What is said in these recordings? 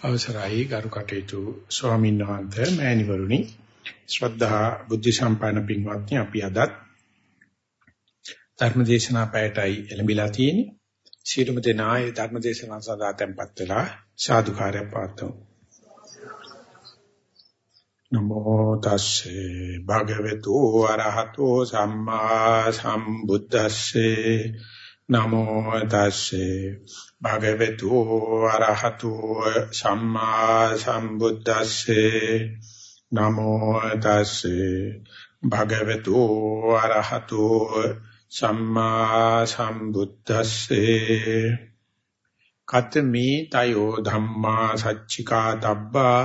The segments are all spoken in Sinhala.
අවසරයි ගරු කටයුතු ස්වාමීන් වහන්සේ මෑණිවරුනි. ශ්‍රද්ධා බුද්ධ සම්පන්න පින්වත්නි අපි අදත් ධර්මදේශනා පැයටයි එළඹිලා තියෙන්නේ. සියලුම දෙනා ඒ ධර්මදේශනා සඳහා tempත් වෙලා සාදුකාරය පාත්තුමු නමෝ තස්සේ භගවතු අරහතෝ සම්මා සම්බුද්දස්සේ නමෝ තස්සේ. භගවතු අරහතු සම්මා සම්බුද්දස්සේ. නමෝ තස්සේ. භගවතු අරහතු සම්මා සම්බුද්දස්සේ. කතමේ තයෝ ධම්මා සච්චිකා තබ්බා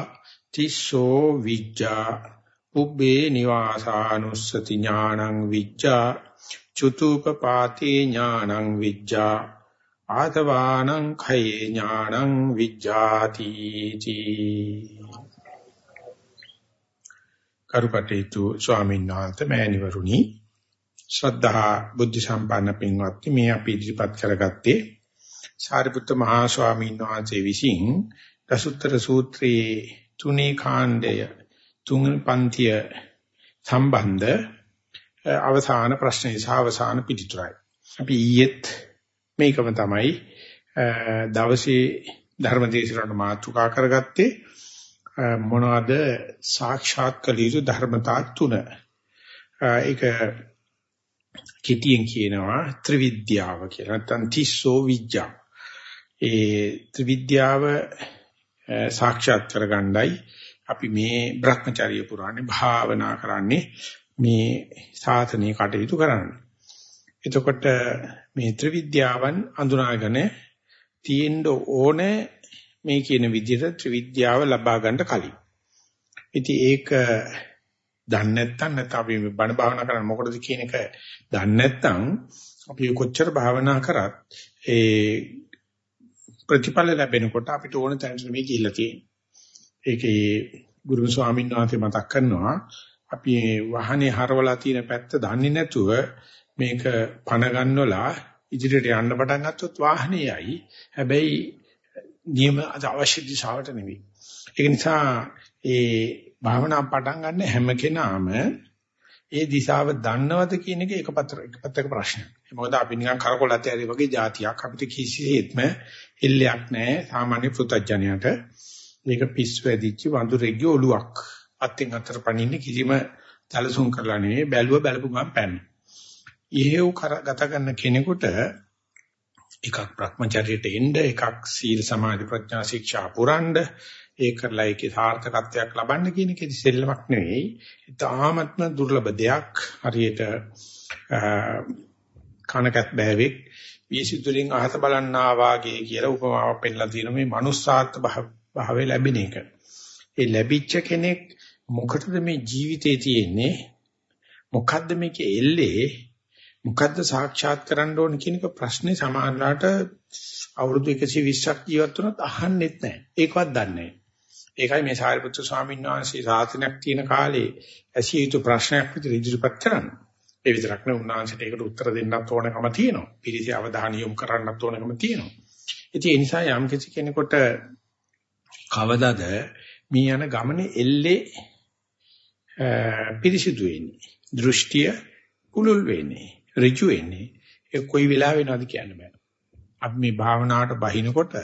තිස්සෝ විජ්ජා. උබ්බේ නිවාසානුස්සති ඥානං විජ්ජා. චුතුපපාතේ ඥානං විජ්ජා ආතවානං khයේ ඥානං විජ්ජාති තී කරුපටේතු ස්වාමීන් වහන්සේ මෑණිවරුනි ශ්‍රද්ධා බුද්ධ සම්පන්න පින්වත්නි මේ අපි ඉදිරිපත් කරගත්තේ සාරිපුත්ත මහා ස්වාමීන් වහන්සේ විසින් දසුත්තර සූත්‍රයේ තුනේ කාණ්ඩය තුන් පන්තිය සම්බන්ධ අවසාන ප්‍රශ්නේ සහ අවසාන පිටිතුරයි. අපි ඊයේත් මේකම තමයි දවසේ ධර්මදේශනට මාතෘකා කරගත්තේ මොනවද සාක්ෂාත් කළ යුතු ධර්මතා තුන. ඒක කිටියෙන් කියනවා ත්‍රිවිද්‍යාව කියලා. නැත්නම් තිස්සෝ විද්‍යාව. ඒ ත්‍රිවිද්‍යාව සාක්ෂාත් කරගන්නයි අපි මේ Brahmacharya පුරාණේ භාවනා කරන්නේ මේ සාසනීය කටයුතු කරන්නේ. එතකොට මේ ත්‍රිවිද්‍යාවන් අඳුනාගෙන තියෙන්න ඕනේ මේ කියන විදිහට ත්‍රිවිද්‍යාව ලබා ගන්න කලින්. ඉතින් ඒක දන්නේ නැත්නම් නැත්නම් අපි මේ බණ භාවනා කරන්න මොකටද කියන එක දන්නේ නැත්නම් අපි කොච්චර භාවනා කරත් ඒ ප්‍රතිඵල ලැබෙනකොට අපිට ඕන තැනට මේ ගිහිල්ලා තියෙන්නේ. ඒකේ ගුරු ස්වාමීන් වහන්සේ මතක් කරනවා අපි වාහනේ හරවලා තියෙන පැත්ත දන්නේ නැතුව මේක පණ ගන්නවලා ඉදිරියට යන්න පටන් ගත්තොත් වාහනේ යයි. හැබැයි නියම අවශ්‍ය දිශාවට නෙවෙයි. ඒක නිසා ඒ භාවනා පටන් ගන්න හැම කෙනාම ඒ දිශාව දන්නවද කියන එක එක පතර එක පැත්තක ප්‍රශ්නයක්. මොකද අපි නිකන් කරකොලත් ඇරි වගේ જાතියක් අපිට කිසිසේත්ම එල්ලයක් නැහැ සාමාන්‍ය පුතඥයට. මේක පිස්සු ඇදිච්ච වඳුරෙක්ගේ ඔලුවක්. අත්ෙන් අතර පනින්නේ කිසිම තලසුම් කරලා නෙවෙයි බැලුව බැලපු ගමන් පැන්න. ඉහෙව් ගත කරන කෙනෙකුට එකක් Brahmacharyaට එන්න එකක් සීල සමාධි ප්‍රඥා ශික්ෂා පුරන්න ඒ කරලා ඒකේ සාර්ථකත්වයක් ලබන්න කියන එක ඉතිසෙල්ලමක් නෙවෙයි. ඊටාත්ම දුර්ලභ දෙයක්. හරියට කනකත් බෑවෙක් වීසිතුලින් අහස බලන්නා වාගේ කියලා උපමාවක් පෙන්නලා තියෙන මේ manussාත් භාවය ලැබෙන එක. ඒ ලැබිච්ච කෙනෙක් මොකටද මේ ජීවිතේ තියෙන්නේ? මොකද්ද මේකේ එල්ලේ? මොකද්ද සාක්ෂාත් කරන්න ඕන කියන එක ප්‍රශ්නේ සමානලාට අවුරුදු 120ක් ජීවත් වුණත් අහන්නෙත් නැහැ. ඒකවත් දන්නේ නැහැ. ඒකයි මේ සාරිපුත්‍ර ස්වාමීන් වහන්සේ සාසනයක් තියෙන කාලේ ඇසිය යුතු ප්‍රශ්නයක් විදිහට ඉදිරිපත් කරන්නේ. ඒ විතරක් නෙවෙයි උන්වහන්සේට ඒකට උත්තර දෙන්නත් ඕනකම තියෙනවා. පිළිසි අවධානය යොමු කරන්නත් ඕනකම තියෙනවා. ඉතින් ඒ නිසා යම් කිසි කෙනෙකුට කවදාද මේ යන ගමනේ එල්ලේ පිරිසිදු වෙන්නේ. දෘෂ්ටිය කුලුල් වෙන්නේ. ඍජු වෙන්නේ. ඒ කොයි වෙලාවෙ වෙනවද කියන්න බෑ. අපි මේ භාවනාවට බහිනකොට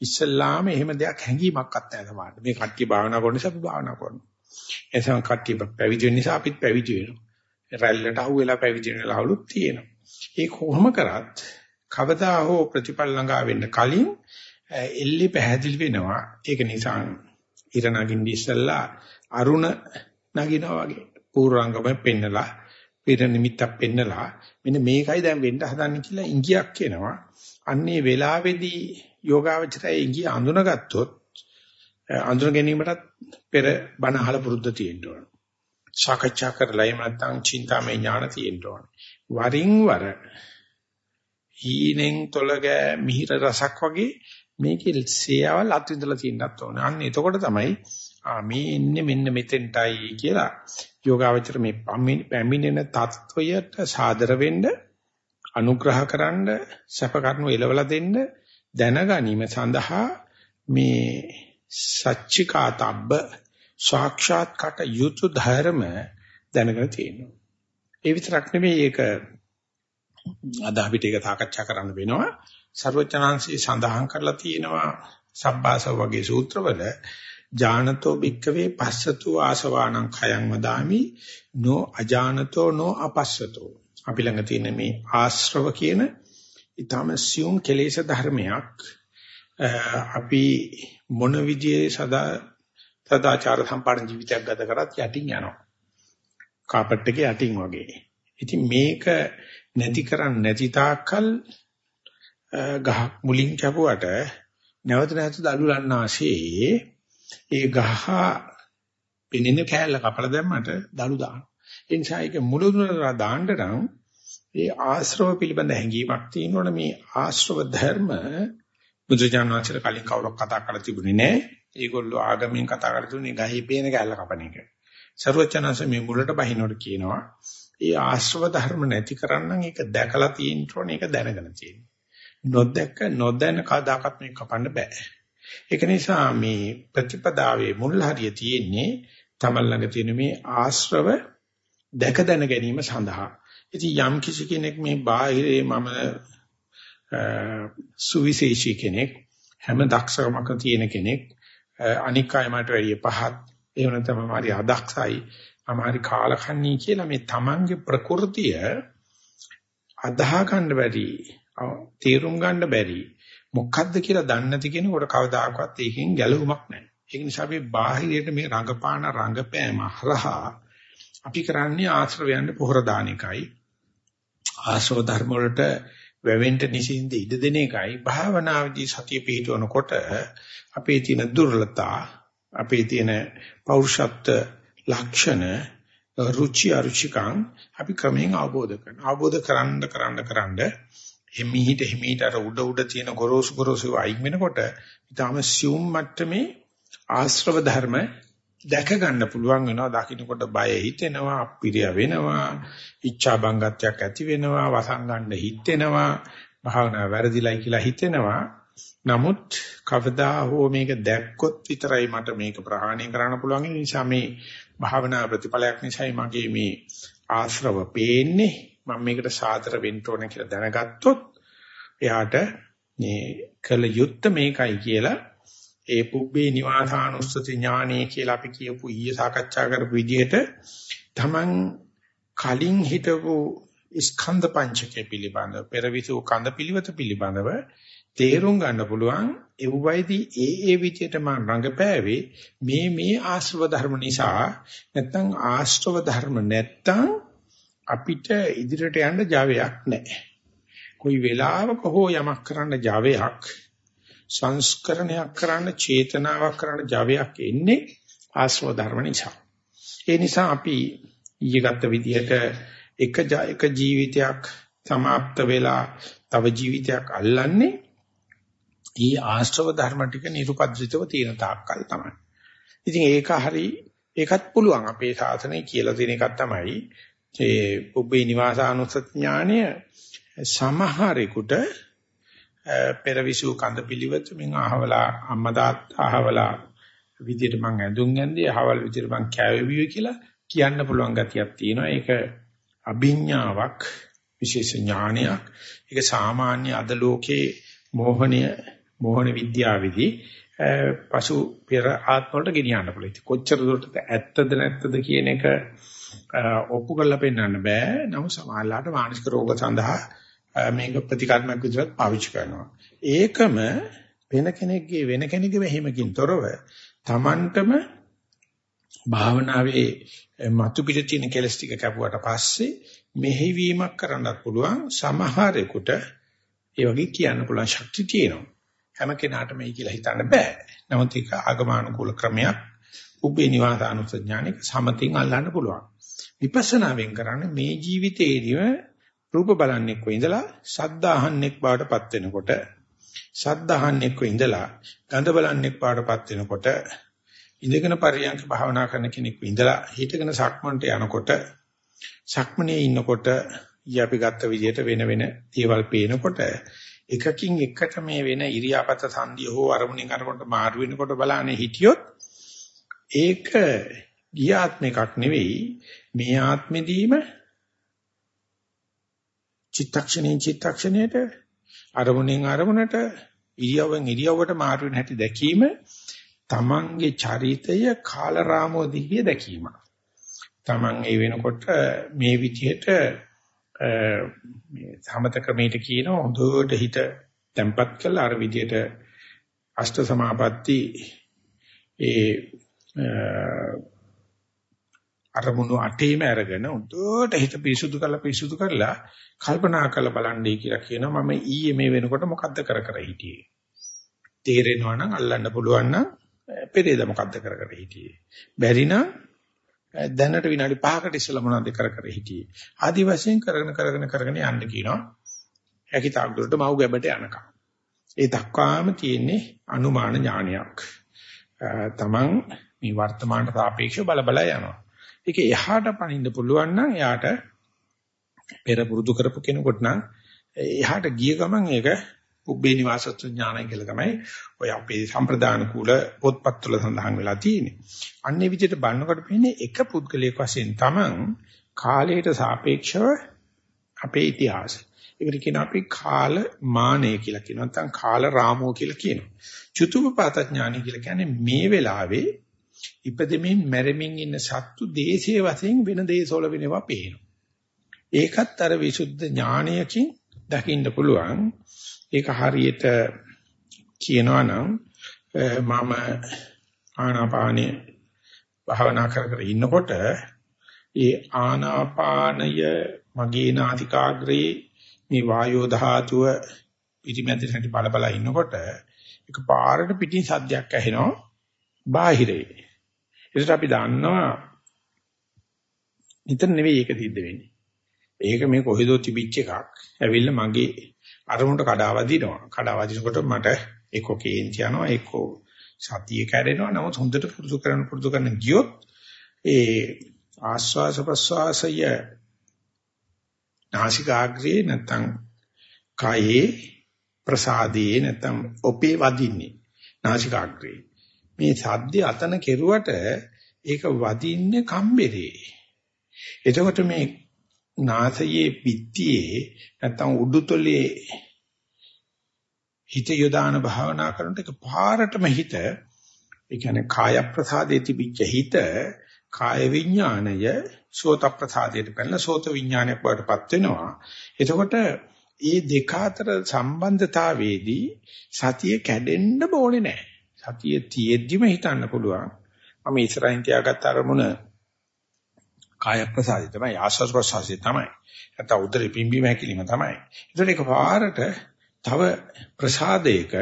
ඉස්සල්ලාම එහෙම දෙයක් හැඟීමක්වත් නැහැ සමහරට. මේ කට්ටිය භාවනා කරන නිසා අපි භාවනා කරනවා. එතන කට්ටිය පැවිදි වෙන නිසා අපිත් පැවිදි වෙනවා. රැල්ලට අහුවෙලා පැවිදි වෙන ලාවලුත් තියෙනවා. ඒ කොහොම කරත් කවදා හෝ ප්‍රතිපල ළඟා වෙන්න කලින් එල්ලි පැහැදිලි වෙනවා. ඒක නිසා ඉර නගින්න ඉස්සල්ලා අරුණ නගිනවා වගේ පූර්වාංගම පෙන්නලා පෙර නිමිත්තක් පෙන්නලා මෙන්න මේකයි දැන් වෙන්න හදන්නේ කියලා ඉංගියක් කියනවා. අන්නේ වෙලාවේදී යෝගාවචරය ඉංගිය අඳුනගත්තොත් අඳුන ගැනීමටත් පෙර බණ අහලා පුරුද්ද තියෙන්න ඕන. සාකච්ඡා කරලා එහෙම නැත්නම් චින්තාමය ඥාන තියෙන්න ඕන. වරින් වර හීනෙන් තොලග මිහිර රසක් වගේ මේකේ සේයාවල් අත්විඳලා තියෙන්නත් ඕන. අන්න එතකොට තමයි ආ මේ ඉන්නේ මෙන්න මෙතෙන්ටයි කියලා යෝගාවචර මේ පැමිණෙන தত্ত্বයට සාදර වෙන්න අනුග්‍රහකරන සැප කරුණු එලවලා දෙන්න දැනගැනීම සඳහා මේ සච්චිකාතබ්බ සාක්ෂාත් කට යුතු ධර්ම දැනගෙන තියෙනවා. ඒ විතරක් නෙමෙයි ඒක අද අපිට ඒක සාකච්ඡා කරන්න වෙනවා. ਸਰවචනාංශي සඳහන් කරලා තියෙනවා සබ්බාසව වගේ සූත්‍රවල ජානතෝ භික්කවේ පස්සතු ආසවාණං khයං වදාමි නෝ අජානතෝ නෝ අපස්සතෝ. අපි ළඟ තියෙන මේ ආශ්‍රව කියන ඊටම සියුම් කෙලෙස් ධර්මයක් අපි මොන විදිහේ සදා සදාචාර සම්පන්න ජීවිතයක් ගත කරත් යටින් යනවා. කාපට් එකේ යටින් වගේ. ඉතින් මේක නැති කරන්නේ නැති තාක්කල් ගහ මුලින් කැපුවට නැවත නැවත දළු ලන්නාසේ ඒ ගහ පෙනෙන කෑල්ල කපලා දැම්මට දළු දානවා. ඒ නිසා ඒක මුලුදුනලා දාන්න නම් ඒ ආශ්‍රව පිළිබඳ හැඟීමක් තියෙනවනේ මේ ආශ්‍රව ධර්ම බුදුජානනාචර කලින් කවුරක් කතා කරලා තිබුණේ නැහැ. ඒගොල්ලෝ ආගමෙන් කතා කරලා තුනේ ගහේ පේන කෑල්ල කපන එක. ਸਰවචනanse මේ මුලට බහිනකොට කියනවා ඒ ආශ්‍රව ධර්ම නැති කරන්න ඒක දැකලා තියෙන්න ඕනේ ඒක දැනගෙන තියෙන්න. නොදැක නොදැන කදාකත් මේක කපන්න බෑ. ඒක නිසා මේ ප්‍රතිපදාවේ මුල් හරිය තියෙන්නේ තමන් ළඟ තියෙන මේ ආශ්‍රව දැක දැන ගැනීම සඳහා. ඉතින් යම් කිසි කෙනෙක් මේ බාහිරේ මම සුවිශේෂී කෙනෙක් හැම දක්ෂකමක තියෙන කෙනෙක් අනික් අය මට වැඩිය පහත් එහෙම නැත්නම් මම හරි අදක්ෂයි මම හරි කාලකන්ණී කියලා මේ තමන්ගේ ප්‍රകൃතිය අදාහ ගන්න බැරි තේරුම් ගන්න බැරි මොකක්ද කියලා දන්නේ නැති කෙනෙකුට කවදාකවත් ඒකෙන් ගැලවුමක් නැහැ. ඒක නිසා අපි බාහිරයට මේ රංගපාන රංගපෑම හරහා අපි කරන්නේ ආශ්‍රවයන් පොහොර දාන එකයි. ආශ්‍රව ධර්ම වලට වැවෙන්න නිසින්ද ඉඩ දෙන එකයි භාවනාවේදී සතිය පිහිටවනකොට අපේ තියෙන දුර්වලතා අපේ තියෙන පෞරුෂත්ව ලක්ෂණ රුචි අරුචිකං අපි ක්‍රමයෙන් අවබෝධ කරනවා. අවබෝධ කරන්න කරන්න කරන්න හිමීට හිමීට අර උඩ උඩ තියෙන ගොරෝසු ගොරෝසු අයින් වෙනකොට ඊටම සියුම් මට්ටමේ ආශ්‍රව ධර්ම දැක ගන්න පුළුවන් වෙනවා. දකින්නකොට බය හිතෙනවා අපිරිය වෙනවා ඉච්ඡා බංගත්වයක් ඇති වෙනවා වසංගන්න හිතෙනවා භාවනා වැරදිලයි කියලා හිතෙනවා. නමුත් කවදා හෝ මේක දැක්කොත් විතරයි මට මේක ප්‍රහාණය කරන්න පුළුවන් නිසා මේ භාවනා ප්‍රතිඵලයක් නිසායි මගේ මේ ආශ්‍රව පේන්නේ. මම මේකට සාතර වෙන්න ඕන කියලා දැනගත්තොත් එයාට මේ කල යුත්ත මේකයි කියලා ඒ පුබ්බේ නිවාසානුස්සති ඥානෙ කියලා අපි කියපු ඊයේ සාකච්ඡා කරපු විදිහට Taman කලින් හිටපු ස්කන්ධ පංචකය පිළිබඳව පෙරවිසු කඳ පිළිවෙත පිළිබඳව තේරුම් ගන්න පුළුවන්. එව්වයිදී ඒ ඒ විදිහට මම රඟපෑවේ මේ මේ ආශ්‍රව ධර්ම නිසා. නැත්තම් ආශ්‍රව ධර්ම නැත්තම් අපිට ඉදිරියට යන්න ජවයක් නැහැ. કોઈ වෙලාවක හෝ යමක් කරන්න ජවයක් සංස්කරණයක් කරන්න චේතනාවක් කරන්න ජවයක් එන්නේ ආශ්‍රව ධර්ම නිසා. ඒ නිසා අපි ඊගත් විදිහට එක එක ජීවිතයක් સમાપ્ત වෙලා තව ජීවිතයක් අල්ලන්නේ ඊ ආශ්‍රව ධර්ම ටික නිරුපද්‍රිතව තියෙන තාක්කල් තමයි. ඉතින් ඒක හරි ඒකත් පුළුවන් අපේ සාසනය කියලා තියෙන එකක් තමයි ඒ පුබ්බේ නිවාසානුස්සති ඥානය සමහරෙකුට පෙරවිසු කඳ පිළිවෙත මින් අහවලා අම්මා තාත්තා අහවලා විදියට මං ඇඳුම් ඇඳේ අහවල් විදියට මං කෑවෙවි කියලා කියන්න පුළුවන් ගතියක් තියෙනවා ඒක අභිඥාවක් විශේෂ ඥානයක් ඒක සාමාන්‍ය අද ලෝකේ මෝහණය මෝහන විද්‍යාවේදී පසු පෙර ආත්ම වලට ගෙනියන්න පුළුවන්. කොච්චර දුරට ඇත්තද නැත්තද කියන එක ඔප්පු කරලා පෙන්වන්න බෑ. නමුත් සමහරලාට මානසික රෝග සඳහා මේක ප්‍රතිකර්මයක් විදිහට පාවිච්චි කරනවා. ඒකම වෙන කෙනෙක්ගේ වෙන කෙනෙකුගේ මෙහිමකින් තොරව Tamanටම භාවනාවේ මතු පිට තියෙන කෙලස් ටික කැපුවට පස්සේ මෙහෙවීමක් කරන්නත් පුළුවන් සමහරෙකුට ඒ වගේ කියන්න පුළුවන් ශක්තිය තියෙනවා. හැම කෙනාටම මේ කියලා හිතන්න බෑ. නමුත් ඒක ආගමානුකූල ක්‍රමයක්. උබේ නිවාසානුසඥානික සමතින් අල්ලන්න පුළුවන්. විපස්සනාවෙන් කරන්නේ මේ ජීවිතේදීම රූප බලන්නෙක් වෙ ඉඳලා ශබ්ද අහන්නෙක් බවටපත් වෙනකොට ශබ්ද අහන්නෙක් වෙ ඉඳලා ගඳ බලන්නෙක් බවටපත් වෙනකොට ඉඳගෙන පරියන්ක භාවනා කරන කෙනෙක් වෙ ඉඳලා හිටගෙන සක්මන්ට යනකොට සක්මනේ ඉන්නකොට ඊ අපි ගත්ත විදිහට වෙන වෙන දේවල් පේනකොට එකකින් එකට මේ වෙන ඉරියාපත සංදිය හෝ අරමුණෙන් අරමුණට මාරු වෙනකොට බලන්නේ හිටියොත් ඒක ගිය ආත්මිකක් නෙවෙයි. මේ ආත්මෙදීම චිත්තක්ෂණයෙන් චිත්තක්ෂණයට අරමුණෙන් අරමුණට ඉරියව්වෙන් ඉරියව්වට මාරු වෙන හැටි දැකීම තමන්ගේ චරිතය කාලරාමෝ දිගේ දැකීම. තමන් ඒ වෙනකොට මේ විදිහට මේ සමත ක්‍රමයට කියන හොඳට හිත තැම්පත් කළා අර විදිහට අෂ්ට සමාපatti ඒ අරමුණු අටේම අරගෙන උඩට හිත පිරිසුදු කරලා පිරිසුදු කරලා කල්පනා කරලා බලන්නයි කියලා කියනවා මම ඊයේ මේ වෙනකොට මොකද්ද කර කර හිටියේ. තේරෙනවා නම් අල්ලන්න පුළුවන් නම් පෙරේද මොකද්ද කර කර හිටියේ. බැරි නම් දැනට විනාඩි 5කට ඉස්සෙල්ලා මොනවද කර කර හිටියේ. ආදි වශයෙන් කරගෙන කරගෙන කරගෙන යන්න කියනවා. හැකි තාක් දුරට මව් ගැබට යනකම්. ඒ දක්වාම තියෙන්නේ අනුමාන ඥානයක්. තමන් මේ වර්තමානට සාපේක්ෂව බල බල යනවා. ඒක එහාට පනින්න පුළුවන් නම් එයාට පෙර පුරුදු කරපු කෙනෙකුට නම් එහාට ගිය ගමන් ඒක උබ්බේ නිවාසත් ඥානයි කියලා තමයි ඔය අපේ සම්ප්‍රදාන කුල පොත්පත්වල සඳහන් වෙලා තියෙන්නේ. අන්නේ විදිහට බලනකොට පේන්නේ එක පුද්ගලයෙක් වශයෙන් තමන් කාලයට සාපේක්ෂව අපේ ඉතිහාසය. ඒකට කියන අපි කාල මානය කියලා කියනවා. නැත්නම් කාල රාමෝ කියලා කියනවා. චුතුපපාත ඥානයි කියලා කියන්නේ මේ වෙලාවේ ඉපදෙමින් මැරෙමින් ඉන්න සත්තු දේශයේ වශයෙන් වෙන දේශවල වෙනවා පේනවා. ඒකත් අර විසුද්ධ ඥානයකින් දකින්න පුළුවන්. ඒක හරියට කියනවා නම් මම ආනාපානය භාවනා කර කර ඉන්නකොට ඒ ආනාපානය මගේ නාසිකාග්‍රේ මේ වායෝ ධාතුව පිටිමැදින් හැටි බල බල ඉන්නකොට එක පාරට පිටින් සද්දයක් ඇහෙනවා බාහිරේ ඒකට අපි දන්නවා නිතර නෙවෙයි ඒක සිද්ධ වෙන්නේ. ඒක මේ කොහෙදෝ තිබිච්ච එකක්. ඇවිල්ලා මගේ අරමුණට කඩාවදිනවා. කඩාවදිනකොට මට එක්ක කේන්ති යනවා එක්ක සතිය කැඩෙනවා. නමුත් හොඳට පුරුදු කරන පුරුදු කරන ගියොත් ඒ ආස්වාස ප්‍රස්වාසය නාසිකාග්‍රේ නැත්තම් කයේ ප්‍රසාදේ නැත්තම් ඔපේ වදින්නේ නාසිකාග්‍රේ මේ සද්ද අතන කෙරුවට ඒක වදින්නේ කම්බරේ. එතකොට මේ නාසයේ පිටියේ නැත්තම් උඩුතොලේ හිත යොදාන භාවනා කරනකොට ඒක පාරටම හිත ඒ කියන්නේ කාය ප්‍රසාදේ තිබිච්ච හිත කාය විඥාණය සෝත ප්‍රසාදයට පැනලා සෝත විඥානයක් වඩටපත් වෙනවා. එතකොට මේ දෙක අතර සම්බන්ධතාවයේදී සතිය කැඩෙන්න ඕනේ නැහැ. සතිය තියෙද්දිම හිතන්න පුළුවන්. මම ඉස්සරහින් තියාගත්ත අරමුණ කාය ප්‍රසාරය තමයි ආස්වාද ප්‍රසාරය තමයි. නැත්නම් උදරේ පිම්බීම හැකිලිම තමයි. ඒතකොට ඒක පාරට තව ප්‍රසාදයක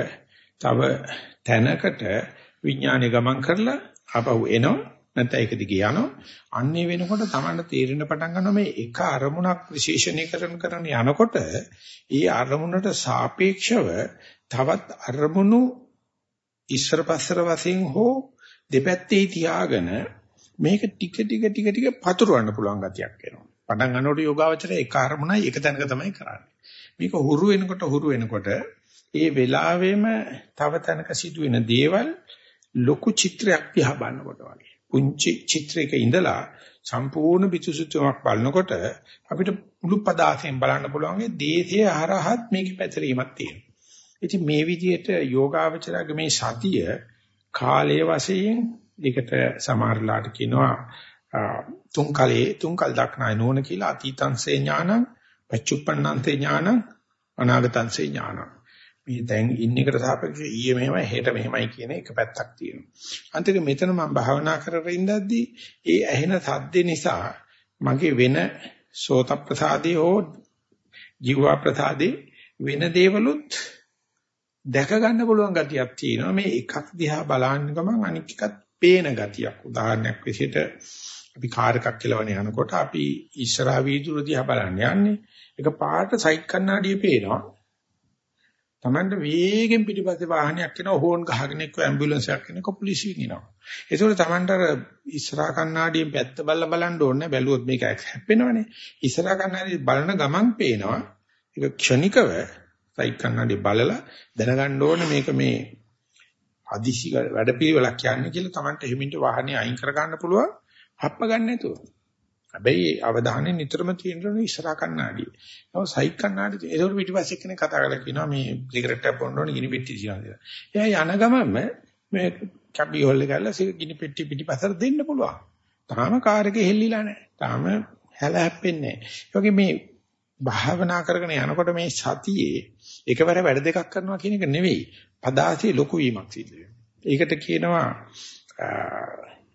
තව තැනකට විඥානය ගමන් කරලා ආපහු එනවා නැත්නම් ඒක දිගේ යනවා. අන්නේ වෙනකොට Tamanට තීරණ පටන් ගන්නවා මේ එක අරමුණක් විශේෂණීකරණ කරන යනකොට ඒ අරමුණට සාපේක්ෂව තවත් අරමුණු ඉස්සර පස්සර වශයෙන් හෝ දෙපැත්තේ තියාගෙන මේක ටික ටික ටික ටික පතුරවන්න පුළුවන් ගතියක් එනවා. පටන් ගන්නකොට යෝගාවචරය එක අරමුණයි එක තැනක තමයි කරන්නේ. මේක හුරු වෙනකොට හුරු වෙනකොට ඒ වෙලාවෙම තව තැනක සිදුවෙන දේවල් ලොකු චිත්‍රයක් දිහා බලනකොට වගේ. පුංචි චිත්‍රයක ඉඳලා සම්පූර්ණ පිටුසුතුමක් බලනකොට අපිට මුළු පදාසයෙන් බලන්න පුළුවන් දේශයේ හරහත් මේකේ පැතිරීමක් තියෙනවා. ඉතින් මේ විදිහට යෝගාවචරගේ මේ සතිය කාලයේ වශයෙන් ඒකට සමහරලාට කියනවා තුන් කලේ තුන් කල් දක්නාය නෝන කියලා අතීතංසේ ඥානං පච්චුප්පන්නන්තේ ඥානං අනාගතංසේ ඥානං මේ දැන් ඉන්න එකට සාපේක්ෂව ඊයේ මෙහෙමයි හෙට මෙහෙමයි කියන එක පැත්තක් තියෙනවා. අන්තික මෙතන මම භාවනා කරගෙන ඉඳද්දී ඒ ඇහෙන සද්දේ නිසා මගේ වෙන සෝත ප්‍රසාදේ හෝ ජීවා ප්‍රසාදේ වෙන දේවලුත් දැක ගන්න පුළුවන් ගතියක් තියෙනවා. මේ එකක් දිහා බලන්න ගමන් අනික් එකත් පේන ගතියක්. උදාහරණයක් විදිහට අපි කාර් එකක් කෙලවන යනකොට අපි ඉස්සරහා වීදුර දිහා බලන්න යන්නේ. ඒක පාට සයිඩ් කණ්ණාඩියේ පේනවා. Tamanට වේගෙන් පිටිපස්සේ වාහනයක් එනවා හෝන් ගහගෙන එක්ක ඇම්බියුලන්ස් එකක් එනක පොලිසියෙන් එනවා. ඒකෝට Tamanට අර ඉස්සරහා කණ්ණාඩියෙන් පැත්ත බලලා බලන්න ඕනේ බැලුවොත් මේක හැප්පෙනවනේ. ඉස්සරහා කණ්ණාඩිය බලන ගමන් පේනවා. ඒක ක්ෂණිකව සයික් කන්නඩි බලලා දැනගන්න ඕනේ මේක මේ අදිසි වැඩපිළිවෙලක් කියන්නේ කියලා Tamanට හිමින්ට වාහනේ අයින් කර ගන්න පුළුවන් හප්ප ගන්න නැතුව. හැබැයි අවධානය නිතරම තියෙන්න ඉස්සරහා කන්නාඩිය. නෝ සයික් කන්නාඩි ඒකට පිටිපස්සේ කෙනෙක් කතා කරලා කියනවා මේ සිගරට් එකක් බොන්න ඕනේ ගිනි පෙට්ටි තියනවා කියලා. එයා යන ගමන්ම මේ කැබි හොල් එක ගාලා ගිනි පෙට්ටි පිටිපස්සට දෙන්න පුළුවන්. තාම කාර් එකේ හෙල්ලිලා නැහැ. තාම හැල හැප්පෙන්නේ නැහැ. ඒ වගේ මේ භාවනා කරගෙන යනකොට මේ සතියේ එකවර වැඩ දෙකක් කරනවා කියන එක නෙවෙයි. පදාසේ ලොකු වීමක් සිද්ධ වෙනවා. ඒකට කියනවා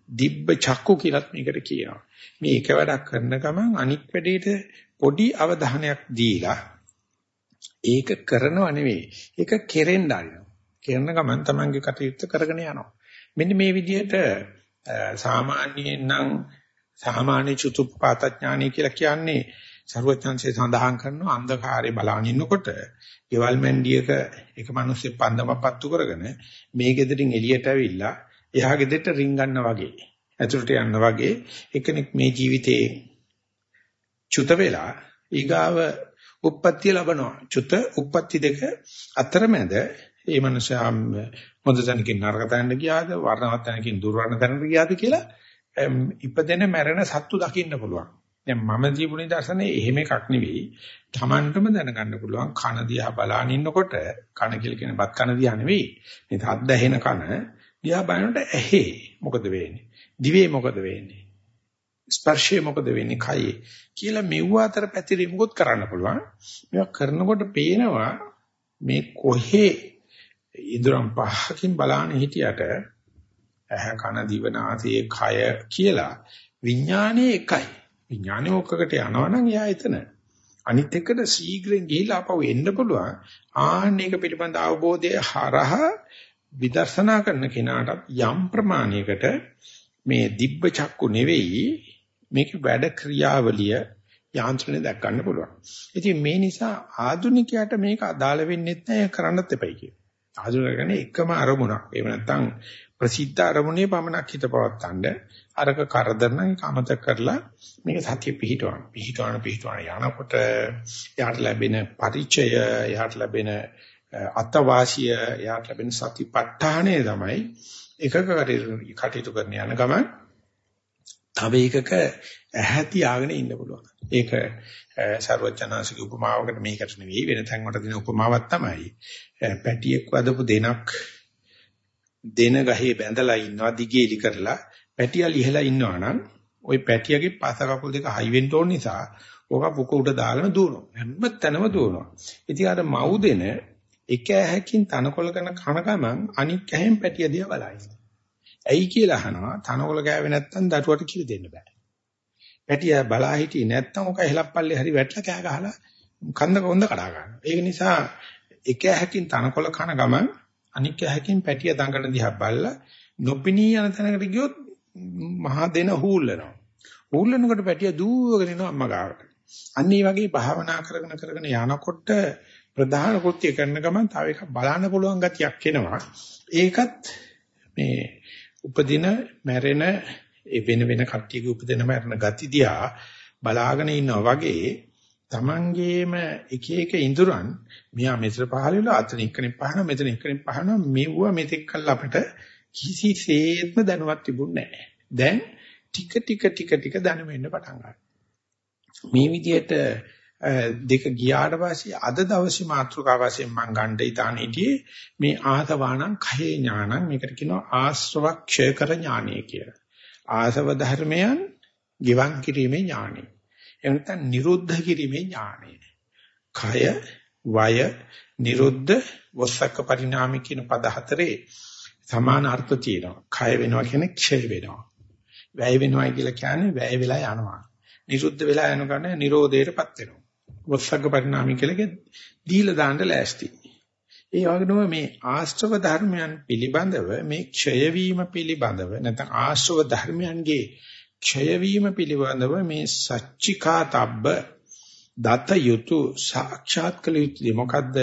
දිබ්බ චක්කු කියලාත් මේකට කියනවා. මේ එක වැඩක් කරන ගමන් අනික් වැඩේට පොඩි අවධානයක් දීලා ඒක කරනව නෙවෙයි. ඒක කෙරෙන්න ආරිනවා. කරන ගමන් තමන්ගේ කටයුත්ත කරගෙන යනවා. මෙන්න මේ විදිහට සාමාන්‍යයෙන් නම් සාමාන්‍ය චුතුප්පාත ඥානය කියලා කියන්නේ ਸਰවඥාන්සේ සඳහන් කරනවා අන්ධකාරයේ බලන ඉන්නකොට ගෙවල් මැන්ඩියක එක මිනිස්සෙක් පන්දමක් පත්තු කරගෙන මේ ගෙදරින් එළියට ඇවිල්ලා එහා ගෙදරට රින් ගන්නා වගේ ඇතුළට යන්න වගේ එකෙක් මේ ජීවිතේ චුත වෙලා ඊගාව උප්පත්ති ලබනවා චුත උප්පත්ති දෙක අතරමැද මේ මනුස්සයා හොඳ තැනකින් නරක තැනකට ගියාද වර්ණවත් තැනකින් දුර්වර්ණ තැනකට ගියාද කියලා ඉපදෙන මැරෙන සත්තු දකින්න පුළුවන්. දැන් මම ජීවුන දර්ශනේ එහෙම එකක් නෙවෙයි. Tamanටම දැනගන්න පුළුවන් කන දිහා බලාගෙන ඉන්නකොට කන කියලා කියන බත් කන දිහා නෙවෙයි. මේ හද්ද ඇහෙන කන දිහා බලනකොට ඇහි මොකද වෙන්නේ? දිවේ මොකද වෙන්නේ? ස්පර්ශයේ මොකද වෙන්නේ? කයේ කියලා මෙව්ව අතර පැතිරීමකුත් කරන්න පුළුවන්. මේවා කරනකොට පේනවා මේ කොහේ ඉදරම් පහකින් බලාන හිටියට ඇහ කන දිව නාසය කය කියලා විඥානයේ එකයි. විඥානේ ඔක්කකට යනවනම් එයා එතන. අනිත් එකට ශීඝ්‍රයෙන් ගිහිලා ආපහු එන්න පුළුවන්. ආන්න එක පිළිබඳ අවබෝධය හරහා විදර්ශනා කරන කෙනාට යම් ප්‍රමාණයකට මේ දිබ්බ චක්කු නෙවෙයි මේක වැඩ ක්‍රියාවලිය යාන්ත්‍රණය දැක් ගන්න පුළුවන්. ඉතින් මේ නිසා ආධුනිකයාට මේක අදාළ වෙන්නේ නැහැ කරන්නත් එපයි කියන. ආධුනිකයන් එකම අරමුණක්. එහෙම නැත්නම් ප්‍රසිද්ධ අරමුණේ පමණක් හිත පවත්තන්න අරක කරදර නම් ඒක අමතක කරලා මේක සතිය පිහිටවන්න. පිහිටවන පිහිටවන යනකොට යාට ලැබෙන පරිචය, යාට ලැබෙන අත්වාසිය, යාට ලැබෙන සතිපට්ඨානය තමයි එකක කටයුතු කරන යන ගමන් තව එකක ඇහැති ආගෙන ඉන්න පුළුවන්. ඒක ਸਰවඥාන්සික උපමාවකට මේකට නෙවෙයි වෙන තැන් වලට දෙන උපමාවක් තමයි. පැටියෙක් වදපු දෙනක් දෙන ගහේ බැඳලා ඉන්නවා දිගේලි කරලා පැටියා ලිහලා ඉන්නවා නම් ওই පැටියාගේ පස කකුල් දෙක හයි වෙන්න ඕන නිසා ඕක පුක උඩ දාගෙන දුවනවා. හැම තැනම දුවනවා. ඉතින් අර මව් දෙන එක ඇහැකින් තනකොළ කරන කන ගමන් අනික් ඇහෙන් පැටිය දිහා බලයි. ඇයි කියලා අහනවා තනකොළ ගෑවේ නැත්තම් දරුවට කිරි දෙන්න බෑ. පැටිය බලා හිටියේ නැත්තම් ඔක හෙලප්පල්ලේ හරි වැටලා කෑ ගහලා කන්ද කොන්ද කඩා ගන්නවා. ඒක නිසා එක ඇහැකින් තනකොළ කන ගමන් අනික් ඇහැකින් පැටිය දඟලන දිහා බලලා නොපිනී යන තැනකට ගියොත් මහා දෙන හූල්ලනවා. හූල්ලනකොට පැටිය දූවගෙන යනවා අම්මා ගාවට. අන්න ඒ වගේ භාවනා කරගෙන කරගෙන යනකොට ප්‍රධාන කෘත්‍ය කරන ගමන් තව එකක් බලන්න පුළුවන් ගතියක් එනවා. ඒකත් මේ උපදින මැරෙන වෙන වෙන කට්ටියගේ උපදින මැරෙන ගති දිහා බලාගෙන ඉන්නවා වගේ Tamangeema එක එක ඉඳුරන් මෙහා මෙතන පහල වෙලා අතන එක්කෙනෙක් පහන මෙතන එක්කෙනෙක් පහන මෙව්ව මෙතෙක් කල් අපිට කිසිසේත්ම දැනුවත් තිබුණේ නැහැ. දැන් ටික ටික ටික ටික දැනෙන්න පටන් ගන්නවා. මේ විදිහට දෙක ගියාට පස්සේ අද දවසේ මාතෘකාව වශයෙන් මම ගන්න ඉතාන හිටියේ මේ ආසවාණං khයේ ඥානං මේකට කියනවා ආශ්‍රවක්ෂය කර ඥානය කියලා. ආසව ධර්මයන් ගිවන් කිරීමේ ඥානය. එහෙම නැත්නම් නිරුද්ධ කිරීමේ ඥානය. khය, වය, නිරුද්ධ, වස්සක පරිණාමී කියන පද හතරේ සමාන අර්ථ තියෙනවා. khය වෙනවා කියන්නේ ක්ෂය වෙනවා. වැය වෙනවා කියලා කියන්නේ වැය වෙලා යනවා. නිරුද්ධ වෙලා යනකන නිරෝධයටපත් වෙනවා. වස්සග්ග පරිණාමී කියලා දීලා දාන්න ලෑස්ති. ඒ වගේම මේ ආශ්‍රව ධර්මයන් පිළිබඳව මේ ක්ෂය වීම පිළිබඳව නැත්නම් ආශ්‍රව ධර්මයන්ගේ ක්ෂය වීම පිළිබඳව මේ සච්චිකාතබ්බ දත යුතු සාක්ෂාත් කළ යුතුයි මොකද්ද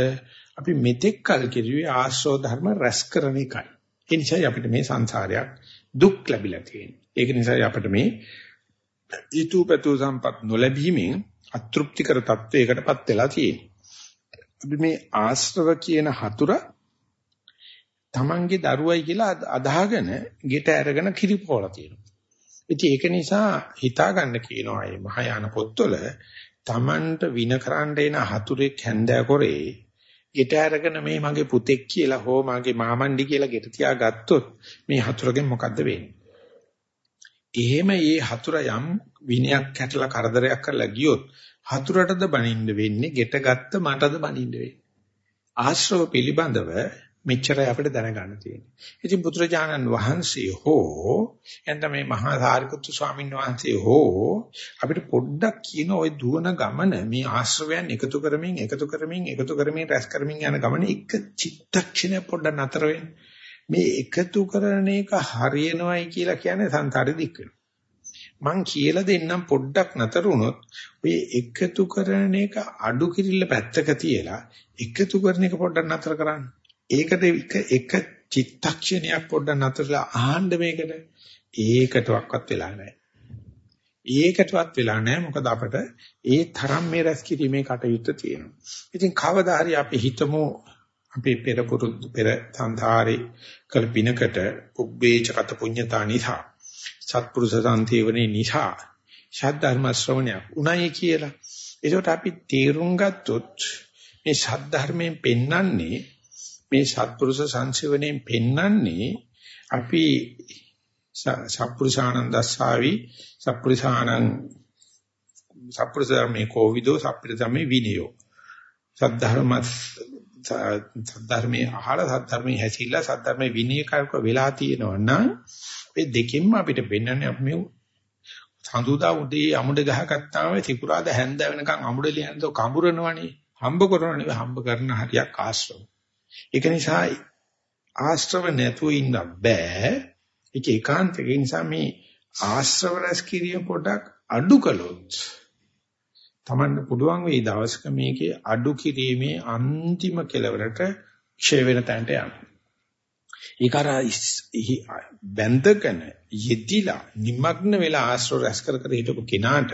අපි මෙතෙක් කල් කිරුවේ ආශ්‍රව ධර්ම රැස් කරන එකයි ඒ නිසා අපිට මේ සංසාරයක් දුක් ලැබිලා තියෙනවා ඒක නිසා අපිට මේ ඊතුපතු සම්පත් නොලැබීමෙන් අතෘප්තිකර තත්වයකටපත් වෙලා තියෙනවා. අපි මේ ආශ්‍රව කියන හතුර තමන්ගේ දරුවයි කියලා අදාහගෙන ගෙට අරගෙන කිරිපෝලා තියෙනවා. ඉතින් ඒක නිසා හිතා ගන්න කියනවා මේ මහායාන පොත්වල තමන්ට වින කරන්න එන හතුරෙක් හැන්දෑ කරේ ගෙට අරගෙන මේ මගේ පුතෙක් කියලා හෝ මගේ මාමණ්ඩි කියලා ගෙට තියාගත්තොත් මේ හතුරගෙන් මොකද්ද වෙන්නේ? එහෙම මේ හතුර යම් විනයක් කැටලා කරදරයක් කරලා ගියොත් හතුරටද බනින්න වෙන්නේ ගෙට ගත්ත මටද බනින්න වෙන්නේ. ආශ්‍රව පිළිබඳව මෙච්චරයි අපිට දැනගන්න තියෙන්නේ. ඉතින් පුත්‍රජානන් වහන්සේ හෝ එතන මේ මහා සාරිපුත්තු ස්වාමීන් වහන්සේ හෝ අපිට පොඩ්ඩක් කියන ওই දුවන ගමන මේ ආශ්‍රවයන් එකතු කරමින් එකතු කරමින් එකතු කරමින් රැස් කරමින් යන ගමන එක චිත්තක්ෂණය පොඩ්ඩක් නතර මේ එකතු කරන එක හරියනවයි කියලා කියන්නේ සංසාරෙ දික් මං කියලා දෙන්නම් පොඩ්ඩක් නතර වුණොත් ඔය එකතු කරන එක අඩු කිරිල්ල පැත්තක තියලා එකතු කරන එක පොඩ්ඩක් නතර කරන්න. ඒකට එක එක චිත්තක්ෂණයක් පොඩ්ඩක් නතරලා ආහන්න මේකට ඒකටවත් වෙලා නැහැ. ඒකටවත් වෙලා නැහැ මොකද අපිට ඒ තරම් මේ රැස් කිරීමේ කටයුත්ත තියෙනවා. ඉතින් කවදා හරි අපි හිතමු අපි පෙර පුරුදු පෙර සංධාරේ කල්පිනකට උබ්බේච කත පුඤ්ඤතා නිසා සත්පුරුෂ සම්තේවනේ නිසා ශාද්ධර්ම ශ්‍රවණයක් උණයි කියලා. ඒකට අපි තේරුම් ගත්තොත් මේ ශාද්ධර්මයෙන් පෙන්වන්නේ මේ සත්පුරුෂ සංසිවණයෙන් පෙන්වන්නේ අපි සත්පුරුෂානන්දස්සාවි සත්පුරුෂානං සත්පුරුෂාමේ කෝවිදෝ සත්පුරුෂාමේ විනයෝ. සද්ධර්ම සද්ධර්මයේ අහල සද්ධර්මයේ හැසිරලා සද්ධර්මයේ විනය කරක වෙලා තියෙනවා නම් ඒ දෙකින්ම අපිට වෙන්නන්නේ අපි මේ සඳුදා උදේ අමුඩ ගහගත්තාම ත්‍රිපුරාද හැන්ද වෙනකන් අමුඩ ලියනද කඹරනවනේ. හම්බ කරනවනේ. හම්බ කරන හරියක් ආශ්‍රව. ඒක නිසා ආශ්‍රව නැතුව ඉන්න බෑ. ඒක ඒකාන්තක නිසා මේ ආශ්‍රව රැස් කිරිය පොඩක් අඩු කළොත් තමන්න පුළුවන් වෙයි දවසක මේකේ අඩු කිරීමේ අන්තිම කෙලවරට ක්ෂය වෙන තැනට යන්න. ඒක අර බැඳගෙන යෙදිලා নিমগ্ন වෙලා ආශ්‍රව රැස් කර කර හිටපු කෙනාට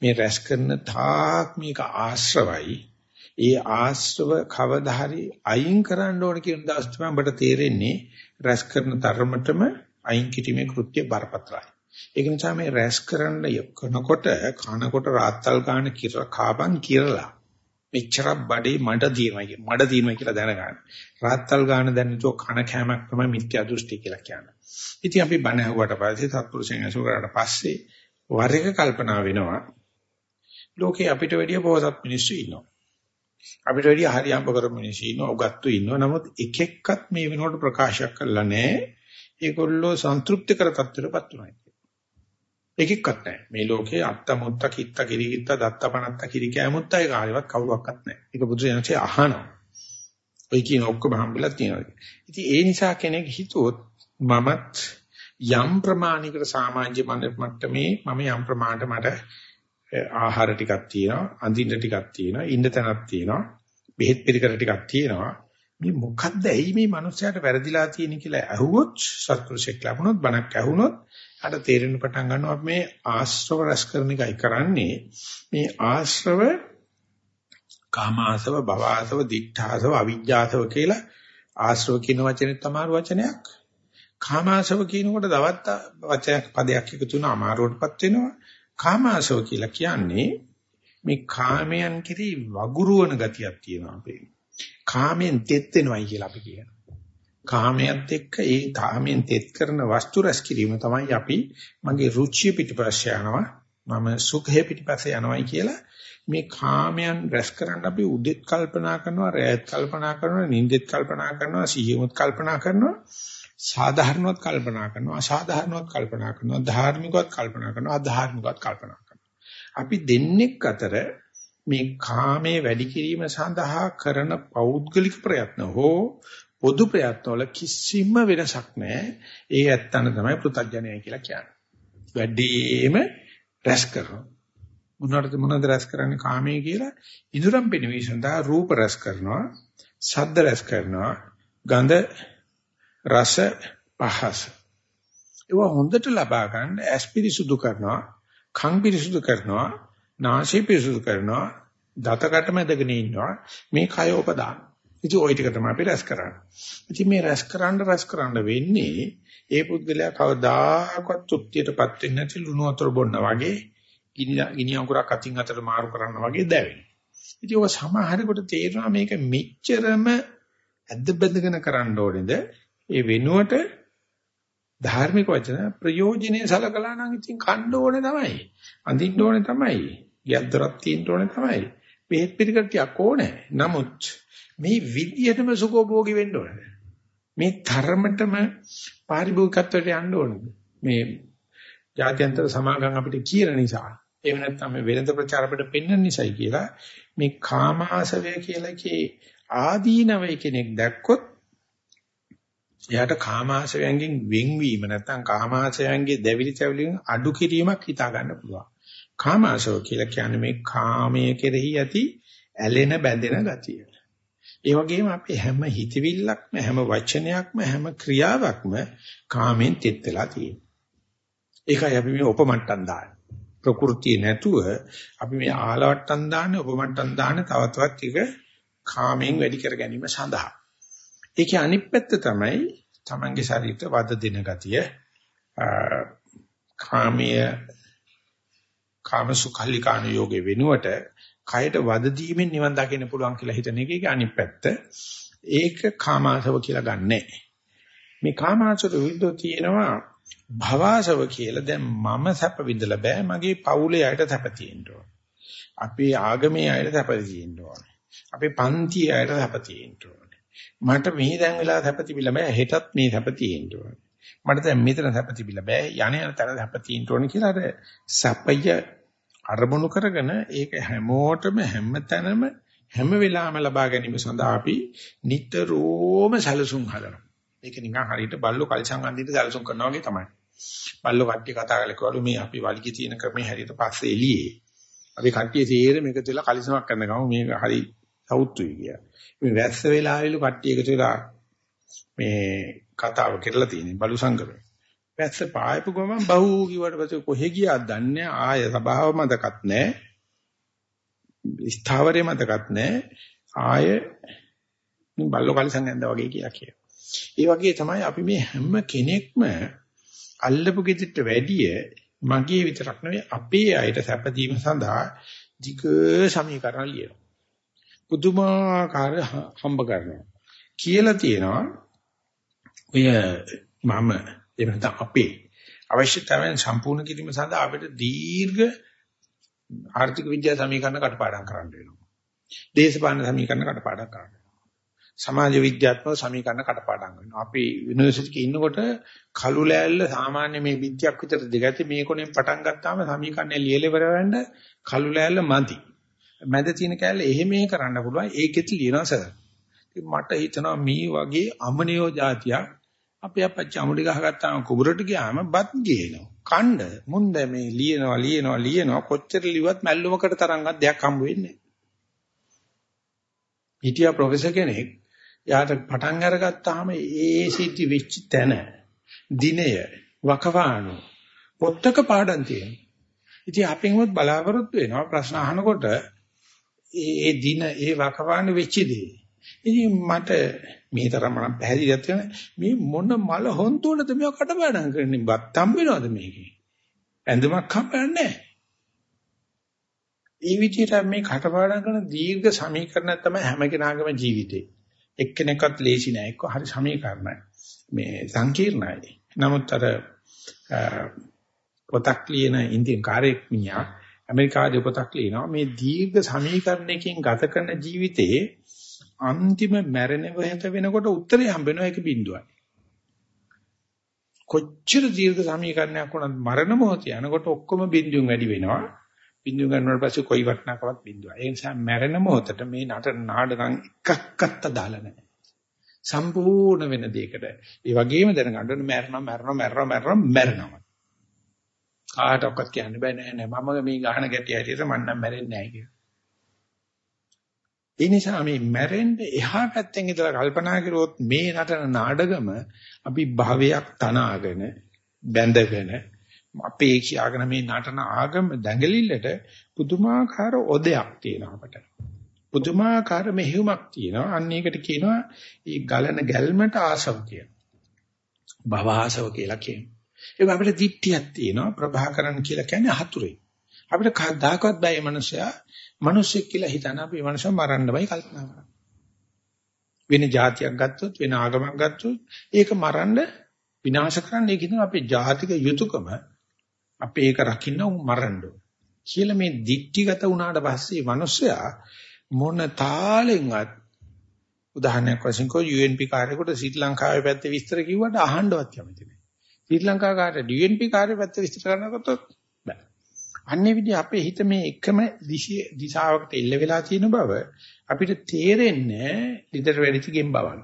මේ රැස් කරන තාක් මේක ආශ්‍රවයි ඒ ආශ්‍රව කවදා හරි අයින් කරන්න ඕන කියන දවස් තමයි ඔබට තේරෙන්නේ රැස් කරන ධර්මතම අයින් කිරීමේ කෘත්‍ය බරපතලයි. ඒක නිසා මේ රැස් කරන්න යකනකොට කනකොට රාත්තල් ගන්න කිරලා කාබන් කිරලා මෙච්චර බඩේ මඩ දිනවයි මඩ දිනවයි කියලා දැනගන්න. රාත්තල් ගන්න දැන්නතෝ කන කැමක් තමයි මිත්‍යා දෘෂ්ටි කියලා කියන්නේ. ඉතින් අපි බණ ඇහුවට පස්සේ සත්පුරුෂයන් ඇසුරාට පස්සේ වර එක කල්පනා වෙනවා. ලෝකේ අපිට වැඩිය පොහොසත් මිනිස්සු ඉන්නවා. අපිට වැඩි හරි අම්බ කරපු මිනිස්සු ඉන්නවා උගත්තු ඉන්නවා. නමුත් එක එක්කත් මේ වෙනකොට ප්‍රකාශයක් කරලා නැහැ. ඒගොල්ලෝ සන්තුෂ්ටි කර තත්ත්වයටපත් උනායි එක එක්කත් නැහැ. මේ ලෝකේ අත්ත මුත්ත කිත්ත කිරිකිත්ත දත්ත පනත්ත කිරි කෑමුත්ත ඒ කාලෙවත් කවුරක්වත් නැහැ. ඒක බුදු දහමසේ අහනවා. ඔය කියන ඔක්කොම හම්බෙලා තියෙනවා. ඉතින් ඒ නිසා කෙනෙක් හිතුවොත් මමත් යම් ප්‍රමාණිකට සමාජ මට්ටමේ මම යම් ප්‍රමාණයට මට ආහාර ටිකක් තියෙනවා, අඳින්න ටිකක් තියෙනවා, ඉන්න තැනක් තියෙනවා, බෙහෙත් පිළිකර ටිකක් තියෙනවා. මේ මොකද්ද ඇයි මේ මනුස්සයාට වැරදිලා තියෙන්නේ කියලා ඇහුවොත් සත්පුරුෂෙක් ලැබුණොත් බණක් ඇහුනොත් අර තේරෙන්න පටන් ගන්නවා මේ ආශ්‍රව රස කරන එකයි කරන්නේ. මේ ආශ්‍රව කාමාසව භවආසව දිඨාසව අවිජ්ජාසව කියලා ආශ්‍රව කියන වචනේ තමයි වචනයක්. කාමාසව කියනකොට තවත් වචනයක් පදයක් එකතු වෙන අමාරුවටපත් වෙනවා. කාමාශව කියලා කියන්නේ මේ කාමයන් කෙරෙහි වගුරුවන ගතියක් තියෙනවා අපේ. කාමෙන් තෙත් වෙනවයි කියලා අපි කියනවා. කාමයට එක්ක ඒ කාමෙන් තෙත් කරන වස්තු රැස් කිරීම තමයි අපි මගේ රුචිය පිටිපස්සේ යනවා මම සුඛය පිටිපස්සේ යනවායි කියලා මේ කාමයන් රැස් කරන්න අපි උදෙත් කල්පනා කරනවා රැයත් කල්පනා කරනවා නිින්දෙත් කල්පනා කරනවා සිහියමුත් කල්පනා කරනවා සාධාරණවත් කල්පනා කරනවා අසාධාරණවත් කල්පනා කරනවා ධාර්මිකවත් කල්පනා කරනවා අධාර්මිකවත් කල්පනා කරනවා. අපි දෙන්නෙක් අතර මේ කාමයේ වැඩි කිරීම සඳහා කරන පෞද්ගලික ප්‍රයත්න හෝ පොදු ප්‍රයත්න වල කිසිම වෙනසක් නැහැ. ඒ ඇත්තන තමයි පෘථග්ජනය කියලා කියන්නේ. වැඩිම රැස් කරනවා. මොනවාද මොනවද රැස් කරන්නේ කාමයේ කියලා? ඉදුරම් පෙනවීම සඳහා රූප රැස් කරනවා ශබ්ද රැස් කරනවා ගඳ රස පහස ඒවා හොඳට ලබා ගන්න ඇස් පිරිසුදු කරනවා කන් පිරිසුදු කරනවා නාසය පිරිසුදු කරනවා දතකට මැදගෙන ඉන්නවා මේ කය උපදාන. ඉතින් ওই ටික තමයි අපි රැස් කරන්නේ. ඉතින් මේ රැස් කරන්න රැස් කරන්න වෙන්නේ ඒ පුද්ගලයා කවදාකවත් තෘප්තියටපත් වෙන්නේ නැති ලුණු වතුර බොන්න වගේ ගිනි අඟුරක් අතින් අතට මාරු කරන්න වගේ දැවෙනවා. ඉතින් ඔය සමහරකට තේරෙනවා මේක මෙච්චරම ඇද්ද බැඳගෙන කරන්න ඕනේද? ඒ වෙනුවට ධාර්මික වචන ප්‍රයෝජනේ සලකලා නම් ඉතින් කන්න ඕනේ තමයි. අඳින්න ඕනේ තමයි. යද්දරක් තියෙන්න ඕනේ තමයි. බෙහෙත් පිළිකටියක් ඕනේ. නමුත් මේ විද්‍යටම සුඛෝභෝගී වෙන්න ඕනේ. මේ ධර්මතම පාරිභෝගිකත්වයට යන්න ඕනේ. මේ ජාත්‍යන්තර සමාගම් අපිට කියන නිසා එහෙම නැත්නම් මේ වෙළඳ ප්‍රචාර අපිට පෙන්වන්න නිසායි කියලා මේ කාමාශවය කියලා කී ආදීනවය කෙනෙක් දැක්කොත් එයාට කාමාශයන්ගෙන් වෙන්වීම නැත්නම් කාමාශයන්ගේ දැවිලි තැවිලින් අඩු කිරීමක් හිතා ගන්න පුළුවන්. කාමාශව කියලා කියන්නේ මේ කාමයේ කෙරෙහි ඇති ඇලෙන බැඳෙන ගතිය. ඒ වගේම අපේ හැම හිතවිල්ලක්ම හැම වචනයක්ම හැම ක්‍රියාවක්ම කාමෙන් තෙත් වෙලා තියෙනවා. ඒකයි අපි මේ උපමට්ටම් දාන්නේ. ප්‍රകൃතිය නැතුව අපි මේ ආලවට්ටම් දාන්නේ උපමට්ටම් දාන්නේ තව තවත් ටික කාමයෙන් වැඩි කර ගැනීම සඳහා. ඒකේ අනිත් පැත්ත තමයි තමන්ගේ ශරීරයට වද දෙන ගතිය කාමීය කාමසුඛල්ලිකාන යෝගේ වෙනුවට කයට වද දීමෙන් නිවන් දකින්න පුළුවන් කියලා හිතන එකේ අනිත් පැත්ත. ඒක කාමාසව කියලා ගන්නෑ. මේ කාමාසව විරුද්ධව තියෙනවා භවාසව කියලා දැන් මම සැප විඳලා බෑ මගේ පවුලේ අයට සැප තියෙන්න ඕන. අපේ ආගමේ අයට සැප තියෙන්න ඕන. අපේ පන්තියේ අයට සැප තියෙන්න ඕන. මට මේ දැන් වෙලා සැප තිබිලා බෑ හෙටත් මේ සැප තියෙන්න ඕන. මට දැන් මෙතන සැප තිබිලා බෑ යණ යන තැන සැප තියෙන්න ඕන කියලා අර සැපය අරමුණු කරගෙන ඒක හැමෝටම හැමතැනම හැම වෙලාවෙම ලබා ගැනීම සඳහා අපි නිතරම සැලසුම් හදනවා. ඒක නිකන් හරියට බල්ලෝ කල්සම් අඳින්න සැලසුම් කරනවා වගේ තමයි. බල්ලෝ කට්ටිය කතා කරලා කිව්වලු මේ අපි වලිගේ තියෙන ක්‍රමේ හැටියට පස්සේ එළියේ. අපි කට්ටිය තීරෙම එකතු වෙලා කලිසමක් කරන ගමන් මේක හරි සවුත්තුයි කියලා. මේ වැස්ස වෙලාවෙලු කට්ටිය එකතු වෙලා මේ කතාව කෙරලා තියෙන බලු සංගමේ. වැස්ස පායපු ගමන් බහූ කිව්වට පස්සේ කොහෙ ගියාද දන්නේ ආය සබාව මතකත් නැහැ. ස්ථාවරේ මතකත් නැහැ. ආය බල්ලෝ කලිසම් ඇඳා වගේ කියලා කියනවා. ඒ වගේ තමයි අපි මේ හැම කෙනෙක්ම අල්ලපු ගෙදරට වැඩිය මගේ විතරක් නෙවෙයි අපේ අයට සැපදීම සඳහා ධික සමීකරණ ලියනවා. පුදුමාකාර හම්බ කරනවා. කියලා තියෙනවා ඔය මම එහෙම නැත්නම් අපේ අවශ්‍යතාවයන් සම්පූර්ණ කිරීම සඳහා අපිට දීර්ඝ ආර්ථික විද්‍යා සමීකරණ කටපාඩම් කරන්න වෙනවා. දේශපාලන සමීකරණ කටපාඩම් කරන්න සමාජ විද්‍යාත්මක සමීකරණ කටපාඩම් කරනවා. අපි යුනිවර්සිටි එකේ ඉන්නකොට කළු ලෑල්ල සාමාන්‍ය මේ විද්‍යාවක් විතර දෙගැති මේ කොනෙන් පටන් ගත්තාම සමීකරණය ලියලා ඉවර වෙන්න කළු ලෑල්ල මදි. මැද තියෙන කෑල්ල එහෙම කරන්න පුළුවන්. ඒකෙත් ලියනවා සර්. මට හිතෙනවා මේ වගේ අමනියෝ જાතියක් අපේ අපච්චි අමුඩි ගහගත්තාම කුඹරට ගියාම බත් ගේනවා. කණ්ඩ මුන්ද මේ ලියනවා ලියනවා ලියනවා කොච්චර ලිව්වත් මැල්ලුමකට තරම්වත් දෙයක් හම්බ වෙන්නේ නැහැ. හිටියා ප්‍රොෆෙසර් කෙනෙක් යාට පටන් අරගත්තාම ඒ සිද්ධි වෙච්ච තැන දිනය වකවානු පොත්තක පාඩම් තියෙනවා. ඉතින් අපෙන්වත් බලාපොරොත්තු වෙනවා ප්‍රශ්න අහනකොට ඒ දින ඒ වකවානු වෙච්ච දේ. ඉතින් මට මේ තරම් මම පැහැදිලිවත් වෙන මේ මොන මල හොන්තුනද මේව කටපාඩම් කරන්නේ බත් හම්බ වෙනවද මේකේ? ඇඳුමක් හම්බන්නේ නැහැ. ඒ විදිහට මේ කටපාඩම් කරන දීර්ඝ සමීකරණ තමයි හැම කෙනාගේම ජීවිතේ. එක්කෙනෙක්වත් ලේසි නෑ එක්ක හරි සමීකරණයි. මේ සංකීර්ණයි. නමුත් අර පොතක් ලියන ඉන්දියන් කාර්යයක් මිනිහා ඇමරිකාවේ පොතක් ලියනවා මේ දීර්ඝ සමීකරණයකින් ගත කරන ජීවිතේ අන්තිම මැරෙන වෙහත වෙනකොට උත්තරේ හම්බ වෙනවා ඒක බිඳුවයි. කොච්චර දීර්ඝ සමීකරණයක් වුණත් මරණ මොහොතේ යනකොට ඔක්කොම බිඳුන් වැඩි වෙනවා. බිඳුව ගන්නවට පස්සේ කොයි වටනකවත් බිඳුවයි. ඒ නිසා මැරෙන මොහොතට මේ නට නාඩගම් එකක්වත් අදාළ නැහැ. සම්පූර්ණ වෙන දෙයකට. ඒ වගේම දැනගන්න මැරෙනවා මැරෙනවා මැරෙනවා මැරෙනවා මැරෙනවා. කාටවත් කියන්න බෑ නෑ නෑ මම මේ ගහන ගැටිය හැටියට මම නම් මැරෙන්නේ නැහැ කියලා. ඒ නිසා මේ මැරෙන්න එහා පැත්තෙන් ඉඳලා කල්පනා කරුවොත් මේ නටන නාඩගම අපි භවයක් තනාගෙන බැඳගෙන අපේ කියාගෙන මේ නටන ආගම දැඟලිල්ලට පුදුමාකාර ඔදයක් තියෙනවා අපට. පුදුමාකාර මෙහෙයුමක් තියෙනවා. අන්න ඒකට කියනවා මේ ගලන ගැල්මට ආසව කියන. භව ආසව කියලා කියනවා. ඒක අපිට දිට්ඨියක් තියෙනවා. ප්‍රභාකරන් කියලා කියන්නේ හතුරේ. අපිට කවදාකවත් බෑ මේ මනුස්සයා මිනිස්සෙක් කියලා හිතන අපි මේ මනුස්සයා මරන්නමයි කල්පනා කරන්නේ. වෙන જાතියක් ගත්තොත් වෙන ආගමක් ගත්තොත් ඒක මරන්න විනාශ කරන්න ඒක හිතන අපේ ජාතික යුතුයකම අපේ ඒක රකින්න මරන්න කියලා මේ දික්ටිගත වුණාට පස්සේ මිනිස්සයා මොන තාලෙන්වත් උදාහරණයක් වශයෙන් කෝ UNP කාර්යකට ශ්‍රී ලංකාවේ පැත්තේ විස්තර කිව්වට අහන්නවත් කැමති නැහැ. ශ්‍රී ලංකා කාර්යයට UNP කාර්ය පැත්තේ විස්තර කරනකොට බෑ. අන්නේ විදිහ අපේ හිත මේ එකම දිශාවකට එල්ල වෙලා තියෙන බව අපිට තේරෙන්නේ ලිතර වැඩිච ගෙම්බවන්.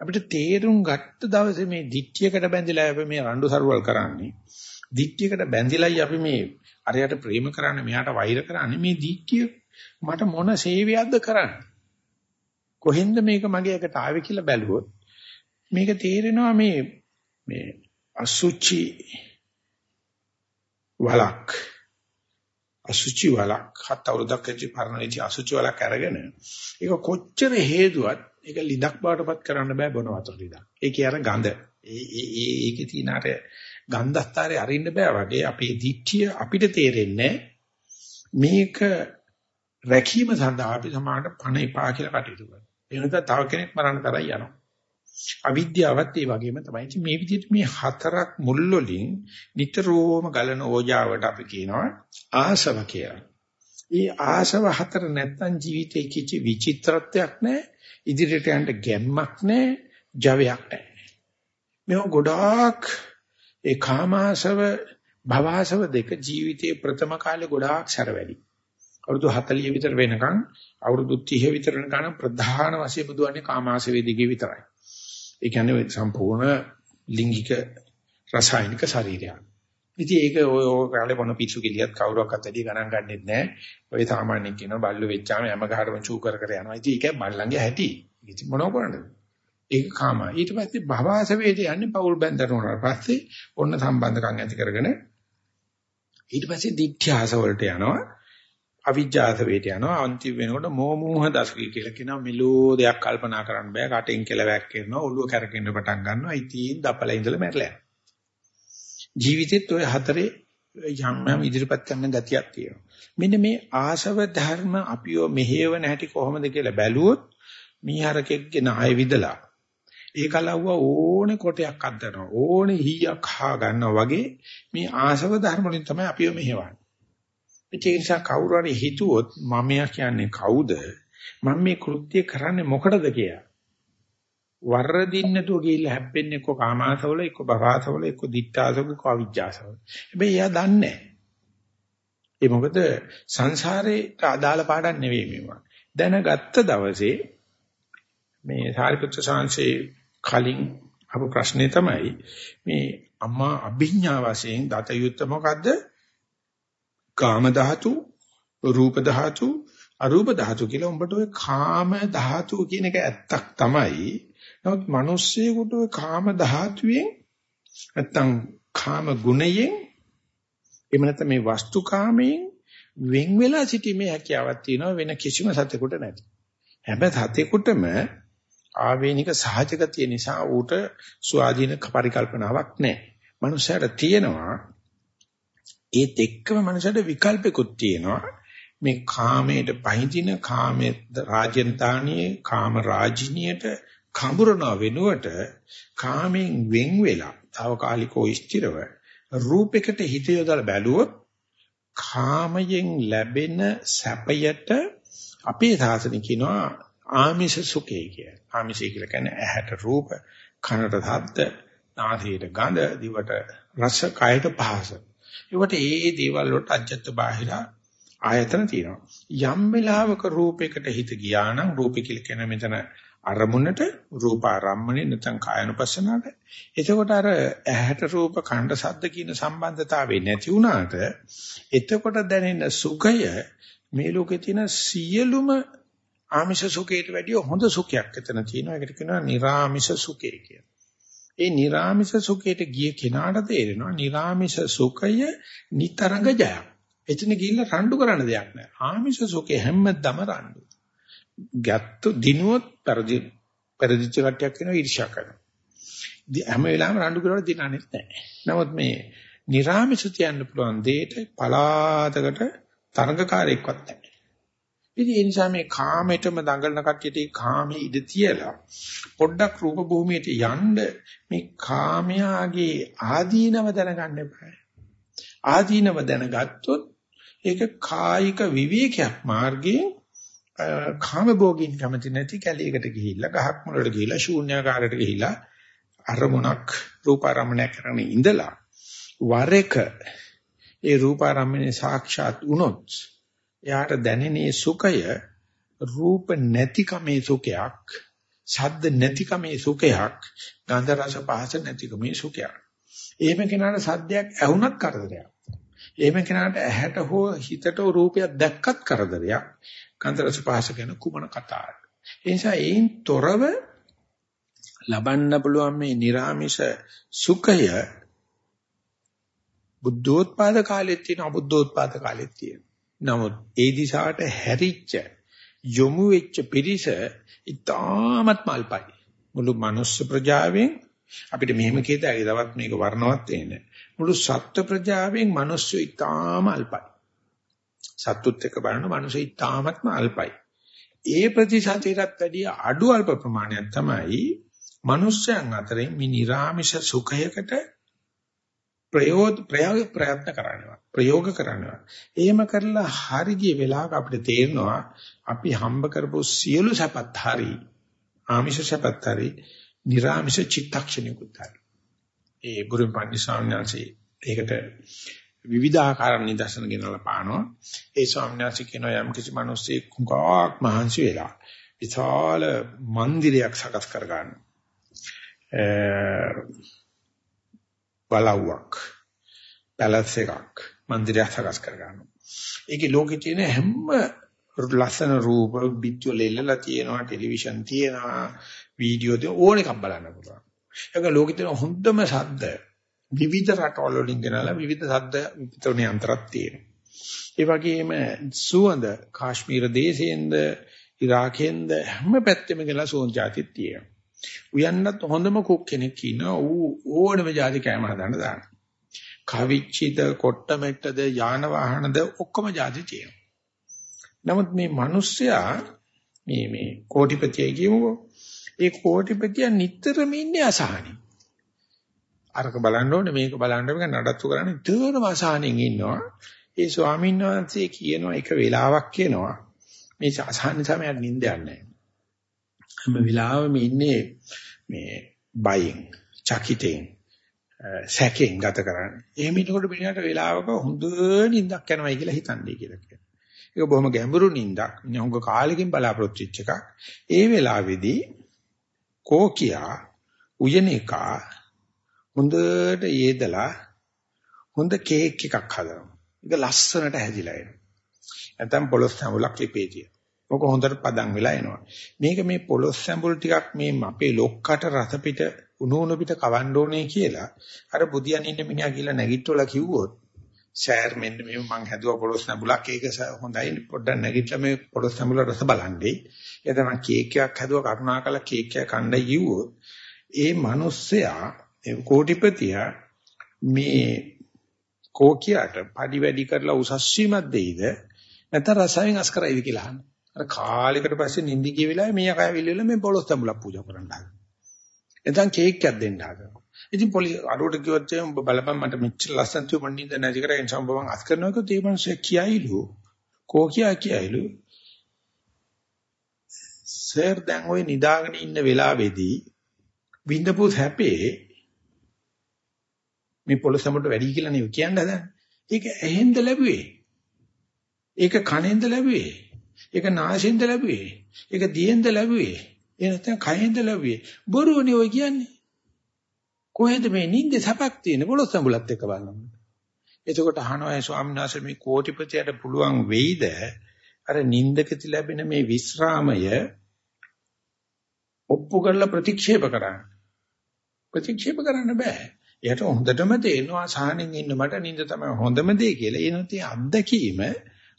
අපිට තේරුම් ගත්ත දවසේ මේ දිට්ඨියකට බැඳිලා අපි මේ රණ්ඩු සරුවල් කරන්නේ. දිට්ඨියකට බැඳිලායි අපි මේ අරයට ප්‍රේම කරන්නේ මෙයාට වෛර කරන්නේ මේ දිට්ඨිය මට මොන සේවයක්ද කරන්නේ? කොහෙන්ද මේක මගේ එකට ආවේ කියලා බැලුවොත් මේක තේරෙනවා මේ මේ අසුචි වලක් අසුචි වලක් හත් අවුරුද්දක් ඇති පරණවිච අසුචි වලක් අරගෙන ඒක කොච්චර හේතුවත් ඒක ලිඳක් බවටපත් කරන්න බෑ බොන වතුර ලිඳක්. ඒකේ අර ගඳ. ඒ ඒ ඒකේ තියෙන අර ගන්ධස්තරේ අරින්න බෑ වගේ අපේ දිට්ඨිය අපිට තේරෙන්නේ මේක රැකීම සඳහා අපි සමානට පණ එපා කියලා කටයුතු කරනවා. ඒ නිසා තව කෙනෙක් මරන්න තරයි යනවා. අවිද්‍යාවත් ඒ වගේම තමයි. මේ විදිහට මේ හතරක් මුල් වලින් නිතරම ගලන ඕජාවට අපි කියනවා ආසව කියලා. ඒ ආසව හතර නැත්තම් ජීවිතේ කිසි විචිත්‍රත්වයක් නැහැ. ඉදිරියට යන්න ගැම්මක් නැහැ, ජවයක් නැහැ. මේව ගොඩාක් ඒ කාමාසව භවආසව දෙක ජීවිතයේ ප්‍රථම කාලේ ගොඩාක් සැර වැඩි. අවුරුදු 40 විතර වෙනකන් අවුරුදු 30 විතර වෙනකන් ප්‍රධාන වශයෙන් බුදුන්නේ කාමාසවේ දිගේ විතරයි. ඒ කියන්නේ සම්පූර්ණ ලිංගික රසායනික ශරීරයක්. ඉතින් ඒක ඔය ඔය කාලේ මොන පිස්සු කෙලියත් කවුරක්වත් වැඩි ගණන් ගන්නෙත් නැහැ. ඔය සාමාන්‍යයෙන් කියනවා බල්ලු වෙච්චාම යම ගහරම චූ කර කර යනවා. ඉතින් ඒක බල්ලන්ගේ හැටි. ඉතින් මොනව කරන්නද? ඒක කාමයි. ඊට පස්සේ භවවාස වේදී යන්නේ පෞල් බැඳගෙන උනාට පස්සේ ඔන්න සම්බන්ධකම් ඇති කරගෙන ඊට පස්සේ දිත්‍යාස වලට යනවා. අවිජ්ජාස වේට යනවා. අන්තිම වෙනකොට මෝමූහ දසකී කියලා කියනවා. මෙලෝ දෙයක් කල්පනා කරන්න බෑ. කටෙන් කෙලවැක් කරනවා. ඔළුව කැරකෙන්න පටන් ගන්නවා. ඉතින් දපල ඉඳලා මැරලා යනවා. ජීවිතෙත් ওই හතරේ යම් යම් ඉදිරිපත් කරන ගතියක් තියෙනවා. මෙන්න මේ ආශව ධර්ම අපිව මෙහෙවන හැටි කොහොමද කියලා බැලුවොත් මීහරකෙක්ගේ නාය විදලා ඒකලව්ව ඕනේ කොටයක් අද්දනවා ඕනේ හීයක් හා ගන්නවා වගේ මේ ආශව ධර්ම වලින් තමයි අපිව මෙහෙවන්නේ. ඒ නිසා කවුරු හරි හිතුවොත් මමයා කියන්නේ කවුද? මම මේ කෘත්‍ය කරන්නේ මොකටද කියලා. වර්ධින්න නැතුව ගිහිල්ලා හැප්පෙන්නේ එක්ක කාමාසවල එක්ක බරාසවල එක්ක දිත්තාසවල එක්ක අවිජ්ජාසවල. හැබැයි එයා දන්නේ ඒ මොකද සංසාරේට අදාළ පාඩම් නෙවෙයි මේවා. දැනගත්ත දවසේ මේ සාරිපුත්‍ර සාංශේ කලින් අහපු ප්‍රශ්නේ තමයි මේ අම්මා අභිඥා වශයෙන් දත යුත්ත මොකද්ද? කාම ධාතු, රූප ධාතු, අරූප ධාතු කියලා උඹට ඔය කාම ධාතු කියන එක ඇත්තක් තමයි. නමුත් මිනිස්සෙකුට ඔය කාම ධාතුවෙන් නැත්තම් කාම ගුණයෙන් එහෙම නැත්නම් මේ වස්තු කාමයෙන් වෙන් වෙලා සිටීමේ හැකියාවක් තියෙනවා වෙන කිසිම සතෙකුට නැති. හැම සතෙකුටම ආවේනික සහජගතිය නිසා ඌට ස්වාධීන පරිකල්පනාවක් නැහැ. මනුස්සයාට තියෙනවා ඒත් එක්කම මනුස්සයාට විකල්පිකුත් තියෙනවා. මේ කාමයට පහඳින කාමයේ රාජ්‍යන්තානියේ කාම රාජිනියට කඹරන වෙනුවට කාමෙන් වෙන් වෙලා తాවකාලිකෝ ස්ථිරව රූපයකට හිත යොදලා බැලුවොත් කාමයෙන් ලැබෙන සැපයට අපේ සාසන කියනවා ආමිෂ සුඛය කිය. ආමිෂය කියලා කියන්නේ ඇහැට රූප, කනට ශබ්ද, නාසයට ගඳ, දිවට රස, කයට පහස. ඒවට ඒ ඒ දේවල් වලට අජත්ත බාහිර ආයතන තියෙනවා. යම් වෙලාවක රූපයකට හිත ගියා නම් රූපය කියලා කියන මෙතන අරමුණට රූපාරම්මනේ නැත්නම් කායනුපස්සනාවට එතකොට අර ඇහැට රූප කණ්ඩ සද්ද කියන සම්බන්ධතාවේ නැති වුණාට එතකොට දැනෙන සුඛය මේ ලෝකේ තියෙන සියලුම ආමිෂ සුඛයට වැඩිය හොඳ සුඛයක් එතන තියෙනවා. ඒකට කියනවා නිර්ආමිෂ සුඛය කියලා. ඒ නිර්ාමිෂ සුඛයට ගිය කෙනාට තේරෙනවා නිර්ාමිෂ සුඛය නිතරංග ජයක්. එතන ගිහිල්ලා රණ්ඩු කරන්න දෙයක් නැහැ. ආමිෂ සුඛේ හැමදම රණ්ඩු. ගැත්තු දිනුවොත් පරිදි පරිදිච්ච කට්ටියක් වෙනවා ඊර්ෂ්‍යා කරනවා. හැම වෙලාවෙම රණ්ඩු කරලා දිනන්නේ නැහැ. නමුත් මේ නිර්ාමිෂ තියන්න පුළුවන් දෙයට පලාතකට තරඟකාරයෙක්වත් නැහැ. ඉතින් ඒ නිසා මේ කාමයටම දඟලන කට්ටියට කාමයේ ඉඳ තියලා පොඩ්ඩක් රූප භූමියට යන්න මේ කාමයාගේ ආදීනව දැනගන්න එපා. ආදීනව දැනගත්තොත් ඒක කායික විවේකයක් මාර්ගයේ කාම භෝගින් කැමති නැති කැලයකට ගිහිල්ලා ගහක් මුලට ගිහිල්ලා ශූන්‍යාකාරයට ගිහිල්ලා අරමුණක් රූපාරම්මණය කරගෙන ඉඳලා වර එක ඒ රූපාරම්මණය සාක්ෂාත් වුණොත් එයාට දැනෙන සුඛය රූප නැතිකමේ සුඛයක්, ශබ්ද නැතිකමේ සුඛයක්, ගන්ධ රස පහස නැතිකමේ සුඛයක්. එහෙම කෙනාට සද්දයක් ඇහුණත් කරදරයක්. එහෙම කෙනාට ඇහැට හෝ හිතට රූපයක් දැක්කත් කරදරයක්. ගන්ධ රස පහස ගැන කුමන කතාවක්. ඒ නිසා ඒන් තොරව ලබන්න පුළුවන් මේ निराமிස සුඛය බුද්ධෝත්පාද කාලෙත් තියෙනවා අබුද්ධෝත්පාද කාලෙත් තියෙනවා නමුත් ඒ දිශාවට හැරිච්ච යොමු වෙච්ච පිරිස ඉතාමත් මල්පයි. මුළු මනුස්ස ප්‍රජාවෙන් අපිට මෙහෙම කියතයි තවත් මේක වර්ණවත් වෙන්නේ. මුළු සත්ත්ව ප්‍රජාවෙන් මිනිස්සු ඉතාම අල්පයි. සත්තුත් එක්ක බලන මිනිස්සු ඉතාමත්ම අල්පයි. ඒ ප්‍රතිශතයටත් වැඩිය අඩු අල්ප ප්‍රමාණයක් තමයි මිනිස්යන් අතරින් මේ නිර්ාමිෂ සුඛයකට ප්‍රයෝග ප්‍රයත්න කරනවා ප්‍රයෝග කරනවා. එහෙම කරලා හරි ගිය වෙලාවක අපිට තේරෙනවා අපි හම්බ කරපු සියලු සැපත් හරි ආමිෂ සැපත් හරි නිර්ආමිෂ චිත්තක්ෂණිකුත් හරි. ඒ බුදුන් පන්සිාමණන්සේ ඒකට විවිධාකාර නිදර්ශන ගෙනලා පානවා. ඒ ස්වාමීන් කියනවා යම් කිසි මිනිස්සෙක් කුඟාක් මහන්සි වෙලා විශාල මන්දිරයක් සකස් කර ගන්න බලව්වක් පැලස් එකක් මන්දිරයක් සකස් කර ගන්නවා. ඒකේ ලෝකේ තියෙන හැම ලස්සන රූප පිටුවල එල්ලලා තියෙනවා ටෙලිවිෂන් තියෙනවා වීඩියෝ තියෙන ඕන එකක් බලන්න පුළුවන්. ඒක ලෝකේ තියෙන හොඳම ශබ්ද විවිධ රටවල වලින් ගෙනලා විවිධ ශබ්ද විතරනේ අන්තරක් තියෙනවා. ඒ වගේම සුවඳ කාශ්මීර දේශයෙන්ද ඉරාකයෙන්ද හැම පැත්තෙම ගෙනලා සුවඳ જાතිත් තියෙනවා. උයන්නත් හොඳම කුක් කෙනෙක් ඉන්නවා. ඌ ඕනම જાති කෑම හදන්න දාන. කවිච්චිද, කොට්ටමෙට්ටද, යාන වාහනද ඔක්කොම જાති තියෙනවා. නමුත් මේ මිනිස්සයා මේ මේ කෝටිපතියයි කියමුකෝ. ඒ කෝටිපතිය නිතරම ඉන්නේ අසහනෙ. අරක බලන්න ඕනේ මේක බලන්න මේක නඩත්තු කරන්නේ නිතරම අසහනෙන් ඉන්නවා. ඒ ස්වාමීන් වහන්සේ කියනවා එක වෙලාවක් කියනවා මේ අසහන නිසා මට නිින්ද යන්නේ නැහැ. හැම වෙලාවෙම ඉන්නේ මේ බයෙන්, චකිතෙන්, සැකෙන් ගත කරන්නේ. එහෙම ඉන්නකොට මිනිහට වෙලාවක හොඳ නිින්දක් යනවායි කියලා හිතන්නේ කියලා කියනවා. ඒක බොහොම ගැඹුරු නිින්දක්. හුඟ කාලෙකින් බලාපොරොත්තු වෙච්ච එකක්. ඒ වෙලාවේදී කෝකියා උයනේකා හොඳට යෙදලා හොඳ කේක් එකක් හදනවා. ඒක ලස්සනට හැදිලා එනවා. නැත්නම් පොලොස් සම්බුලක් ලිපේතිය. ඔක හොඳට පදම් වෙලා එනවා. මේක මේ පොලොස් සැම්පල් ටිකක් මේ අපේ ලොක්කට රස පිට උණු උණු පිට කවන්න ඕනේ කියලා අර බුදියන් ඉන්න මිනිහා කියලා නැගිටවලා කිව්වොත් ෂෙයාර් මෙන්න මේ මං හැදුවා පොලොස් සැම්පලක් ඒක හොඳයි පොඩ්ඩක් නැගිටලා මේ පොලොස් සැම්පල රස බලන්නේ. එතන මං කේක් එකක් හැදුවා කරුණාකරලා කේක් එක කණ්ඩා කිව්වොත් ඒ මිනිස්සයා ඒ කෝටිපතියා මේ කෝකියට පඩි වැඩි කරලා උසස් වීමක් දෙයිද නැත්නම් රසයෙන් අස් කරයිද කියලා අහනවා. අර කාලයකට පස්සේ නිින්දි ගිය වෙලාවේ මේ අකය විල්ලෙල මේ පොලොස් තඹුලක් පූජා කරන්න හදනවා. එතන කේක් එකක් දෙන්න හදනවා. ඉතින් පොලි අරුවට කිව්වොත් උඹ බලපන් මට මෙච්චර ලස්සන තියු මන් නිින්ද නැති කරගෙන සම්බ මං අස් කරනවා කිව්වොත් ඒ මිනිස්සු කියයිලු. කෝ කියා කියයිලු. සර් දැන් ওই නිදාගෙන ඉන්න වෙලාවේදී විඳපු හැපේ මේ පොලොස් තඹුලට වැඩි කියලා නෙවෙයි කියන්න හදන්නේ. ඒක ඇහෙන්ද ලැබුවේ. ඒක කනෙන්ද ලැබුවේ. ඒක නාසයෙන්ද ලැබුවේ. ඒක දියෙන්ද ලැබුවේ. ඒ නැත්නම් කයෙන්ද ලැබුවේ. බොරුවනේ ඔය කියන්නේ. කොහෙද මේ නිින්ද සපක් තියෙන පොළොස් සම්බුලත් එක්ක බලන්න. එතකොට අහනවා ඒ ස්වාමීන් වහන්සේ මේ කෝටිපතියට පුළුවන් වෙයිද අර නිින්දකති ලැබෙන මේ විස්රාමය ඔප්පු කරලා ප්‍රතික්ෂේප කරන්න. ප්‍රතික්ෂේප කරන්න බෑ. එයාට හොඳටම තේරෙනවා අසහනෙන් ඉන්න මට නිින්ද තමයි හොඳම දේ කියලා. ඒ නැති අත්දැකීම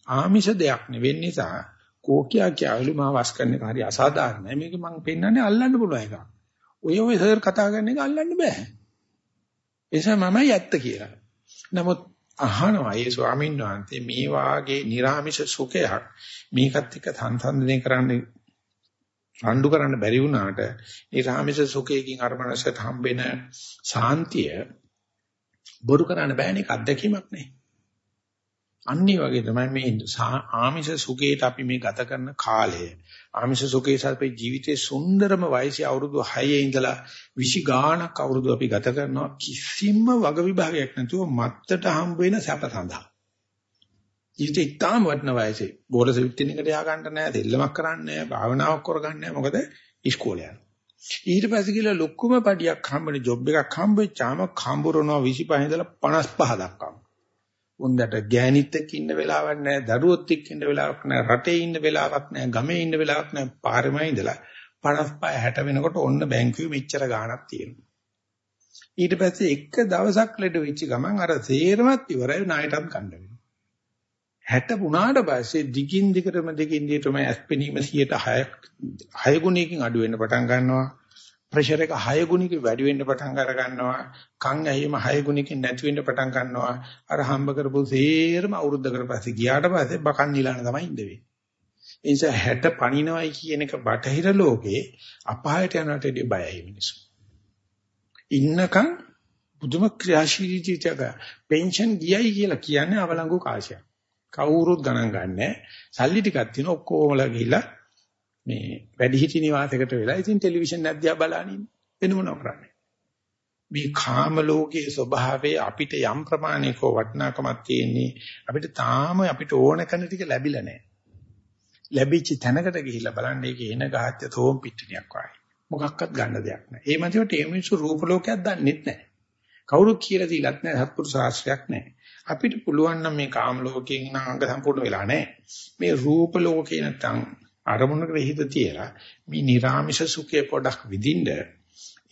ආමිෂ දෙයක් නෙවෙයි නිසා කෝකියා කියවලු මා වස් කරන එක හරි අසාධාරණයි. මේක මම පෙන්වන්නේ අල්ලන්න පුළුවන් එකක්. ඔය ඔය සර් කතා කරන එක අල්ලන්න බෑ. ඒ නිසා මමයි ඇත්ත කියලා. නමුත් අහනවා ඒ ස්වාමීන් වහන්සේ මේ වාගේ නිර්ාමිෂ සුඛයක් මේකත් එක්ක සංසන්දනය කරන්න රණ්ඩු කරන්න බැරි වුණාට නිර්ාමිෂ සුඛයකින් අර මනසට හම්බෙන සාන්තිය බොරු කරන්න බෑනේ අත්දැකීමක් නේ. අන්නේ වගේ තමයි මේ ආමිෂ සුඛයට අපි මේ ගත කරන කාලය. ආමිෂ සුඛයේ අපේ ජීවිතේ සුන්දරම වයසේ අවුරුදු 6 ඉඳලා 20 ගාණක් අවුරුදු අපි ගත කරනවා කිසිම වග විභාගයක් නැතුව මත්තට හම්බ වෙන සැප සඳහා. ජීවිතේ ඉතාම වටින වයසේ බෝල සෙවිත්තිනකට යා ගන්න නැහැ, දෙල්ලමක් කරන්නේ නැහැ, භාවනාවක් කරගන්නේ නැහැ. මොකද ඉස්කෝලේ යනවා. ඊට පස්සේ කියලා ලොකුම පඩියක් හම්බෙන ජොබ් එකක් හම්බෙච්චාම කම්බරනවා 25 ඉඳලා 55 දක්වා. උන්දට ගෑනිත් එක්ක ඉන්න වෙලාවක් නැහැ, දරුවොත් එක්ක ඉන්න වෙලාවක් නැහැ, රටේ ඉන්න වෙලාවක් නැහැ, ගමේ ඉන්න වෙලාවක් නැහැ, පාරෙම ඉඳලා 55 60 වෙනකොට ඔන්න බැංකුවේ මෙච්චර ගාණක් තියෙනවා. ඊට පස්සේ එක දවසක් ලෙඩ වෙච්ච ගමන් අර සේරමත් ඉවරයි ණයටත් ගන්න වෙනවා. 60 වුණාට පස්සේ දිගින් දිගටම දිගින් දිගටම ඇස්පෙනීම 106ක් 6 ගුණයකින් අඩු වෙන්න පටන් ගන්නවා. ප්‍රෙෂර් එක 6 ගුණයකින් වැඩි වෙන්න පටන් අර ගන්නවා. කන් ඇහිම 6 ගුණයකින් නැති වෙන්න පටන් ගන්නවා. අර හම්බ කරපු සේරම අවුරුද්දකට පස්සේ ගියාට පස්සේ බකන් නිලාන තමයි ඉඳ වෙන්නේ. ඒ නිසා 60 පණිනවයි කියන එක බටහිර ලෝකේ අපායට යනට වඩා බයයි මිනිස්සු. ඉන්නකම් බුදුම ක්‍රියාශීලී ජීවිතයක පෙන්ෂන් ගියයි කියලා කියන්නේ අවලංගු කාශයක්. කවුරුත් ගණන් ගන්නෑ. සල්ලි ටිකක් තියෙන ඔක්කොමලා ගිහිල්ලා මේ වැඩිහිටි නිවාසයකට වෙලා ඉතින් ටෙලිවිෂන් නැද්දියා බලනින් වෙන මොනව කරන්නේ. මේ කාම ලෝකයේ ස්වභාවය අපිට යම් ප්‍රමාණයක වටිනාකමක් තියෙන්නේ අපිට තාම අපිට ඕන කරන ටික ලැබිලා නැහැ. ලැබිච්ච තැනකට ගිහිල්ලා බලන්න ඒකේ එන ගාත්‍ය තෝම් පිටිනියක් වගේ. මොකක්වත් ගන්න දෙයක් නැහැ. ඒ මැදිවට මේ මිනිස්සු රූප ලෝකයක් දන්නෙත් නැහැ. කවුරුත් කියලා දීලත් නැහැ. සත්පුරුෂ ශාස්ත්‍රයක් නැහැ. අපිට පුළුවන් නම් මේ කාම ලෝකයෙන් නම් අංග සම්පූර්ණ වෙලා නැහැ. මේ රූප ලෝකේ නැත්තම් අරමුණකට හිත තියලා මේ නිර්ාමිෂ සුඛේ පොඩක් විඳින්න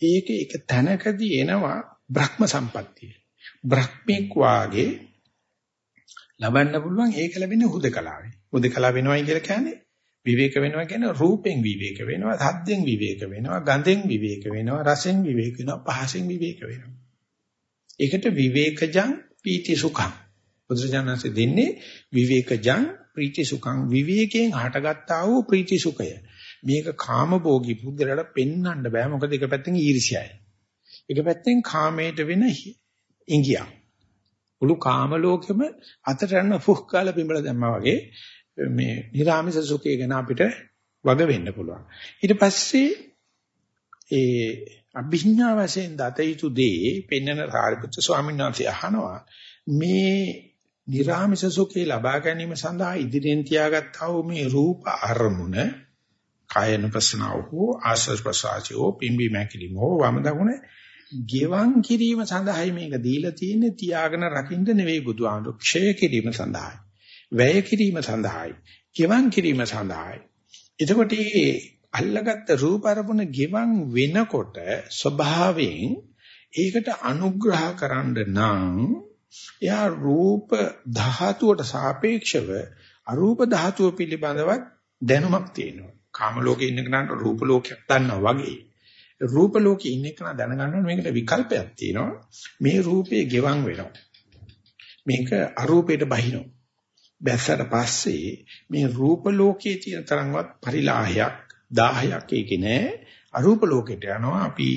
ඒක එක තැනකදී එනවා බ්‍රහ්ම සම්පත්තිය. බ්‍රහ්මික වාගේ ලබන්න පුළුවන් ඒක ලැබෙන්නේ හුදකලාවේ. හුදකලාව වෙනවයි කියලා කියන්නේ විවේක වෙනවා කියන්නේ රූපෙන් විවේක වෙනවා, සද්දෙන් විවේක වෙනවා, ගඳෙන් විවේක වෙනවා, රසෙන් විවේක වෙනවා, පහසෙන් විවේක වෙනවා. ඒකට විවේකජං පීති සුඛං. බුදුරජාණන්සේ දෙන්නේ විවේකජං ප්‍රීති සුඛං විවේකයෙන් හටගත්තා වූ ප්‍රීති සුඛය. මේක කාමභෝගී පුද්ගලයාට පෙන්වන්න බෑ මොකද එක පැත්තෙන් ඊර්ෂ්‍යයි. එක පැත්තෙන් කාමයට වෙන ඉංගියක්. මුළු කාම ලෝකෙම අතට යන ෆුක් කාලා බිඹල දැම්මා වගේ මේ නිර්ාමිස සුඛය ගැන අපිට වග වෙන්න පුළුවන්. ඊට පස්සේ ඒ අභිඥා වශයෙන් දත යුතු දේ පෙන්වන සාරිපුත්‍ර ස්වාමීන් වහන්සේ අහනවා මේ නිර්ාමිස සුඛේ ලබා ගැනීම සඳහා ඉදිරියෙන් තියාගත්තා වූ මේ රූප අරමුණ කායනුපස්සනාව හෝ ආස්වාද ප්‍රසආචෝ පිම්බි මැකිලිම හෝ වම දකුණ ගෙවන් කිරීම සඳහායි මේක දීලා තියෙන්නේ. තියාගෙන රකින්න නෙවෙයි බුදුහාමුදුරු ක්ෂය කිරීම සඳහායි. වැය කිරීම සඳහායි. ගෙවන් කිරීම සඳහායි. එතකොට මේ අල්ලගත්ත රූප අරමුණ ගෙවන් වෙනකොට ස්වභාවයෙන් ඒකට අනුග්‍රහ කරන්න නම් එයා රූප ධාතුවට සාපේක්ෂව අරූප ධාතුව පිළිබඳව දැනුමක් තියෙනවා. කාම ලෝකේ ඉන්න කෙනාට රූප ලෝකයක් දන්නවා වගේ. රූප ලෝකේ ඉන්න කෙනා දැනගන්න මේකට විකල්පයක් තියෙනවා. මේ රූපේ ගෙවන් වෙනවා. මේක අරූපයට බහිනවා. බැස්සට පස්සේ මේ රූප ලෝකයේ තියෙන තරම්වත් පරිලාහයක් 1000ක් ඒකේ නෑ. අරූප ලෝකෙට යනවා අපි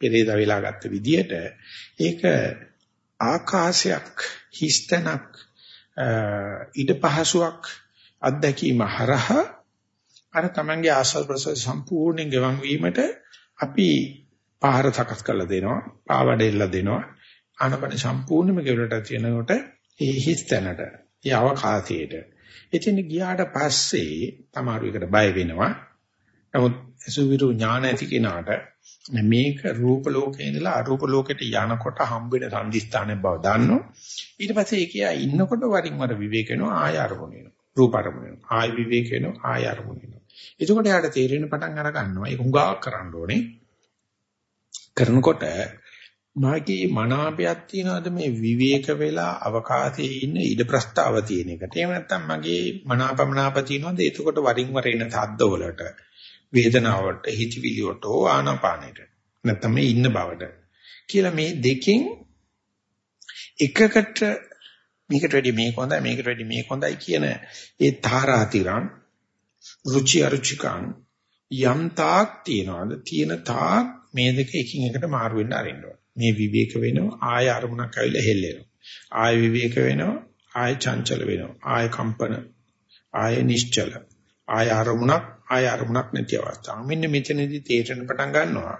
පෙරේද වෙලා ගත්ත විදිහට ඒක ආකාශයක් හිස්තනක් ඉඩ පහසුවක් අත්දැකීම හරහා අර තමන්ගේ ආස්වාද ප්‍රසවාස සම්පූර්ණයෙන් ගෙවන් වීමට අපි පාර සකස් කරලා දෙනවා පාවඩෙල්ල දෙනවා. ආනපන සම්පූර්ණයෙන්ම ගෙවලට තියෙනකොට ඒ හිස්තැනට ඒ අවකාශයට. එතින් ගියාට පස්සේ තමාරු එකට බය වෙනවා. නමුත් සුවිරු ඥාන ඇති කෙනාට මේක රූප ලෝකේ ඉඳලා අරූප ලෝකෙට යනකොට හම්බ වෙන සංදිස්ථානයේ බව දන්නෝ ඊට පස්සේ ඒකියා ඉන්නකොට වරින් වර විවේක වෙනවා ආය අරමුණ වෙනවා රූප අරමුණ වෙනවා ආය විවේක වෙනවා ආය අරමුණ වෙනවා එතකොට යාට තේරෙන පටන් අර ගන්නවා ඒක හුඟා කරන්න ඕනේ. කරනකොට මාගේ මනාපයක් තියනවාද? මේ විවේක වෙලා අවකාශයේ ඉන්න ඉඩ ප්‍රස්තාව තියෙන එකට. එහෙම නැත්නම් මගේ මනාපමනාප තියනවාද? එතකොට වරින් වර එන තද්ද වලට. වේදනාවට හිතවිලි වලට ආනාපානෙට. නැත්නම් මේ ඉන්න බවට. කියලා මේ දෙකෙන් එකකට මේකට වැඩි මේක හොඳයි මේකට වැඩි මේක හොඳයි කියන ඒ තාරාතිරම් රුචි අරුචිකං යම් තාක් තියනවාද? තියෙන තාක් මේ දෙක එකින් එකට මාරු වෙන්න ආරෙන්නවා මේ විවේක වෙනවා ආය අරමුණක් ඇවිල්ලා හෙල්ලෙනවා. ආය විවේක වෙනවා ආය චංචල වෙනවා. ආය කම්පන ආය නිශ්චල. ආය අරමුණක් ආය අරමුණක් නැති අවස්ථාව මෙන්න මෙතනදී තේරෙන පටන් ගන්නවා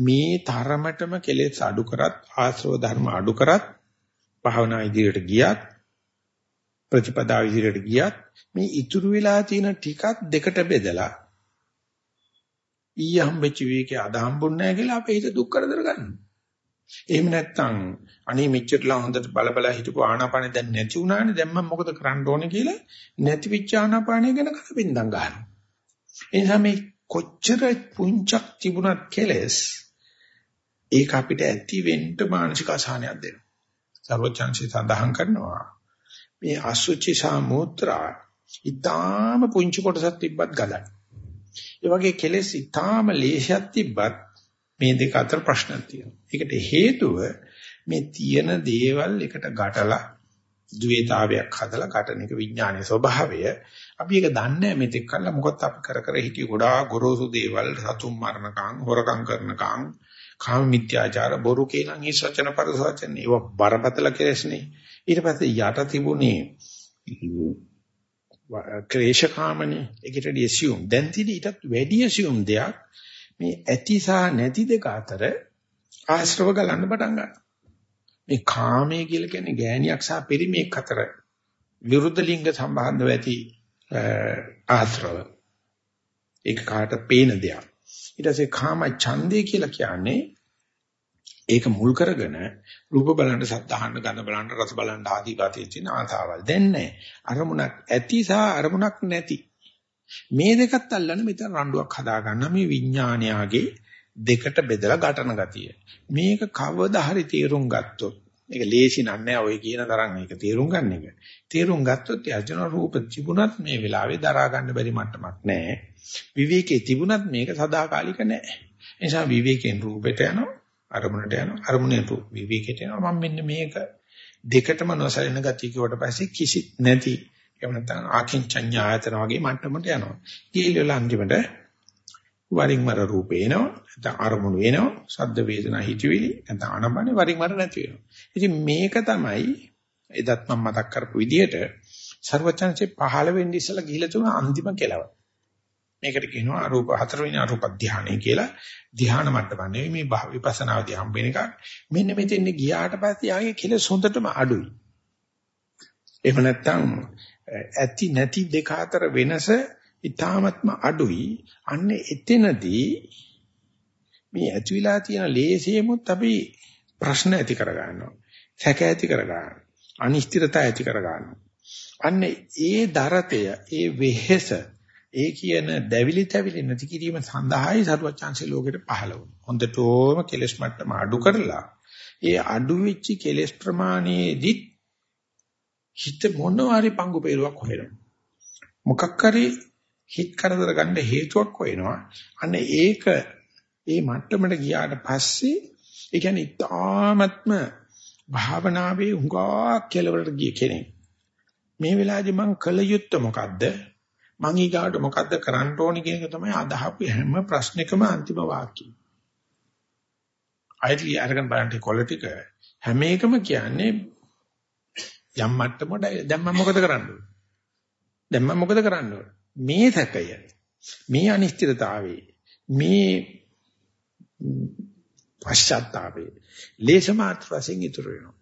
මේ තරමටම කෙලෙස් අඩු කරත් ආශ්‍රව ධර්ම අඩු කරත් භාවනා ඉදිරියට ගියත් ප්‍රතිපදා ඉදිරියට ගියත් මේ ඉතුරු වෙලා තියෙන ටිකක් දෙකට බෙදලා ඊය හම්බෙච්ච විවේකේ අද හම්බුන්නේ නැහැ කියලා අපේ හිත දුක් කරදර ගන්නවා. එහෙම නැත්නම් අනේ මෙච්චරලා හොඳට බල බල හිටපු ආනාපානෙ දැන් නැති වුණානේ දැන් මම මොකද කරන්න ඕනේ කියලා නැති වෙච්ච ආනාපානය ගැන කලබින්දම් ගන්නවා. ඒ නිසා මේ කොච්චර පුංචක් තිබුණත් කෙලස් ඒක අපිට ඇති වෙන්න මානසික අසහනයක් දෙනවා. සර්වචන්සි සඳහන් කරනවා මේ අසුචි සාමූත්‍රා ඊටාම පුංචි කොටසක් තිබ්බත් ගලයි. ඒ වගේ කෙලෙස් ඊටාම ලේසියක් තිබ්බත් මේ දෙක අතර ප්‍රශ්නක් තියෙනවා. ඒකට හේතුව මේ තියෙන දේවල් එකට ගැටලා ද්වේතාවයක් හදලා ගැටන එක විඥානයේ ස්වභාවය. අපි ඒක දන්නේ මෙතෙක් කල්ලා. මොකද අපි කර කර හිටිය ගොඩාක් ගොරෝසු දේවල් සතුම් මරණකම් හොරකම් කරනකම් කාම මිත්‍යාචාර බොරු කේලම් හිස් වචන පරස වචන ඒව බරපතල කෙලෙස්නේ. ඊට පස්සේ යට තිබුණේ ක්‍රේෂකාමනේ. ඒකට ඇසියුම් දැන් තියෙන ඊටත් වැඩි ඇසියුම් දෙයක් මේ ඇති සහ නැති දෙක අතර ආශ්‍රව ගලන්න පටන් ගන්නවා. මේ කාමයේ කියලා කියන්නේ ගෑණියක් සහ පිරිමියෙක් අතර විරුද්ධ ලිංග සම්බන්ධව ඇති ආශ්‍රව ඒක කාට පේන දෙයක් ඊට පස්සේ කාම ඡන්දේ කියලා කියන්නේ ඒක මුල් කරගෙන රූප බලන්න, සද්ද අහන්න, ගඳ බලන්න, රස බලන්න ආදී ගතිය තියෙන ආසාවල්. දැන් නැහැ. අරමුණක් ඇති සහ අරමුණක් නැති. මේ දෙකත් අල්ලන මෙතන රණ්ඩුවක් හදා ගන්න මේ විඥානයාගේ දෙකට බෙදලා ගැටන ගතිය. මේක කවදා හරි තීරුම් ගත්තොත් මේක ලේසි නෑ ඔය කියන තරම් මේක තීරුම් ගන්න එක. තීරුම් ගත්තොත් යජන රූප තිබුණත් මේ වෙලාවේ දරා ගන්න බැරි මට්ටමක් නෑ. විවේකයේ තිබුණත් මේක සදාකාලික නෑ. ඒ නිසා විවේකයෙන් රූපෙට යනවා අරමුණට යනවා අරමුණේ විවේකයට යනවා මම මෙන්න මේක දෙකටම නොසැලෙන ගතිය කිව්වට පස්සේ කිසිත් නැති එහෙම නැත්නම් ආකින්චඤ්ඤ ආයතන වගේ මට්ටමට යනවා. ඊළඟ අන්තිමට වරින් වර රූපේ එනවා නැත්නම් අරමුණු එනවා ශබ්ද වේදනා හිතවිලි නැත්නම් අනබනේ වරින් වර නැති වෙනවා. ඉතින් මේක තමයි එදත් මම මතක් කරපු විදිහට ਸਰවචන්සේ පහළ වෙන්නේ ඉස්සලා ගිහිලා තුන අන්තිම කෙලවර. මේකට කියනවා අරූප හතරවෙනි අරූප ධානය කියලා ධාන මට්ටම නෙවෙයි මේ විපස්සනාදී හම්බෙන එකක්. මෙන්න මෙතෙන් ගියාට පස්සේ ආගේ කෙලෙස් හොඳටම අඩුයි. එහෙම නැත්නම් ඇති නැති දෙක අතර වෙනස ඊ타ත්ම අඩුයි. අන්න එතනදී මේ ඇතිවිලා තියෙන ලේසියෙමුත් අපි ප්‍රශ්න ඇති කර ගන්නවා. සැක ඇති කර ගන්නවා. අනිශ්චිතතා ඇති කර ගන්නවා. අන්න ඒ දරතය, ඒ වෙහෙස ඒ කියන දැවිලි තැවිලි නැති කිරීම සඳහායි සරුවචාන්සේ ලෝකෙට පහළ වුණා. හොඳටම කෙලෙස් මට්ටම අඩු කරලා ඒ අඩු වෙච්ච කෙලෙස් ප්‍රමාණයේදී හිත මොනවාරි පංගු peerුවක් හොයනවා. මොකක් හරි හිත කරදර ගන්න හේතුවක් හොයනවා. අන්න ඒක ඒ මට්ටමට ගියාට පස්සේ ඒ කියන්නේ ඉතාමත්ම භාවනාවේ හුඟා කෙලවරට ගිය කෙනෙක්. මේ වෙලාවේදී මං කළ යුත්තේ මොකද්ද? මං ඊගාට මොකද්ද කරන්න ඕනේ කියන එක තමයි අදහපු හැම ප්‍රශ්නකම අන්තිම වාක්‍යය. අයිති අරගෙන බලන්න ක්වොලිටි එක හැම එකම කියන්නේ යම් මට්ටමකට දැන් මම මොකද කරන්න ඕනේ? දැන් මම මොකද කරන්න ඕනේ? මේ සැකය මේ අනිශ්චිතතාවේ මේ පශ්චාත්තාපේ ලේස මාත්‍ර වශයෙන් ඉතුරු වෙනවා.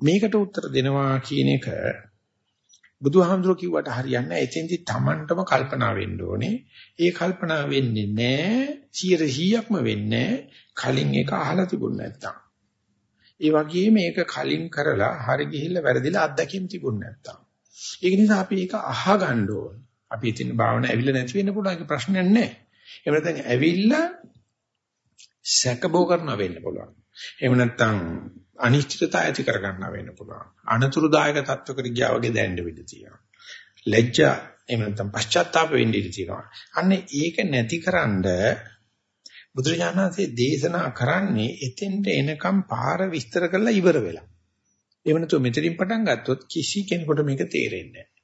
මේකට උත්තර දෙනවා කියන එක බුදුහාමුදුරුවෝ කිව්වට හරියන්නේ නැහැ. එතෙන්දි Tamanටම කල්පනා වෙන්න ඕනේ. ඒ කල්පනා වෙන්නේ නැහැ 100%ක්ම වෙන්නේ කලින් එක අහලා තිබුණ නැත්තම්. ඒ වගේම මේක කලින් කරලා හරි ගිහිල්ලා වැරදිලා අත්දැකීම් තිබුණ නැත්තම්. ඒක නිසා අපි ඒක අහගන්න ඕනේ. අපි ඉතින් භාවනා ඇවිල්ලා නැති වෙන්න පුළුවන් ඒක ප්‍රශ්නයක් නැහැ. එහෙම නැත්නම් ඇවිල්ලා සැකබෝ කරනවා වෙන්න පුළුවන්. එහෙම නැත්නම් අනිශ්චිතතාවය ඇති කර ගන්නවා වෙන්න පුළුවන්. අනතුරුදායක තත්වයකට ගියා වගේ දැනෙන්න වෙන්න තියෙනවා. ලැජ්ජා එහෙම නැත්නම් පශ්චාත්තාප වෙන්න ඉඩ තියෙනවා. අන්න ඒක නැතිකරන්ඩ බුදුරජාණන්සේ දේශනා කරන්නේ එතෙන්ට එනකම් පාර විස්තර කරලා ඉවර වෙලා. එහෙම නැත්නම් මෙතනින් පටන් ගත්තොත් කිසි කෙනෙකුට මේක තේරෙන්නේ නැහැ.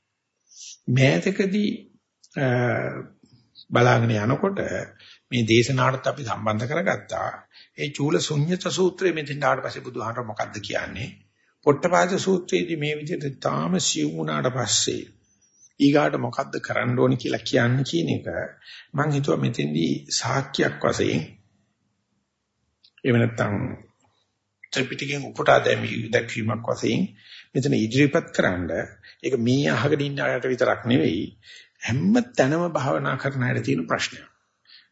මෑතකදී බලාගෙන යනකොට මේ දේශනාවට අපි සම්බන්ධ කරගත්තා. ඒ චූල ශුන්්‍යත සූත්‍රයේ මෙතෙන් ආවට පස්සේ බුදුහාමර මොකද්ද කියන්නේ? පොට්ටපාද සූත්‍රයේදී මේ විදිහට තාම සිව් වුණාට පස්සේ ඊගාට මොකද්ද කරන්න ඕනි කියලා කියන්නේ කියන එක මම හිතුවා මෙතෙන්දී සාක්ෂියක් වශයෙන් එහෙම නැත්නම් ත්‍රිපිටකයෙන් උපුටා දැක්වීමක් වශයෙන් මෙතන ඉදිරිපත් කරන්න ඒක මේ අහගෙන ඉන්න අයට විතරක් නෙවෙයි හැම තැනම භාවනා කරන අයට තියෙන ප්‍රශ්නයක්.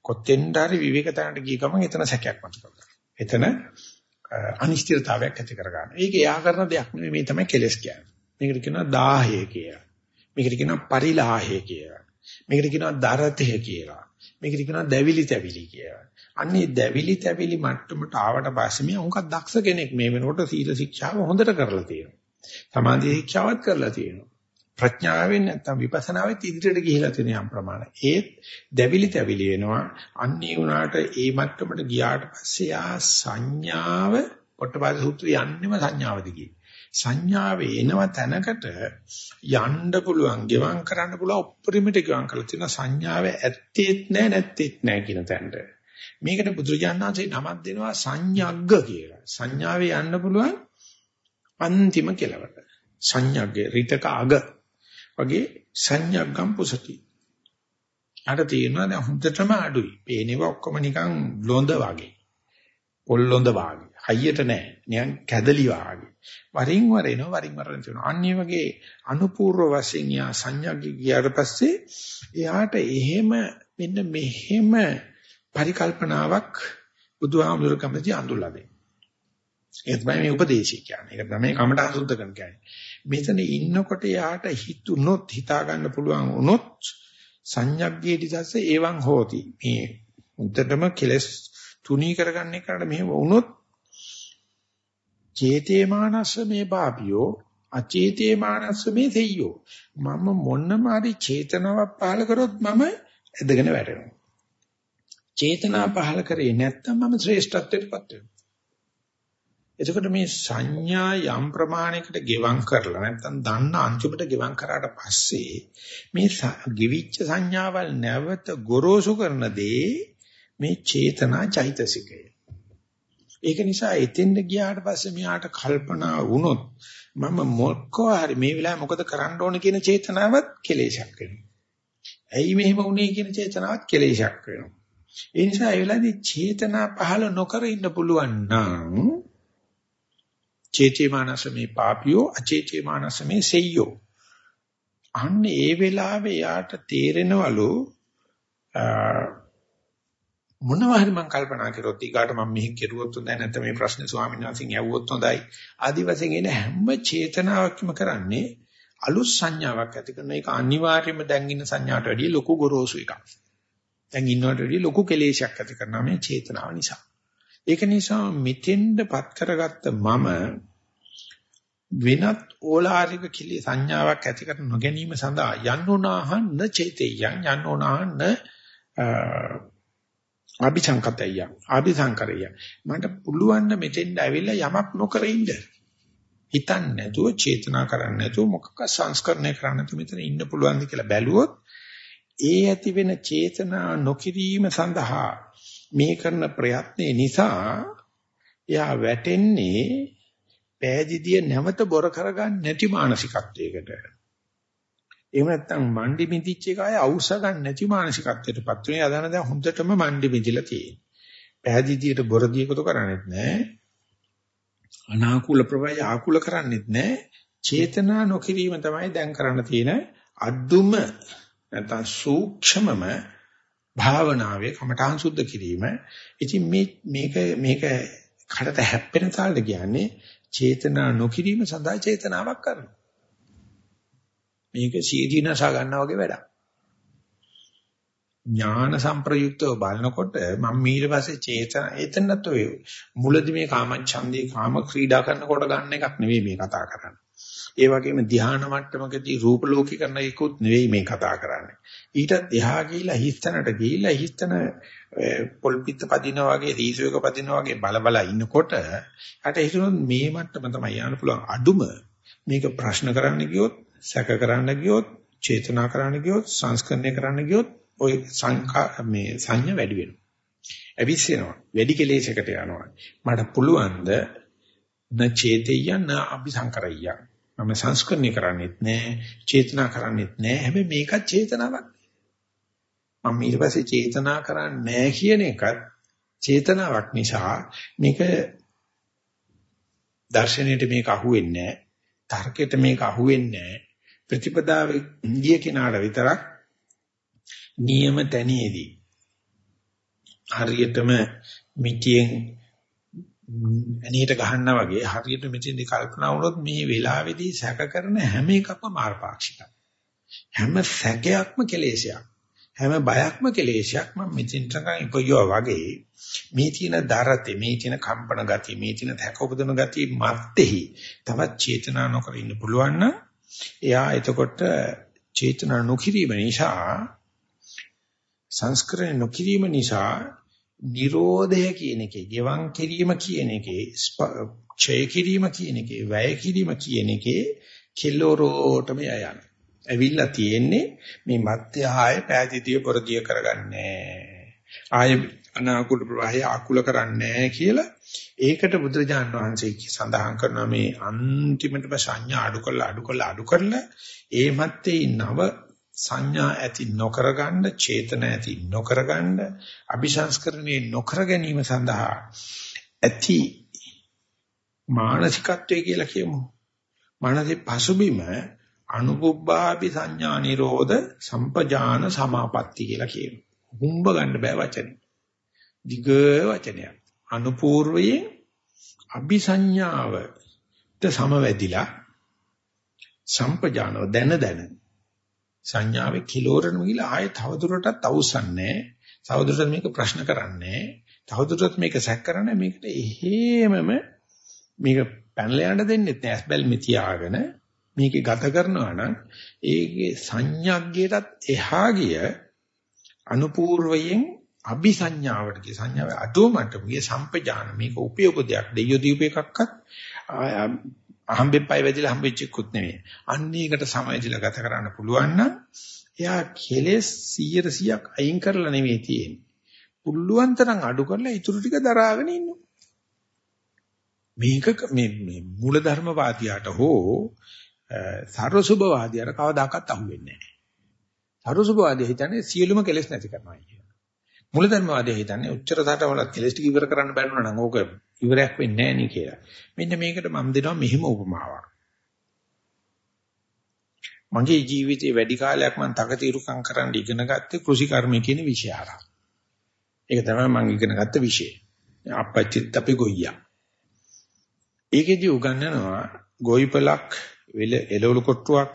කොතෙන්ද හරි විවේකතාවට ගිය ගමන් එතන සැකයක් මතුවෙනවා. එතන අනිශ්චිතතාවයක් ඇති කරගන්න. ඒක එයා කරන දෙයක් නෙවෙයි මේ තමයි කෙලස් කියන්නේ. මේකට කියනවා දාහය කියලා. මේකට කියනවා පරිලාහය කියලා. මේකට කියනවා දරතය කියලා. මේකට කියනවා දැවිලි තැවිලි කියලා. අන්නේ දැවිලි තැවිලි මට්ටමට ආවට පස්සේ මේ උන්ක දක්ෂ කෙනෙක් මේ වෙනකොට සීල ශික්ෂාව හොඳට කරලා තියෙනවා. සමාධි ශික්ෂාවත් කරලා තියෙනවා. ප්‍රඥාවෙන් නැත්තම් විපස්සනාවෙත් ඉදිරියට ගිහිලා තියෙන යම් ප්‍රමාණයක්. ඒත් දැවිලි තැවිලි වෙනවා. අන්නේ උනාට ඒ මට්ටමට ගියාට පස්සේ ආ සංඥාව පොට්ටපාද සූත්‍රය යන්නෙම සංඥාව දිගේ. සංඥාවේ එනව තැනකට යන්න පුළුවන්, ගෙවම් කරන්න පුළුවන් උපරිමයට ගෙවම් කරලා තියෙන සංඥාව ඇත්තේත් නැහැ නැත්තේත් නැහැ කියන තැනට. මේකට බුදුරජාණන්සේ නමක් දෙනවා සංඥග්ග කියලා. සංඥාවේ යන්න පුළුවන් අන්තිම කෙලවර. සංඥග්ගේ රිතක අග වගේ සංඥග්ගම් පුසති. අර තියෙනවා දැන් හොඳටම අඩුයි. පේනේව ඔක්කොම නිකන් ලොඳ වගේ. පොල්ලොඳ වගේ. හයියට නෑ. නිකන් කැදලි වගේ. වරින් වර එනවා වරින් වර එනවා. අන්නේ වගේ අනුපූර්ව වශයෙන් යා සංඥාග්ගේ ගියාට පස්සේ එයාට එහෙම මෙන්න මෙහෙම පරිකල්පනාවක් බුදුහාමුදුර කැමති අඳුල්ලා දෙන්නේ. ඒ තමයි මේ උපදේශය කියන්නේ. ඒක තමයි කමට අසුද්ධ කරන කියන්නේ. මෙතන ඉන්නකොට යාට හිතුනොත් හිතා ගන්න පුළුවන් වුණොත් සංඥග්ගේ දිසස්ස ඒවං හෝති. මේ උන්ටම කෙලස් තුනී කරගන්න එකට මෙහෙම වුණොත් චේතේ මානස්ස මේ පාපියෝ අචේතේ මානස්ස මේ දෙයියෝ මම මොන්නම හරි චේතනාවක් පහල කරොත් මම ඇදගෙන වැටෙනවා. චේතනා පහල කරේ නැත්නම් මම ශ්‍රේෂ්ඨත්වයටපත් වෙනවා. එතකොට මේ සංඥා යම් ප්‍රමාණයකට ගෙවම් කරලා නැත්නම් දන්න අන්තිමට ගෙවම් කරාට පස්සේ මේ ගිවිච්ච සංඥාවල් නැවත ගොරෝසු කරන දේ මේ චේතනා චෛතසිකය. ඒක නිසා එතෙන්ද ගියාට පස්සේ මෙයාට කල්පනා වුණොත් මම මොකෝ හරි මේ වෙලාවේ මොකද කරන්න ඕන කියන චේතනාවත් කෙලේශයක් වෙනවා. ඇයි මෙහෙම වුනේ කියන චේතනාවත් කෙලේශයක් වෙනවා. ඒ නිසා ඒ වෙලාවේදී චේතනා පහළ නොකර ඉන්න පුළුවන් නම් චේතේ මානස මේ පාපියෝ අචේතේ මානස මේ සෙය්‍යෝ අන්න ඒ වෙලාවේ යාට තේරෙනවලු මොනවා හරි මම කල්පනා කරොත් ඊගාට මම මෙහි කෙරුවොත් හොඳයි නැත්නම් මේ ප්‍රශ්නේ ස්වාමීන් වහන්සේගෙන් ඇහුවොත් හොඳයි ආදි වශයෙන් එන හැම චේතනාවක්ම කරන්නේ අලුත් සංඥාවක් ඇති කරන එක අනිවාර්යයෙන්ම දැන් ඉන්න සංඥාවට වැඩිය ලොකු ගොරෝසු එකක්. දැන් ඉන්නවට වැඩිය ලොකු කෙලේශයක් ඇති කරනවා මේ චේතනාව නිසා. ඒක නිසා මෙතෙන්ඩපත් කරගත්ත මම වෙනත් ඕලාරික කිලි සංඥාවක් ඇති කර නොගැනීම සඳහා යන්නෝනාහන්න චේතේයං යන්නෝනාහන්න අபிසංකතය අபிසංකරය. මට පුළුවන් මෙතෙන්ද ඇවිල්ලා යමක් නොකර ඉන්න. හිතන්නේ නැතුව චේතනා කරන්නේ නැතුව මොකක් සංස්කරණය කරන්න නැතුව මෙතන ඉන්න පුළුවන්ද කියලා බැලුවොත් ඒ ඇති වෙන චේතනා නොකිරීම සඳහා මේ කරන ප්‍රයත්නේ නිසා එයා වැටෙන්නේ පෑදිදිය නැවත බොර කරගන්න නැති මානසිකත්වයකට. එහෙම නැත්නම් මණ්ඩි මිදිච්ච එක අය අවශ්‍ය ගන්න නැති මානසිකත්වයටපත් වෙන යදාන දැන් හොඳටම මණ්ඩි මිදිලා තියෙන්නේ. පෑදිදියට බොරදී එකතු කරන්නේත් නැහැ. අනාකූල ප්‍රවය ආකූල කරන්නේත් නැහැ. චේතනා නොකිරීම තමයි දැන් කරන්න තියෙන අද්දුම නැත්නම් සූක්ෂමම භාවනාවේ කමඨාන් සුද්ධ කිරීම. ඉතින් මේ මේක මේක කඩට හැප්පෙන තාලට කියන්නේ චේතනා නොකිරීම සඳහා චේතනාවක් කරනවා. මේක සීදීනසා ගන්නවා වගේ වැඩක්. ඥාන සංප්‍රයුක්තව බලනකොට මම ඊට පස්සේ චේතන එතනත් ඔය මුලදි මේ කාමච්ඡන්දේ කාම ක්‍රීඩා කරනකොට ගන්න එකක් නෙවෙයි මේ කතා කරන්නේ. ඒ වගේම ධානා මට්ටමකදී රූප ලෝකේ කරන එකකුත් නෙවෙයි මේ කතා කරන්නේ. ඊටත් එහා ගිහිලා හිස්තැනට ගිහිලා හිස්තැන පොල්පිට පදිනා වගේ දීසයක පදිනා වගේ බලබල ඉන්නකොට අට හිතුනොත් මේ මට්ටම තමයි යන්න පුළුවන් අඩුම. මේක ප්‍රශ්න කරන්න ගියොත්, සැක කරන්න ගියොත්, චේතනා කරන්න ගියොත්, සංස්කරණය කරන්න ගියොත් ওই සංකා මේ සංඥා වැඩි වෙනවා. ඇවිස්සෙනවා. වැඩි කෙලෙසකට යනවා. මට පුළුවන් ද න චේතේය න අபிසංකරය මම සංස්කරණය කරන්නේත් නැහැ, චේතනා කරන්නේත් නැහැ. හැබැයි මේකත් චේතනාවක්. මම ඊට පස්සේ චේතනා කරන්නේ නැහැ කියන එකත් චේතනාවක් නිසා මේක දර්ශනයට මේක අහුවෙන්නේ නැහැ. තර්කයට මේක අහුවෙන්නේ නැහැ. ප්‍රතිපදාවේ ගිය කෙනාට විතරක් නියම තැනේදී හරියටම මිටියෙන් ඇනීට ගහනවා වගේ හරියට මෙතෙන්දී කල්පනා වුණොත් මේ වෙලාවේදී සැක කරන හැම එකක්ම මාර්ගපාක්ෂිකයි. හැම සැකයක්ම කෙලෙසයක්. හැම බයක්ම කෙලෙසයක් මම මෙතෙන්ට ඉපයුවා වගේ මේ තියෙන දරතේ මේ තියෙන කම්පන ගතිය මේ තියෙන තැක උපදන ගතිය මැත්තේහි තවත් චේතනා නොකර ඉන්න පුළුවන් නම් එයා එතකොට චේතනා නොකිරීම නිසා සංස්කරණය නොකිරීම නිසා නිරෝධය කියන එකේ, ගෙවන් කිරීම කියන එකේ, ඡය කිරීම කියන එකේ, වැය කිරීම කියන එකේ කෙලොරෝටම යයන්. ඇවිල්ලා තියෙන්නේ මේ මත්ය ආය පෑදීතිය පොරදිය කරගන්නේ. ආය අනාකූල ප්‍රවාහය ආකූල කරන්නේ කියලා ඒකට බුදුරජාන් වහන්සේ සඳහන් කරන මේ අන්තිමටම සංඥා අඩු කරලා අඩු කරලා අඩු කරලා ඒ මැත්තේ නව සංඥා ඇති නොකරගන්න චේතන ඇති නොකරගන්න අபிසංස්කරණේ නොකර ගැනීම සඳහා ඇති මානසිකත්වය කියලා කියමු. මානසික පසුබිම අනුපුබ්බාපි සංඥා නිරෝධ සම්පජාන සමාපatti කියලා කියමු. හුම්බ ගන්න බෑ වචනේ. දිග වචනයක්. අනුපූර්වයෙන් අபிසඤ්ඤාවට සමවැදිලා සම්පජානව දැන දැන සංඥාවේ කිලෝරණ ගිහලා ආයෙ තවදුරටත් අවසන්නේ තවදුරටත් මේක ප්‍රශ්න කරන්නේ තවදුරටත් මේක සැක කරන්නේ මේකට එහෙමම මේක පැනලා යන්න දෙන්නෙත් නෑ. ඇස්බල් මෙතියාගෙන මේක ගත කරනවා නම් ඒකේ සංඥාග්ගයටත් එහා ගිය අනුපූර්වයෙන් අபிසඤ්ඤාවට කිය සංඥාවේ අදෝමට ගිය සම්පජාන මේක උපයෝගයක් දෙයියෝ දීප එකක්වත් අහම්බෙන් පය වැදිලා හම්බෙච්චෙකුත් නෙවෙයි. අන්න ඒකට සමයදිලා ගත කරන්න පුළුවන් නම් එයා කෙලෙස් 100%ක් අයින් කරලා නෙවෙයි තියෙන්නේ. පුළුවන් තරම් අඩු කරලා ඊටු ටික දරාගෙන ඉන්නවා. මේක මේ මේ මූලධර්මවාදියාට හෝ සර්වසුභවාදියාට කවදාකවත් අහුවෙන්නේ නැහැ. සර්වසුභවාදියා හිතන්නේ සියලුම කෙලෙස් නැති කරනවා කියන. මූලධර්මවාදී හිතන්නේ උච්චර සාටවලත් කෙලස් ටික ඉවර කරන්න බැන්නා නම් ඕක ඉවරයක් වෙන්නේ නැහැ නේ කියලා. මෙන්න මේකට මම දෙනවා මෙහිම උපමාවක්. මගේ ජීවිතේ වැඩි කාලයක් මම තකතිරුකම් කරන්න ඉගෙන ගත්තේ කෘෂි කර්මය කියන විෂය හරහා. ඒක තමයි මම ඉගෙන ගත්ත විෂය. අපච්චිත් අපි ගොයියා. ඒකෙදි උගන්වනවා ගොයිපලක් එළවලු කොට්ටුවක්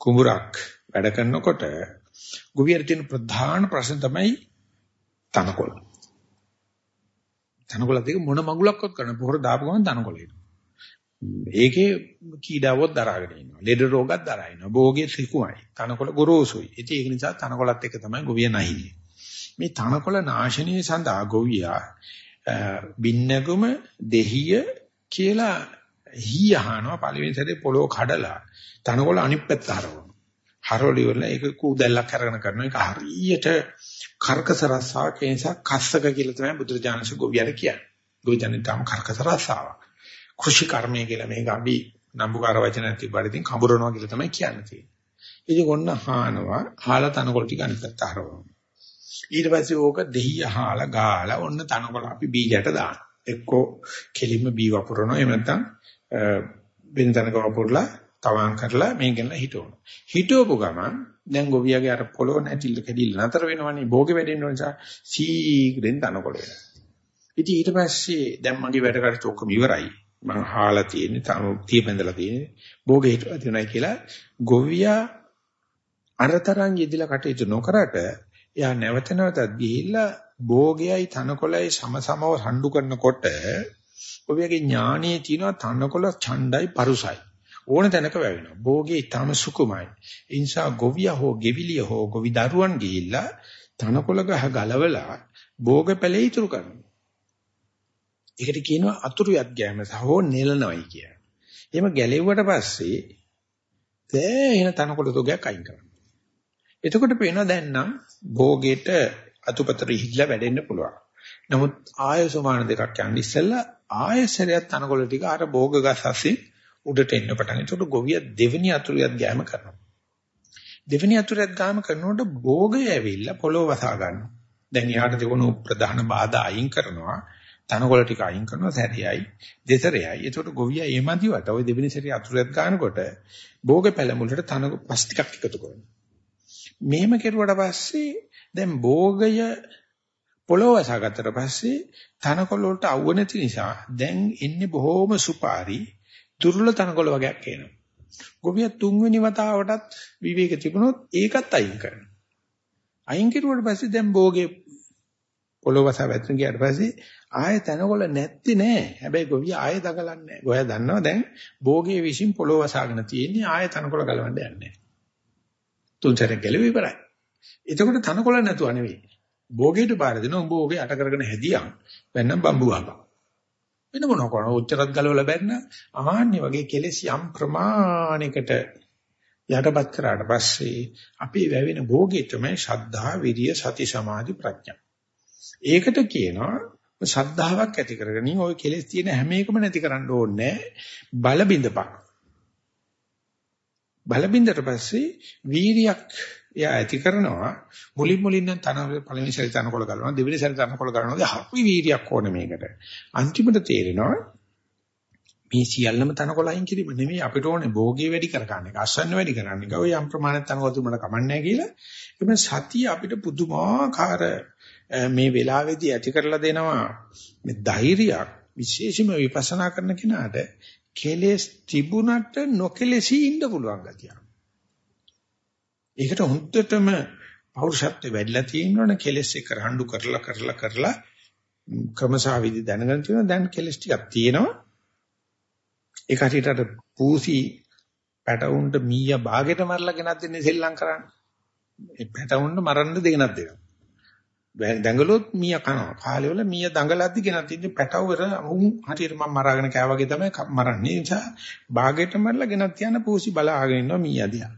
කුඹුරක් වැඩ කරනකොට ගොවියර තියෙන ප්‍රධාන ප්‍රශ්න තමයි තනකොළ. තනකොළ දෙක මොන මගුලක්වත් කරන්න පොහොර දාපු ගමන් තනකොළ එනවා. ඒකේ කීඩාවොත් දරාගෙන ඉන්නවා. ලෙඩ රෝගත් දරා ඉන්නවා. භෝගේ සිකුමයි. තනකොළ ගොරෝසුයි. ඉතින් ඒක නිසා තනකොළත් එක තමයි ගොවිය නැහිනේ. මේ තනකොළ නාශනීය සඳහා ගොවියා බින්නගම දෙහිය කියලා හීය අහනවා පළවෙනි සැරේ පොළොව කඩලා තනකොළ අනිත් පැත්ත හරවනවා. හරවලි වල ඒක කූදැල්ලක් අරගෙන කරනවා. ඒක හරියට කර්කස රසාවක් ඒ නිසා කස්සක කියලා තමයි බුදුරජාණන්සේ ගොවියට කියන්නේ. ගොවියන් තම කර්කස රසාවක්. කෘෂි කර්මය කියලා මේක අපි නම්බුකාර වචන තිබ්බට ඉතින් කඹරනවා කියලා තමයි කියන්නේ තියෙන්නේ. ඉතින් ඔන්න හානවා, හාලා තනකොළ ටික අනිත් පැත්ත හරවනවා. ඊට පස්සේ ඕක දෙහිය හාලා ගාලා ඔන්න තනකොළ අපි බීජයට දානවා. එක්කෝ කෙලින්ම බී වපුරනවා එහෙම නැත්නම් වෙන තැනක වපුරලා තවම් කරලා මේකෙන් හිටවනවා. හිටවපු ගමන් දැන් ගොවියාගේ අර පොළොව නැතිල කැඩිල්ල නතර වෙනවනේ භෝගේ වැඩෙන්න නිසා සීග්‍රෙන් තනකොළ වෙනවා. ඉතින් ඊට පස්සේ දැන් මගේ වැඩ කටයුතු ඔක්කොම ඉවරයි. මං හාලා තියෙන්නේ තම තිය බඳලා තියෙන්නේ භෝගේ හිටවා තියෙනයි කියලා ගොවියා අරතරන් යෙදිලා කටයුතු නොකරට එයා නැවත නැවතත් ගිහිල්ලා භෝගයයි තනකොළයි සමසමව හඬු කරනකොට ඔබගේ ඥානයේ තියෙන තනකොළ ඡණ්ඩයි පරුසයි. ඕන තැනක වැවෙනවා. භෝගේ ඊටම සුකුමයි. ඒ නිසා ගොවිය හෝ ගෙවිලිය හෝ ගොවි දරුවන් ගිහිල්ලා තනකොළ ගහ ගලවලා භෝග පැලේ ඉතුරු කරනවා. ඒකට කියනවා අතුරුයක් ගෑම සහෝ නෙලනවයි කිය. එහෙම ගැලෙව්වට පස්සේ තේහෙන තනකොළ තොගයක් අයින් කරනවා. එතකොට පේනවා දැන් නම් භෝගේට අතුපතර ඉහිලා වැඩෙන්න පුළුවන්. නමුත් ආයසමාන දෙකක් යන්න ඉස්සෙල්ලා ආයසරයක් තනකොළ ටික අර භෝග ගස් අස්සේ උඩට එන්න පටන්. ඒකට ගොවිය දෙවෙනි අතුරියත් ගෑම කරනවා. දෙවෙනි අතුරියත් ගාම කරනකොට භෝගය ඇවිල්ලා පොළොව වසා ගන්නවා. දැන් යාට තිබුණු ප්‍රධාන බාධා අයින් කරනවා. තනකොළ ටික අයින් කරනවා සැරයයි දෙසරයයි. ඒකට ගොවියා එමදිවට ওই දෙවෙනි සැරේ අතුරියත් ගන්නකොට භෝග පැලමුලට තන පස් ටිකක් එකතු කරනවා. මෙහෙම කෙරුවට පස්සේ දැන් භෝගය පොළොව වසාගත්තට පස්සේ තනකොළ වලට අවුව නැති නිසා දැන් එන්නේ බොහොම සුපාරි දුර්වල තනකොළ වගේක් එනවා. ගොවිය තුන්වෙනි වතාවටත් විවේක තිබුණොත් ඒකත් අයින් කරනවා. අයින් කෙරුවට පස්සේ දැන් භෝගේ පොළොව වසා වැටෙන ගියාට පස්සේ ආයෙ තනකොළ නැත්තේ නෑ. හැබැයි ගොවිය ආයෙ දගලන්නේ නෑ. ගොයා දන්නවා දැන් භෝගේ විශ්ින් පොළොව වසාගෙන තියෙන්නේ ආයෙ තනකොළ ගලවන්න යන්නේ නෑ. තුන් සැරයක් ගැලුව ඉවරයි. එතකොට තනකොළ නැතුව නෙවෙයි. භෝගයට බාර දෙනවා උඹ ඕකේ අට කරගෙන හැදියම්. වෙන්නම් බම්බු වහපන්. වෙන මොන කරන උච්චරත් ගලවලා බැන්න ආන්නේ වගේ කෙලෙස් යම් ප්‍රමාණයකට යටපත් කරාට පස්සේ අපි වැවෙන භෝගේ තමයි ශද්ධා විරිය සති සමාධි ප්‍රඥා. ඒකට කියනවා ශද්ධාවක් ඇති කරගෙන ওই කෙලෙස් තියෙන හැම එකම නැති කරන්න ඕනේ බල බින්දපක්. බල බින්දට පස්සේ වීරියක් එයා ඇති කරනවා මුලින් මුලින් නම් තන පළවෙනි සැරේ තනකොළ ගලනවා දෙවෙනි සැරේ තනකොළ ගලනවා හරි වීරියක් ඕනේ මේකට. අන්තිමට තේරෙනවා මේ සියල්ලම තනකොළ අයින් කිරීම නෙමෙයි අපිට ඕනේ භෝගී වැඩි කරගන්න එක අසන්න වැඩි කරන්න එක. ඔය යම් ප්‍රමාණයක් තනකොළ තුමන කමන්නේ කියලා. එමෙ සතිය අපිට පුදුමාකාර මේ වෙලාවේදී ඇති කරලා දෙනවා. මේ ධෛර්යයක් විශේෂම විපස්සනා කරන කෙනාට කෙලෙස් තිබුණට නොකෙලෙසී ඉන්න පුළුවන් ගතියක්. ඒකට හොඳටම පෞරුෂත්වය වැඩිලා තියෙනවනේ. කෙලස් එක රණ්ඩු කරලා කරලා කරලා ක්‍රමසාවිදි දැනගෙන තියෙනවා. දැන් කෙලස් ටිකක් තියෙනවා. ඒක හරියට අර පූසි පැටවුන්ට මීයා ਬਾගෙට මරලා ගෙනත් දෙන්නේ සෙල්ලම් කරන්නේ. ඒ පැටවුන්ට මරන්න දෙගෙනත් දෙනවා. දඟලුවොත් මීයා කනවා. කාලේ වල මීයා දඟලද්දි ගෙනත් ඉන්නේ. පැටවුර උන් හරියට මම මරාගෙන කෑවා වගේ තමයි මරන්නේ. ඒ නිසා ਬਾගෙට මරලා ගෙනත් තියන පූසි බලාගෙන ඉන්නවා මීයා දිහා.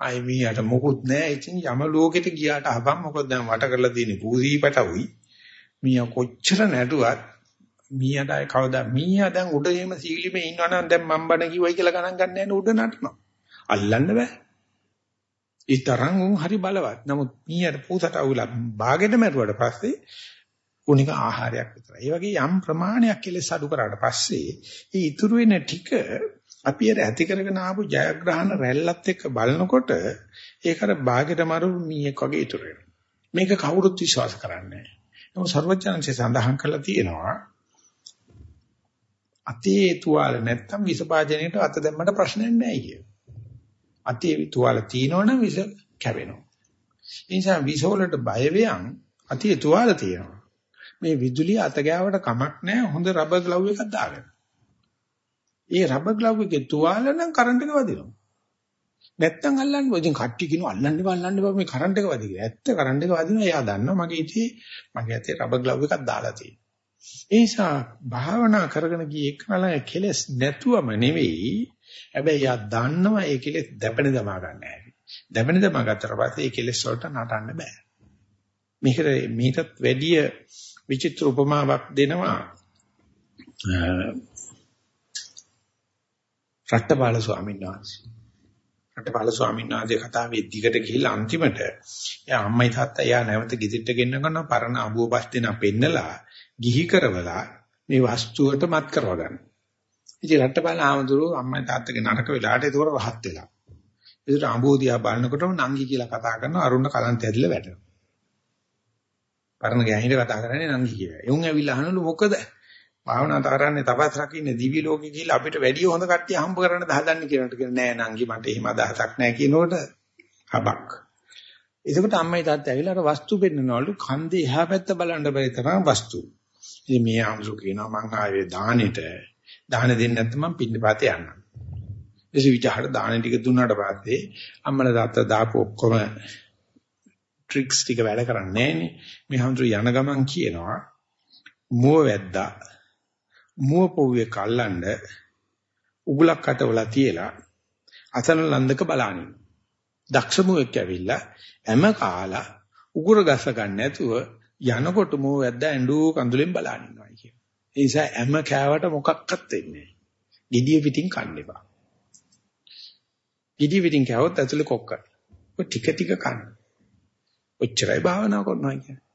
අය මීයට මොකුත් නැහැ. ඉතින් යම ලෝකෙට ගියාට අහපන් මොකද දැන් වට කරලා තියෙන්නේ පූසීපටවුයි. මීයා කොච්චර නැටුවත් මීයට අය කවදා මීයා දැන් උඩ එහෙම සීලිමේ ඉන්නවනම් දැන් මම් බණ කිව්වයි කියලා ගණන් ගන්න නැහැ උඩ නටනවා. අල්ලන්න බෑ. ඒ තරම් උන් හරි බලවත්. නමුත් මීයට පූසට අවුලා ਬਾගෙට මැරුවට පස්සේ උනික ආහාරයක් විතරයි. ඒ වගේ යම් ප්‍රමාණයක් කෙලස් අඩු කරාට පස්සේ ඒ ඉතුරු වෙන ටික අපි ඒක ඇති කරගෙන ආපු ජයග්‍රහණ රැල්ලත් එක්ක බලනකොට ඒක අර භාගයට මරු මීයක් වගේ ඉතුරු වෙනවා. මේක කවුරුත් විශ්වාස කරන්නේ නැහැ. නමුත් ਸਰවඥාන්සේ සඳහන් කළා තියෙනවා අතේ තුවාල නැත්තම් විස භාජනයට අත දැම්මට ප්‍රශ්නයක් නැහැ කිය. අතේ තුවාල තියෙනවනම් විස කැවෙනවා. ඒ නිසා විස වලට බය වෙයන් අතේ තුවාල තියෙනවා. මේ විදුලිය අත ගෑවට කමක් නැහැ හොඳ රබර් ග්ලව් එකක් දාගන්න. ඒ රබර් ග්ලව් එකේ තුවාල නම් කරන්ට් එක වදිනවා. නැත්තම් අල්ලන්න ඉතින් කට්ටි කියනවා අල්ලන්න බෑ අල්ලන්න බෑ මේ කරන්ට් එක වදි කියලා. ඇත්ත කරන්ට් එක වදිනවා එයා දන්නවා මගේ ඉතී මගේ ඇතේ රබර් ග්ලව් එකක් දාලා තියෙනවා. ඒ නිසා භාවනා කරගෙන ගිය එකනල කෙලස් නැතුවම නෙවෙයි. හැබැයි යා දන්නවා ඒ කෙලස් දැපෙන දමා ගන්න හැටි. දැපෙන දමා ගත්තට පස්සේ ඒ කෙලස් වලට නටන්න බෑ. මේකට මේකත් වැඩිය විචිත්‍ර උපමාවක් දෙනවා. රට්ටපාල ස්වාමීන් වහන්සේ. රට්ටපාල ස්වාමීන් වහන්සේ කතාවේ දිගට ගිහිල්ලා අන්තිමට එයා අම්මයි තාත්තා එයා නැවත ගෙදරට ගෙන්න ගන්න පරණ අබුව බස් දෙනා පෙන්නලා ගිහි කරවලා මේ වස්තුවට මත් කරව ගන්න. ඉතින් රට්ටපාල ආමඳුරු අම්මයි තාත්තගේ නරක වෙලාට ඒක රහත් වෙලා. ඒකට අඹෝදියා බලනකොටම නංගි කියලා කතා කරන අරුණ කලන්ත ඇදලා වැටෙනවා. පරණ ගෑණිට කතා කරන්නේ නංගි කියලා. එවුන් ඇවිල්ලා අහනලු මොකද? භාවනා තරන්නේ තපස් රකින්න දිවි ලෝකෙ ගිහිල්ලා අපිට වැඩි හොඳ කට්ටිය හම්බ කරන්න හදන්නේ කියනට කියන නෑ නංගි මට එහෙම අදහසක් නෑ කියනකොට හබක්. එතකොට අම්මයි තාත්තයි ඇවිල්ලා අර වස්තු පෙන්නනවලු කන්දේ එහා පැත්ත බලන්න බැරි තරම් වස්තු. ඉතින් මේ ආම්සු කියනවා මං ආවේ දානෙට දාන දෙන්නේ නැත්නම් මං පින්නපාතේ යන්නම්. එසේ විචාරට දාන ටික දුන්නාට පස්සේ අම්මලා තාත්තා දාපු ඔක්කොම ට්‍රික්ස් ටික වැඩ කරන්නේ නැහනේ. මේ හඳුර යන ගමන් කියනවා මුව වැද්දා මුව පොව්වේ කල්ලන්න උගලක් අතවල තියලා අතන ලන්දක බලනින්. දක්ෂ මුවෙක් ඇවිල්ලා හැම කාලා උගුර ගස ගන්න නැතුව යනකොට මුව වැද්දා ඇඬු කඳුලෙන් බලන ඉන්නවා කියන. ඒ නිසා හැම කෑවට මොකක්වත් වෙන්නේ නැහැ. gediya පිටින් කන්න එපා. gediya පිටින් කෑවොත් ඇතුලේ කොක්ක. ඔය ටික ටික කන්න. ඔච්චරයි භාවනා කරනවා කියන්නේ.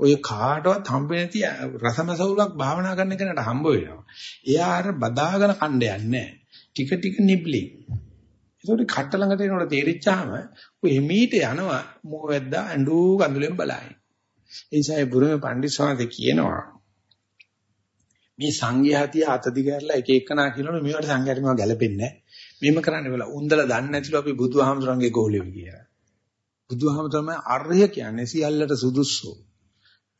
ඔය කාටවත් හම්බ නැති රසමසවුලක් භාවනා කරන කෙනාට හම්බ වෙනවා. එයා අර බදාගෙන කණ්ඩ යන්නේ ටික ටික නිබ්ලි. ඒකට කට ළඟට එනකොට තේරිච්චාම ඔය එමීට යනවා මොකවැද්දා ඇඬු කඳුලෙන් බලයි. ඒ නිසා ඒ බුරුමේ පඬිස්සවාද කියනවා මේ සංඝයාතිය අත දිගහැරලා එක එකනා කියනවනේ මේවට සංඝයාට මේවා ගැලපෙන්නේ නැහැ. මෙහෙම කරන්න වෙලා උන්දලා දන්නේ නැතිලු අපි බුදුහාමුදුරන්ගේ ගෝලියෝ කියලා. බුදුහාමුදුරම අර්ය කියන්නේ සියල්ලට සුදුසු.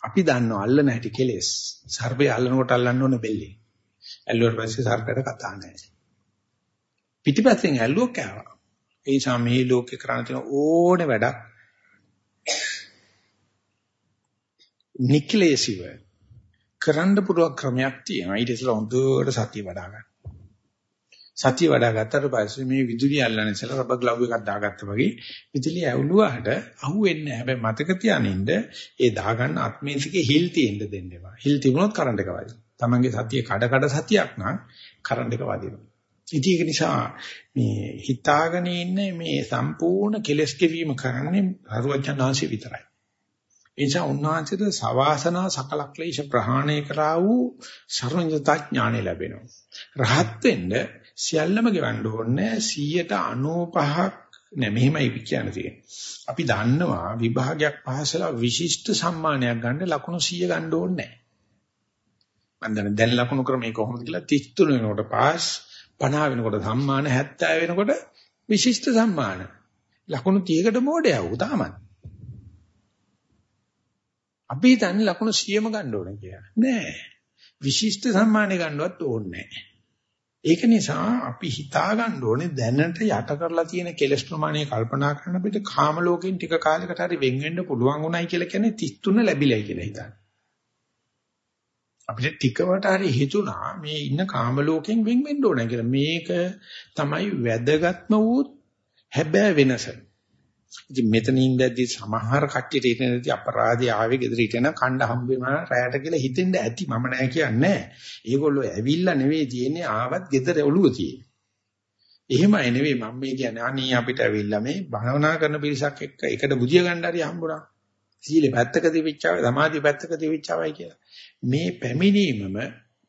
අපි දන්නව අල්ලන හැටි කෙලෙස්. සර්පය අල්ලනකොට අල්ලන්න ඕනේ බෙල්ලේ. ඇල්ලුවට පස්සේ සර්පයට කතා නැහැ. පිටිපස්සෙන් ඇල්ලුවක් කෑවා. ඒ නිසා මේ ලෝකේ කරන්න තියෙන ඕනේ වැඩක් නික්ලේශිව කරන්න පුළුවන් ක්‍රමයක් තියෙනවා. ඊට ඉස්සෙල්ලා හොඳට සතිය වඩා ගන්න. සතිය වඩා ගත්තට පස්සේ මේ විදුලිය අල්ලන ඉස්සෙල්ලා රබර් ග්ලව් එකක් දාගත්තා වගේ විදුලිය ඇවුලුවාට අහුවෙන්නේ නැහැ. හැබැයි මතක තියානින්න ඒ දාගන්න අත්මේසිකේ හිල් තියෙන්න දෙන්න එපා. හිල් තිබුණොත් කරන්ට් එක වදිනවා. Tamange සතිය කඩ කඩ සතියක් නම් කරන්ට් එක වදිනවා. ඉතින් ඒක නිසා මේ හිතාගෙන ඉන්නේ මේ සම්පූර්ණ කෙලස් කෙවීම කරන්නේ හරුවචනාංශي විතරයි. ඒ නිසා උන්වහන්සේට සවාසනා සකලක්ලේශ ප්‍රහාණය කරා වූ සර්වඥතා ඥාණය ලැබෙනවා. රහත් වෙන්න සියල්ලම ගෙවන්න ඕනේ 195ක් නෑ මෙහෙමයි කියන්නේ. අපි දන්නවා විභාගයක් පහසලා විශිෂ්ට සම්මානයක් ගන්න ලකුණු 100 ගන්න ඕනේ නෑ. මම දැන් ලකුණු ක්‍රමය කොහොමද කියලා 33 වෙනකොට පාස් 50 වෙනකොට සම්මාන 70 වෙනකොට විශිෂ්ට සම්මාන. ලකුණු 30කට මොඩේ ආවු තාමත්. අපි හිතන්නේ ලකුණු 100ම ගන්න ඕනේ කියලා. නෑ. විශිෂ්ට සම්මානෙ ගන්නවත් ඕනේ නෑ. ඒක නිසා අපි හිතා ගන්න ඕනේ දැනට යට කරලා තියෙන කෙලස් ප්‍රමාණය කල්පනා කරන අපිට කාම ලෝකෙන් ටික කාලයකට හරි වෙන් වෙන්න පුළුවන් උනායි කියලා කියන්නේ 33 ලැබිලයි කියලා හිතන්න. අපිට ටිකවට හරි හිතුණා මේ ඉන්න කාම ලෝකෙන් වෙන් වෙන්න ඕනේ කියලා. මේක තමයි වැදගත්ම වූ හැබෑ වෙනස. ඉතින් මෙතන ඉඳද්දි සමහර කට්ටියට ඉතනදී අපරාධي ආවේ ගෙදර හිටන කණ්ඩ හම්බෙම රැයට කියලා හිතෙන්න ඇති මම නෑ කියන්නේ. ඒගොල්ලෝ ඇවිල්ලා නෙවෙයි තියෙන්නේ ආවත් ගෙදර ඔළුව තියෙන්නේ. එහෙමයි නෙවෙයි මම මේ කියන්නේ අනී අපිට ඇවිල්ලා මේ භවනා කරන පිරිසක් එක්ක එකට බුදිය ගන්න හරි හම්බුණා. සීලෙ පැත්තක තිබිච්චාවයි සමාධිය පැත්තක තිබිච්චාවයි කියලා. මේ පැමිණීමම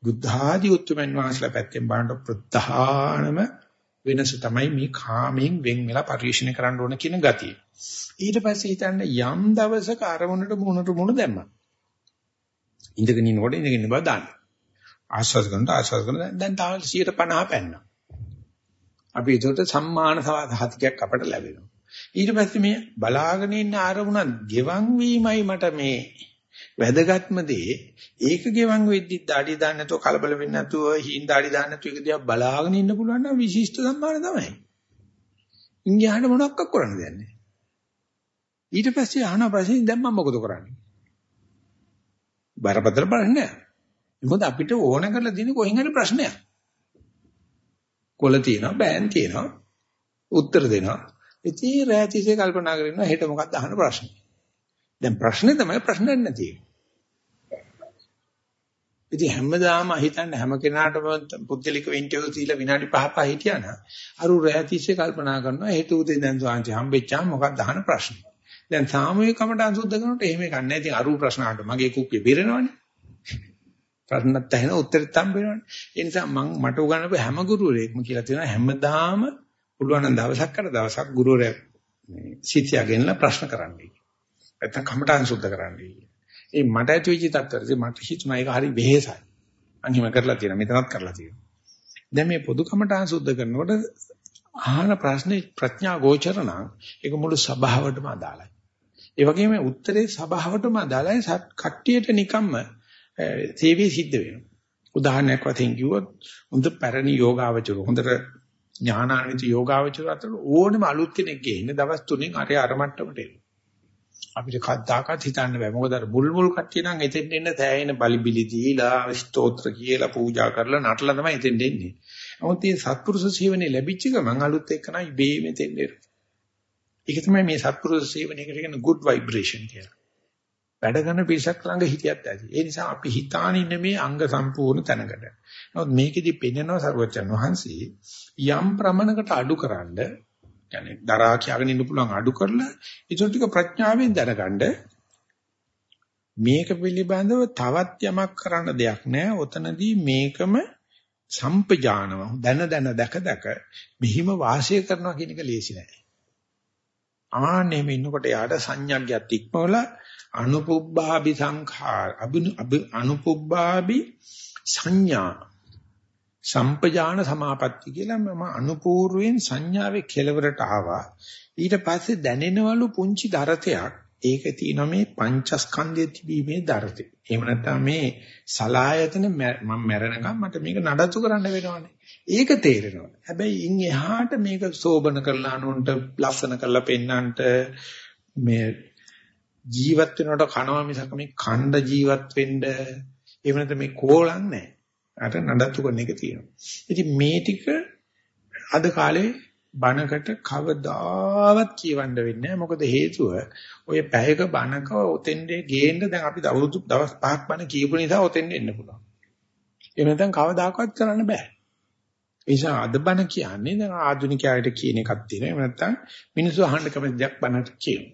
බුද්ධ ආදී උතුම්යන් වහන්සේලා පැත්තෙන් බලනකොට ප්‍රධානම වෙනස තමයි මේ කාමයෙන් වෙන් වෙලා පරිශීලනය කරන්න ඕන කියන ගතිය. ඊට පස්සේ හිතන්න යම් දවසක අරමුණට මුණට මුණ දැම්මා. ඉඳගෙන ඉන්නකොට ඉඳගෙන ඉන්න බව දාන්න. ආශ්වාස කරනට ආශ්වාස කරන දැන් තාම 150 පැන්නා. අපි ඒකට සම්මාන සහතිකයක් අපට ලැබෙනවා. ඊට පස්සේ මේ බලාගෙන ඉන්න අරමුණ ගෙවන් වීමයි මට මේ වැදගත්ම දේ ඒක ගෙවන් වෙද්දි দাঁඩි දාන්න නැතුව කලබල වෙන්නේ නැතුව හිින් দাঁඩි දාන්න නැතුව ඒක දිහා බලාගෙන ඉන්න පුළුවන් නම් විශිෂ්ට සම්මාන තමයි. ඉංග්‍රීසියට මොනවක් කරන්න දෙන්නේ. ඊට පස්සේ අහන ප්‍රශ්නේ දැන් මම මොකද කරන්නේ? බරපතල ප්‍රශ්නයක්. මොකද අපිට ඕන කරලා දෙන්නේ කොහෙන් හරි ප්‍රශ්නයක්. කොළ තියෙනවා, බෑන් තියෙනවා. උත්තර දෙනවා. ඉතින් රැතිසේ කල්පනා කරනවා හෙට මොකක්ද අහන ප්‍රශ්නේ. දැන් ප්‍රශ්නේ තමයි ප්‍රශ්නයක් නැති. ඉතින් හැමදාම හිතන්නේ හැම කෙනාටම පුද්ගලික ඉන්ටර්විව් දීලා විනාඩි 5 5 හිටියානම් අර රැතිස්සේ කල්පනා කරනවා හේතු උදේ දැන් සාංශි හම්බෙච්චාම මොකක්ද අහන ප්‍රශ්නේ. දැන් සාමූහික කමටහන් සුද්ධ කරනකොට එහෙම එකක් නැහැ. ඉතින් අරු ප්‍රශ්න අහන්න මගේ කුක්කේ බිරෙනවනේ. ප්‍රශ්නත් ඇහෙන උත්තරෙත් හම්බෙනවනේ. ඒ නිසා මම මට උගන්වපු හැම ගුරුවරයෙක්ම කියලා තියෙනවා හැමදාම පුළුවන් නම් දවසක් කර දවසක් ගුරුවරයා මේ සිතියගෙනලා ප්‍රශ්න කරන්නයි. නැත්තම් කමටහන් සුද්ධ කරන්නයි. ඒ මට ඇති වෙච්ච තත්ත්වෙදී මට හිතුණා ඒක හරි වෙහෙසයි. අනිම කරලා තියෙනවා මෙතනත් කරලා තියෙනවා. දැන් මේ පොදු කමටහන් සුද්ධ කරනකොට අහන ප්‍රශ්නේ ප්‍රඥා ගෝචර නම් ඒක මුළු සභාවටම අදාළයි. ඒ වගේම උත්තරේ සභාවටම අදාළයි කට්ටියට නිකම්ම සේවය සිද්ධ වෙනවා. උදාහරණයක් වශයෙන් කිව්වොත් හොඳ පැරණි යෝගාවචර හොඳට ඥානාන්විත යෝගාවචර අතර ඕනෙම අලුත් කෙනෙක් ගේන්නේ දවස් තුනෙන් අර අර මට්ටමට එනවා. අපිට කද්දාකත් හිතන්න බෑ. මොකද අර මුල් මුල් කට්ටිය නම් එතෙන් එන්න තෑයෙන බලිබිලි දීලා ස්තෝත්‍ර කියලා පූජා කරලා නටලා තමයි එතෙන් එන්නේ. නමුත් මේ සත්පුරුෂ සේවනේ ලැබිච්ච ගමන් අලුත් එක්කනයි ඉබේම එතෙන් එන්නේ. ඒක තමයි මේ සත්පුරුෂ සේවනයකට කියන good vibration කියලා. වැඩ කරන පිරිසක් ළඟ හිටියත් ඇති. ඒ නිසා අපි හිතාන ඉන්න මේ අංග සම්පූර්ණ තැනකට. නමුත් මේකෙදි පෙන්වනවා සරුවචන් වහන්සේ යම් ප්‍රමණකට අඩුකරනද يعني දරා කියාගෙන ඉන්න පුළුවන් අඩු කරලා ඒක ටික ප්‍රඥාවෙන් දැනගන්න මේක පිළිබඳව තවත් යමක් කරන්න දෙයක් නැහැ. ඔතනදී මේකම සම්පජානව දැන දැන දැක දැක මෙහිම වාසය කරනවා කියන එක ලේසි නෑ. ආන්නේ මේ ඉන්නකොට යාට සංඥාග්‍යත් ඉක්මවලා අනුපුබ්බාබි සංඛාර අනුපුබ්බාබි සංඥා සම්පජාන සමාපatti කියලා මම අනුපූර්වයෙන් සංඥාවේ කෙලවරට ආවා. ඊට පස්සේ දැනෙනවලු පුංචි දරතයක්. ඒක තියෙනවා මේ පංචස්කන්ධයේ තිබීමේ දරතේ එහෙම නැත්නම් මේ සලායතන මම මැරෙනකම් මට මේක නඩත්තු කරන්න වෙනවනේ. ඒක තේරෙනවා. හැබැයි ඉන් එහාට මේක සෝබන කරලා අනුන්ට ලස්සන කරලා පෙන්නන්නට මේ ජීවත් වෙනකොට කනවා මිසක මේ ඛණ්ඩ ජීවත් වෙන්න එහෙම නැත්නම් මේ කෝලම් නැහැ. අර නඩත්තු කරන එක තියෙනවා. ඉතින් මේ ටික අද කාලේ බණකට කවදාවත් කියවන්න වෙන්නේ නැහැ. මොකද හේතුව ඔය පැයක බණක ඔතෙන්දී ගේන්න දැන් අපි අවුරුදු දවස් පහක් බණ කියපු නිසා ඔතෙන්ද එන්න පුළුවන්. එහෙම නැත්නම් කවදාකවත් කරන්න බෑ. ඒ නිසා අද බණ කියන්නේ දැන් ආධුනිකයාට කියන එකක් තියෙනවා. එහෙම නැත්නම් මිනිස්සු අහන්න කැමති දෙයක් බණට කියනවා.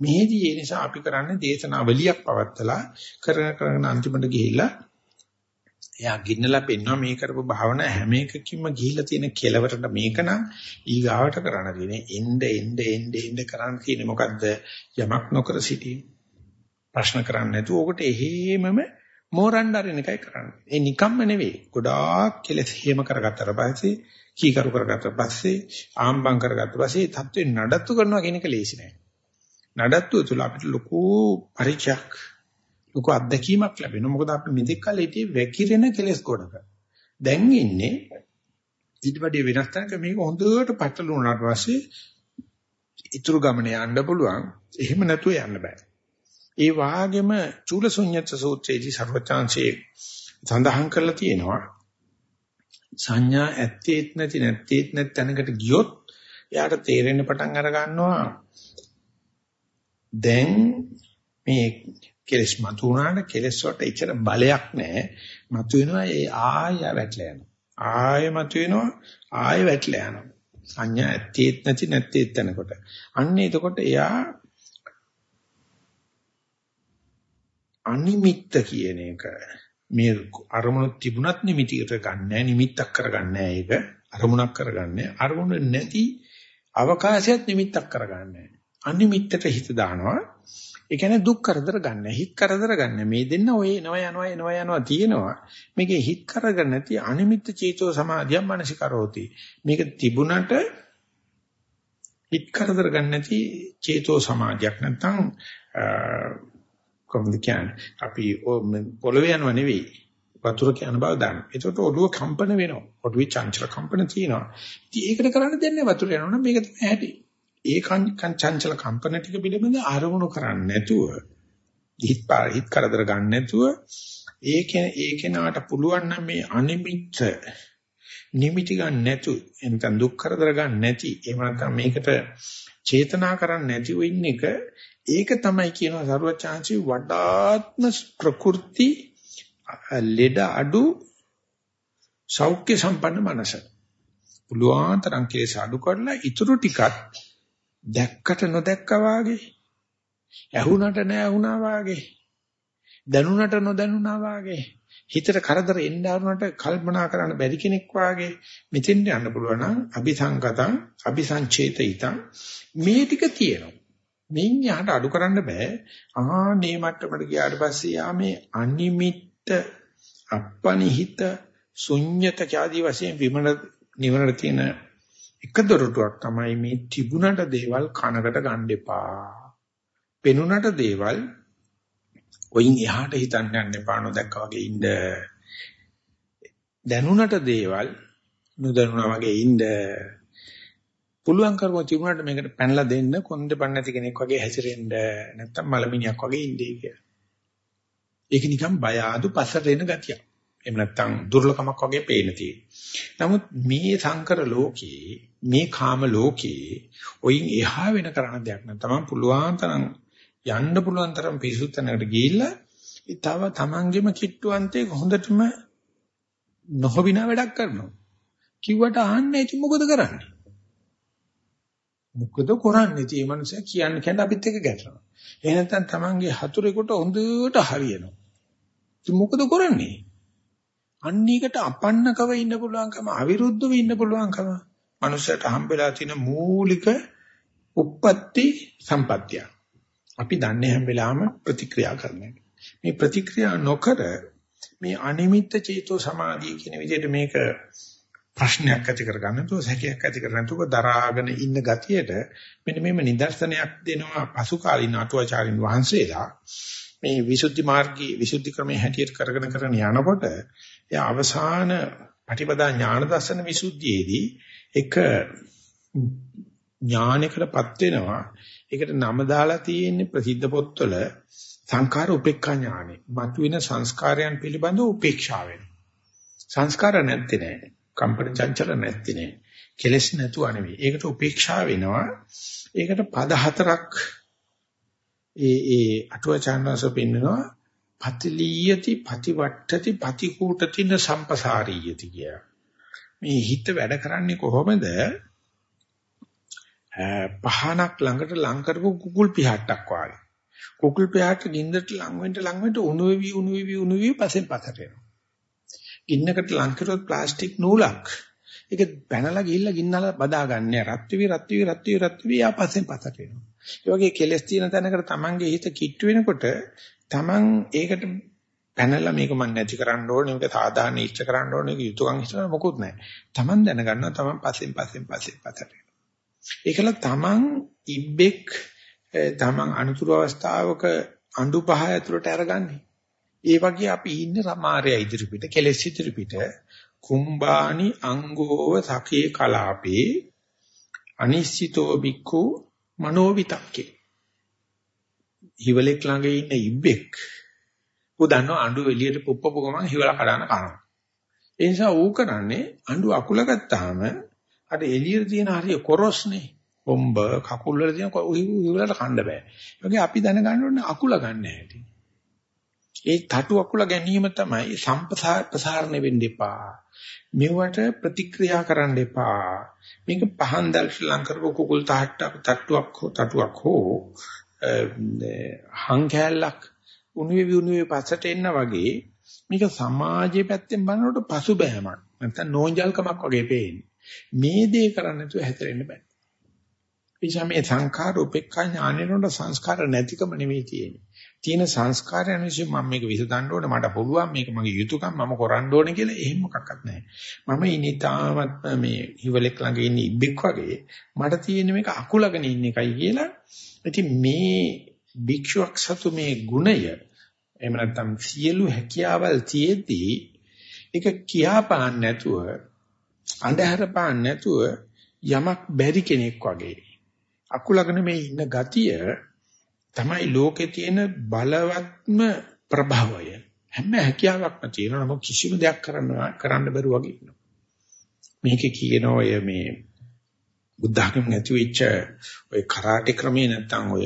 මේදී ඒ නිසා අපි කරන්නේ දේශනාවලියක් පවත්තලා කරන කරන අන්තිමට ගිහිල්ලා එයා ගින්නලා පෙන්නවා මේ කරපු භාවනා හැම එකකින්ම ගිහිල්ලා තියෙන කෙලවරට මේක නම් ඊගාවට කරන්න තියෙන්නේ එnde එnde එnde එnde කරන්න තියෙන්නේ මොකද්ද? යමක් නොකර සිටීම ප්‍රශ්න කරන්නේ නැතුව ඔකට එහෙමම මෝරන්න අරින එකයි කරන්නේ. ඒ නිකම්ම නෙවෙයි. ගොඩාක් කෙලෙස් හේම කරගත්තට පස්සේ කීකරු කරගත්තට පස්සේ ආම්බම් කරගත්තට පස්සේ தත්ත්වේ නඩත්තු කරනවා කියන එක ලේසි නෑ. නඩත්තුව තුළ අපිට ලොකු පරිචයක් ලොකු අත්දැකීමක් ලැබෙනවා. මොකද අපි මෙතෙක් කල හිටියේ වැකිරෙන කෙලස් ගොඩක. දැන් ඉන්නේ ඊට වඩා වෙනස් තැනක මේක හොඳට පටලුණාට පස්සේ ඉතුරු ගමනේ යන්න පුළුවන්. එහෙම නැතුව යන්න බෑ. ඒ වාගේම චූලසුඤ්ඤත් සූත්‍රයේදී ਸਰවචාන්සේ සඳහන් කරලා තියෙනවා සංඥා ඇත්තේත් නැති නැත්තේත් නැත් තැනකට ගියොත් එයාට තේරෙන්න පටන් අර ගන්නවා දැන් මේ කෙලස් මතු වුණාට කෙලස් වලට එච්චර බලයක් නැහැ. මතු වෙනවා ඒ ආය වැටලා යනවා. ආය මතු වෙනවා ආය වැටලා යනවා. සංඥා ඇත්තේත් නැති නැත්තේත් තැනකොට. අන්න එතකොට එයා අනිමිත්ත කියන එක මේ අරමුණු තිබුණත් නිමිතිකට ගන්නෑ නිමිත්තක් කරගන්නෑ ඒක අරමුණක් කරගන්නේ අරමුණ නැති අවකාශයත් නිමිත්තක් කරගන්නෑ අනිමිත්තට හිත දානවා. ඒ කියන්නේ දුක් කරදර ගන්න. හිත කරදර ගන්න. මේ දෙන්න ඔය එනවා යනවා එනවා යනවා තියෙනවා. මේකේ හිත කරදර නැති අනිමිත්ත චේතෝ සමාධිය මනසිකරෝති. මේක තිබුණට හිත කරදර ගන්න නැති චේතෝ සමාධියක් නැත්නම් කොහොමද කියන්නේ? අපි පොළවේ යනවා නෙවෙයි. වතුර කියන බව දන්න. ඒකට ඔළුව කම්පන වෙනවා. ඔළුවේ චංචල කම්පන තියෙනවා. ඉතින් ඒකට කරන්න දෙන්නේ වතුර යනවනම් මේක තමයි ඇති. ඒ චංචල කම්පන ටික පිළිබඳ ආරමුණු කරන්නේ නැතුව හිත හිත කරදර ගන්න නැතුව ඒකේ ඒකේනාට පුළුවන් නම් මේ අනිමිත්ත නිමිති ගන්න නැතු එනකන් දුක් කරදර ගන්න නැති එහෙම නැත්නම් මේකට චේතනා කරන්නේ නැතිව ඉන්න එක ඒක තමයි කියනවා සරුවචාන්සි වඩාත්ම ප්‍රකෘති ලෙඩ අඩු සෞඛ්‍ය සම්පන්න මනස. පුළුවන් තරම් කේස අඩු කරලා ඊටු ටිකත් දැක්කට නොදැක්කා වාගේ. ඇහුණට නැහුණා වාගේ. දැනුණට නොදැනුණා වාගේ. හිතට කරදර එන්න ආරුණට කල්පනා කරන්න බැරි කෙනෙක් වාගේ මෙතෙන් යන්න පුළුවන් නම් අபிසංගතං අபிසංචේතිතං මේ ටික තියෙනවා. මින් යහට අඩු කරන්න බෑ. ආ මේ මට්ටමට ගියාට පස්සේ යා මේ අනිමිත්ත අපනිහිත ශුන්්‍යත ආදී වශයෙන් විමන නිවනට තියෙන එක දොරටුවක් තමයි මේ තිබුණට දේවල් කනකට ගන්න එපා. පෙනුනට දේවල් ඔයින් එහාට හිතන්න යන්න එපා නොදැක්ක වගේ ඉන්න. දැනුණට දේවල් නොදැනුණා වගේ ඉන්න. පුළුවන් කරුව තිබුණාට මේකට පැනලා දෙන්න කොන්ද පන්න නැති කෙනෙක් වගේ හැසිරෙන්න නැත්තම් මලමිනියක් වගේ ඉන්නේ කියලා. ඒක නිකන් බය ආදු පස්සට එන ගතියක්. එහෙම නැත්තම් දුර්ලකමක් වගේ පේන නමුත් මේ සංකර ලෝකේ මේ කාම ලෝකේ ඔයින් එහා වෙන කරන දෙයක් නෑ. තමන් පුළුවන් තරම් යන්න පුළුවන් තරම් පිසුත්තනකට ගිහිල්ලා තව තමන්ගෙම කිට්ටුවන්තේ හොඳටම නොහොබිනා වැඩක් කරනවා. කිව්වට අහන්නේ ඉතින් මොකද කරන්නේ? මොකද කරන්නේ? ඉතින් මේ මනුස්සයා කියන්නේ කියන්නේ අපිත් එක්ක ගැටෙනවා. එහෙ නැත්නම් තමන්ගේ හතුරෙකුට හොඳට හරියනවා. ඉතින් මොකද කරන්නේ? අන්නීකට අපන්නකව ඉන්න පුළුවන්කම අවිරුද්ධව ඉන්න පුළුවන්කම මනුස්සයට හම්බෙලා තියෙන මූලික උප්පත්ති සම්පත්තිය. අපි දන්නේ හැම වෙලාවෙම ප්‍රතික්‍රියා කරන එක. මේ ප්‍රතික්‍රියා නොකර මේ අනිමිත්ත චේතෝ සමාධිය කියන විදිහට මේක ප්‍රශ්නයක් ඇති කරගන්න තුව සැකයක් ඇති කරගන්න තුව දරාගෙන ඉන්න ගතියට මෙන්න මේම නිදර්ශනයක් දෙනවා පසු කාලින අටුවාචාරින් වහන්සේලා මේ විසුද්ධි මාර්ගයේ විසුද්ධි ක්‍රමයේ හැටියට කරගෙන කරගෙන යනකොට එයා අවසාන පටිපදා ඥාන දර්ශන විසුද්ධියේදී එක ඥානයකටපත් වෙනවා ඒකට නම දාලා තියෙන්නේ ප්‍රසිද්ධ පොත්වල සංඛාර උපේක්ඛා ඥානෙ. මතුවෙන සංස්කාරයන් පිළිබඳව උපේක්ෂා වෙනවා. සංස්කාර නැත්තේ නෑ. කම්පන චංචල නැත්තේ නෑ. කෙලස් නැතුව නෙවෙයි. ඒකට උපේක්ෂා වෙනවා. ඒකට පද හතරක් ඒ ඒ අටුවචාන්වස පෙන්නනවා පතිලීයති පතිවට්ඨති පතිකූටතින සම්පසාරීයති කිය. මේ හිත වැඩ කරන්නේ කොහොමද? පහනක් ළඟට ලං කරපු කුකුල් පිහට්ටක් වගේ. කුකුල් පිහට්ට ගින්දරට ලං වෙන්න ලං වෙන්න උණු වෙවි උණු වෙවි උණු වෙවි පස්සෙන් පස්සට එනවා. ගින්නකට ලං කරොත් ප්ලාස්ටික් නූලක්. ඒක පැනලා ගිහිල්ලා ගින්නල බදා ගන්න. රත් වෙවි රත් වෙවි රත් වෙවි රත් වෙවි ආ පස්සෙන් පස්සට එනවා. ඒ වගේ කෙලස් තියෙන තැනකට Tamange හිත කිට්ටු වෙනකොට Taman ඒකට පැනලා මේක මම නැති කරන්න ඕනේ මේක සාධාරණ ඉෂ්ට කරන්න ඕනේ මේක යුතුයකම් ඉෂ්ට කරන්න මොකුත් නැහැ. Taman දැනගන්නවා Taman පස්සෙන් පස්සෙන් පස්සෙන් පස්සට ඒකල තමන් ඉබ්බෙක් තමන් අනුතුරු අවස්ථාවක අඬු පහ ඇතුළට අරගන්නේ. ඒ වගේ අපි ඉන්නේ සමාරය ඉදිරි පිට කෙලෙස් ඉදිරි පිට කුම්බානි අංගෝව සකේ කලාපේ අනිශ්චිතෝ බික්ඛු මනෝවිතක්කේ. හිවලෙක් ළඟ ඉන්න ඉබ්බෙක් ඌ දන්නවා අඬු එළියට පුප්පපු ගමන් හිවලා කඩන කනවා. ඒ නිසා ඌ කරන්නේ අඬු අකුල ගත්තාම අර එළියේ තියෙන හරිය කොරස්නේ. බොම්බ කකුල් වල තියෙන උහිවලට කන්න බෑ. ඒ වගේ අපි දැනගන්න ඕනේ අකුල ගන්න හැටි. ඒ තටු අකුල ගැනීම තමයි සම්ප්‍රසාරණය වෙන්න එපා. මෙවට ප්‍රතික්‍රියා කරන්න එපා. මේක පහන් දැල් ශ්‍රී ලංකරක කුකුල් තහට්ටක් තට්ටුවක් හෝ තටුවක් හෝ හං කැලක් උණුවේ උණුවේ පස්සට එන්න වගේ මේක සමාජයේ පැත්තෙන් බලනකොට පසුබෑමක් නැත්නම් නෝන්ජල්කමක් වගේ පේන්නේ. මේ දේ කරන්න නැතුව හැතරෙන්න බෑ. එනිසා මේ සංඛාර උපේක්ඛා ඥානෙනොට සංස්කාර නැතිකම නෙවෙයි තියෙන්නේ. තියෙන සංස්කාරයන් විශ්ව මම මේක විසඳන්න ඕනේ මට පුළුවන් මේක මගේ යුතුයකම් මම කරන්න ඕනේ කියලා එහෙම මොකක්වත් නැහැ. මම ඉනිතාමත් මේ හිවලෙක් ළඟ ඉන්න ඉබ්බෙක් වගේ මට තියෙන මේක අකුලගෙන ඉන්න එකයි කියලා. ඉතින් මේ භික්ෂුවක් සතු මේ ගුණය එහෙම නැත්නම් සියලු හැකියාවල් තියේදී ඒක කියා පාන්න නැතුව අඳුර පාන්න නැතුව යමක් බැරි කෙනෙක් වගේ අකුලගෙන මේ ඉන්න ගතිය තමයි ලෝකේ තියෙන බලවත්ම ප්‍රභවය. හැම හැකියාවක්ම තියෙනවා. නමුත් කිසිම දෙයක් කරන්න කරන්න බැරුව වගේ ඉන්නවා. මේකේ කියන ඔය මේ බුද්ධ학ම නැති වෙච්ච ඔය කරාටි ක්‍රමේ නැත්තම් ඔය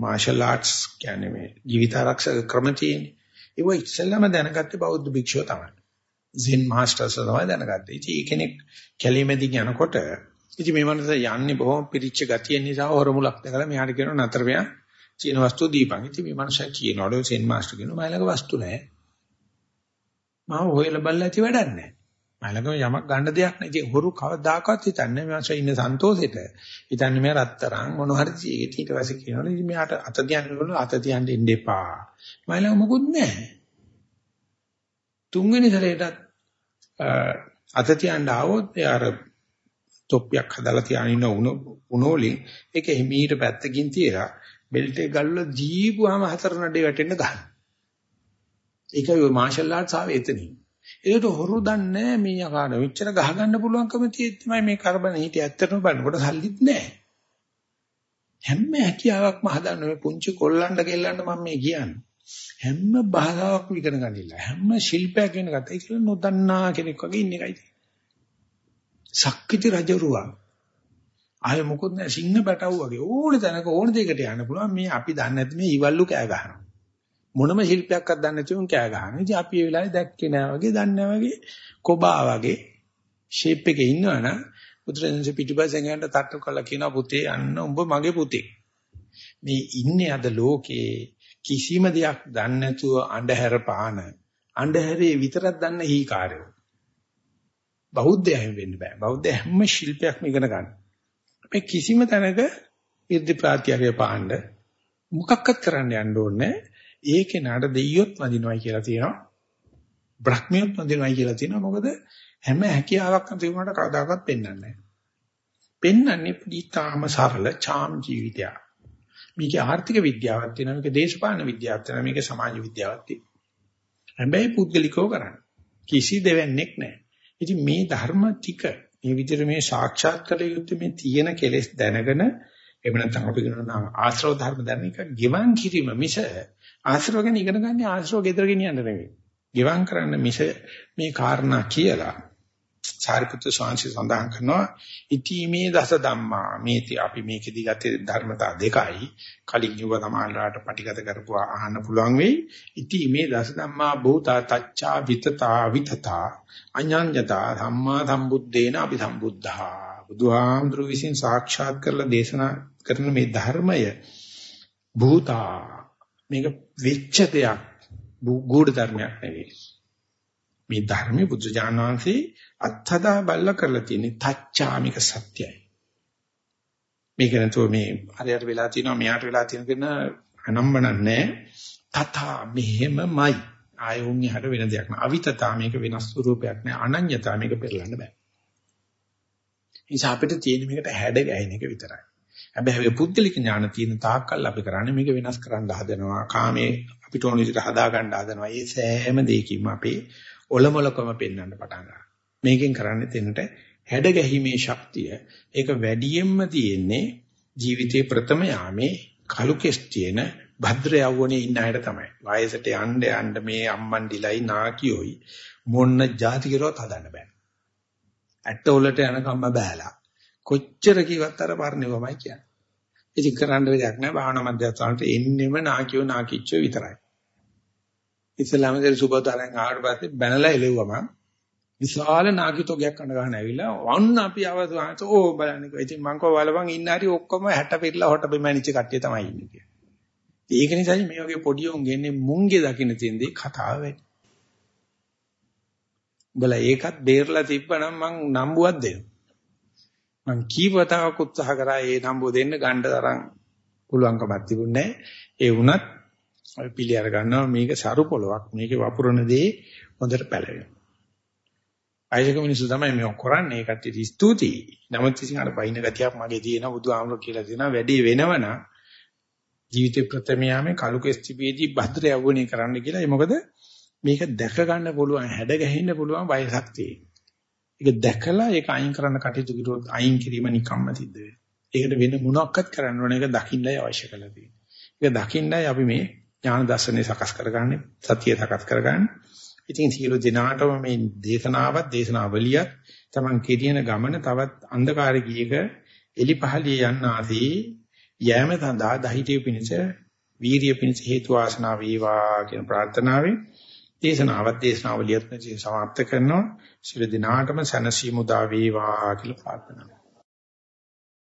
මාෂල් ආර්ට්ස් කියන්නේ මේ ජීවිත ආරක්ෂක ක්‍රම තියෙන්නේ. ඒව ඉස්සෙල්ලාම දැනගත්තේ බෞද්ධ භික්ෂුව තමයි. සෙන් මාස්ටර්ස් තමයි දැනගත්තේ. ඉතින් ඒ කෙනෙක් කැලීමේදී යනකොට ඉතින් මේ මනස යන්නේ බොහොම පිරිච්ච ගතිය නිසා හොරමුලක් දැකලා මෙහාට කියනවා නතර මෙයා චීන වස්තු දීපන්. ඉතින් මේ මනස කියනවලු සෙන් මාස්ටර් කියනවා මම ළඟ වස්තු නැහැ. මම හොයලා බලලා ඇති වැඩක් නැහැ. මම ළඟ යමක් ගන්න දෙයක් නැහැ. ඉතින් හොරු කවදාකවත් හිතන්නේ මේ මාස ඉන්න සන්තෝෂෙට. හිතන්නේ මෙයා රත්තරන් මොන හරි ඊට පස්සේ කියනවලු ඉතින් මෙයාට අත තියන්න අත තියන්න ඉන්න එපා. මම ළඟ මොකුත් නැහැ. තුන්වෙනි සැරේටත් අත තියන්න ආවොත් එයාර තොප්පියක් හදලා තියාගෙන ඉන්න උණ උණෝලින් ඒක හිමීට පැත්තකින් තියලා බෙල්ට් එක ගල්වලා දීපුවාම හතර නඩේ වැටෙන්න ගන්න. ඒකයි ඔය මාෂල් ආර්ට්ස් ආවේ එතනින්. ඒකට හොරු දන්නේ මේ යකාන මෙච්චර ගහ ගන්න පුළුවන්කම තියෙද්දිමයි මේ කරබන හිටිය ඇත්තටම බලනකොට සල්ලිත් නැහැ. හැම හැකියාවක්ම හදන්න මේ පුංචි කොල්ලන්ට කෙල්ලන්ට මම මේ කියන්නේ. හැම භාෂාවක්ම ඉගෙන ගන්නilla. හැම ශිල්පයක් ඉගෙන ගත්තා. ඒක නොදන්නා කෙනෙක් වගේ ඉන්න එකයි. සක්විති රජරුවා ආයෙ මොකොත් නෑ සිංහ පැටවු වගේ ඕන තැනක ඕන දෙයකට යන්න පුළුවන්. මේ අපි දන්නේ නැති මේ ඊවල්ලු කෑ ගහනවා. මොනම ශිල්පයක්වත් දන්නේ නැති උන් කෑ ගහනවා. ඉතින් අපි ඒ වෙලාවේ දැක්කේ නෑ වගේ දන්නේ නෑ වගේ කොබා වගේ ෂේප් එකේ ඉන්නවනම් බුදුරජාණන් පිටිපස්සෙන් යන්න තට්ටු කළා කියනවා පුතේ අන්න උඹ මගේ පුතේ. මේ ඉන්නේ අද ලෝකේ කිසිම දෙයක් දන්නේ නැතුව අඳුර පාන අඳුරේ විතරක් දන්න හීකාරයෝ. බෞද්ධයම වෙන්න බෑ. බෞද්ධ හැම ශිල්පයක්ම ඉගෙන ගන්න. මේ කිසිම තැනක 이르දි ප්‍රාත්‍යය පාන්න මොකක්වත් කරන්න යන්න ඕනේ. ඒකේ නඩ දෙයියොත් වදිනවයි කියලා තියෙනවා. බ්‍රහ්මියොත් වදිනවයි කියලා තියෙනවා. මොකද හැම හැකියාවක් නැති වුණාට කවදාකවත් පෙන්වන්නේ නැහැ. පෙන්වන්නේ ඊටාම සරල චාම් ජීවිතයක්. මේකේ ආර්ථික විද්‍යාවක් තියෙනවා. මේකේ දේශපාලන විද්‍යාවක් තියෙනවා. මේකේ සමාජ විද්‍යාවක් තියෙනවා. හැබැයි පුද්ගලිකව කරන්නේ. කිසි දෙවන්නේක් නැහැ. ඉතින් මේ ධර්ම ටික මේ විදිහට මේ සාක්ෂාත් කළ යුත්තේ මේ තියෙන කෙලෙස් දැනගෙන එහෙම නැත්නම් අපි කියනවා ආශ්‍රව ධර්ම දැන එක ගෙවන් කිරීම මිස ආශ්‍රව ගැන ඉගෙන ගන්න ආශ්‍රව ගෙදර ගෙනියන්න නෙවෙයි. ගෙවන් කරන්න මිස මේ කාරණා කියලා සාරිපුත්‍ර ස්වාමීන් සඳහන් කරනවා ඉතිමේ දස ධම්මා. මේ අපි මේකෙදි ගත්තේ ධර්මතා දෙකයි. කලින් යුව සමානලාට පටිගත කරපුවා අහන්න පුළුවන් වෙයි. ඉතිමේ දස ධම්මා භූතා තච්ඡා විතතා විතතා අඤ්ඤඤ්ඤතා ධම්මා සම්බුද්දේන අපි සම්බුද්ධා බුදුහාමුදුරු විසින් සාක්ෂාත් කරලා දේශනා කරන මේ ධර්මය භූතා. මේක වෙච්ච දෙයක්. ගුඪ ධර්මයක් නෙවෙයි. මේ ධර්මයේ බුදුජාන විශ්වසේ අත්හදා බල්ල කරලා තියෙන්නේ තච්චාමික සත්‍යයි. මේක නතෝ මේ හරියට වෙලා තියෙනවා මෙයාට වෙලා තියෙන කෙන අනම්බනන්නේ තථා මෙහෙමමයි. ආයෝන් යහට වෙන දෙයක් නෑ. අවිතතා මේක වෙනස් ස්වරූපයක් නෑ. අනඤ්‍යතා මේක පෙරලන්න බෑ. නිසා අපිට තියෙන මේකට හැඩ ගැහෙන එක විතරයි. හැබැයි පුද්ගලික ඥාන තියෙන තාක්කල් අපි කරන්නේ මේක වෙනස් කරන්න හදනවා. කාමේ අපිට ඕන විදිහට හදා ගන්න හදනවා. ඒ සෑම දෙයකින්ම අපේ ඔලොමලකම පෙන්වන්න පටන් ගන්නවා. මේකෙන් කරන්නේ තැනට හැඩ ගැහිමේ ශක්තිය. ඒක වැඩියෙන්ම තියෙන්නේ ජීවිතේ ප්‍රථම යාමේ කලු කෙස් තියෙන භද්‍ර යවුණේ ඉන්න අයට තමයි. වයසට යන්න යන්න මේ අම්මන්ඩිලයි නාකියෝයි මොන්න જાති කිරුවත් හදන්න බෑ. ඇට්ට උලට යනකම්ම බෑලා. කොච්චර කිව්වත් අර පරණවමයි කියන්නේ. ඉතින් කරන්න දෙයක් නෑ භාවනා මධ්‍යස්ථානට එන්නෙම නාකියෝ නාකිච්චෝ විතරයි. ඉස්ලාම දෙල සුබතරෙන් ආවට පස්සේ බැනලා එලෙව්වම විශාල නාගිතෝගයක් කන ගන්න ඇවිල්ලා වන්න අපි අවසානට ඕ බලන්නකෝ. ඉතින් මං කෝ වලවන් ඉන්න හරි ඔක්කොම 60 පිටලා හොට බෙමැනිච්ච කට්ටිය තමයි ඉන්නේ කියලා. ඒක නිසා මේ වගේ පොඩි උන් ගෙන්නේ මුංගේ දකින්න තියෙන දේ කතාව වෙන්නේ. උඹලා ඒකත් බේරලා තිබ්බනම් මං නම්බුවක් දෙනවා. මං කීපතාවක් උත්සාහ කරා ඒ නම්බුව දෙන්න ගන්න තරම් පුළුවන්කමක් තිබුණේ නැහැ. ඒ වුණත් අපි පිළි අර ගන්නවා මේක සරු පොලවක් මේකේ වපුරන දේ හොඳට පැලවෙනවා. අයිසක මිනිස්සු තමයි මේ කරන්නේ ඒ කට්ටියට ස්තුතියි. නමුත් ඉතින් අර බයින ගතියක් මගේ තියෙන බුදුහාමුදුර කියලා දෙනවා වැඩි වෙනවනම් ජීවිතේ ප්‍රථමයාමේ කලු කෙස්ටිපේදී භද්‍ර යවුණේ කරන්න කියලා. ඒ මොකද මේක දැක ගන්න පුළුවන් හැඩ ගැහෙන්න පුළුවන් වයසක් තියෙන. ඒක දැකලා ඒක අයින් කරන්න කටයුතු කරුවොත් අයින් කිරීම නිකම්ම සිද්ධ වෙනවා. ඒකට වෙන මොනක්වත් කරන්න ඕන එක දකින්නයි අවශ්‍ය කරලා තියෙන්නේ. ඒක දකින්නයි අපි මේ ඥාන දර්ශනේ සකස් කරගන්නේ සතිය සකස් කරගන්නේ. ඉතින් සියලු දිනාටම මේ දේශනාවත් දේශනාවලියත් Taman කෙරියන ගමන තවත් අන්ධකාරයේ ගියක එලිපහලිය යන්න ආදී යෑම සඳහා දහිතේ පිණිස වීරිය පිණිස හේතු වාසනා වේවා කියන ප්‍රාර්ථනාවෙන් දේශනාවත් දේශනාවලියත් සමාප්ත කරනවා සියලු දිනාටම සනසීමු දා වේවා කියලා ප්‍රාර්ථනා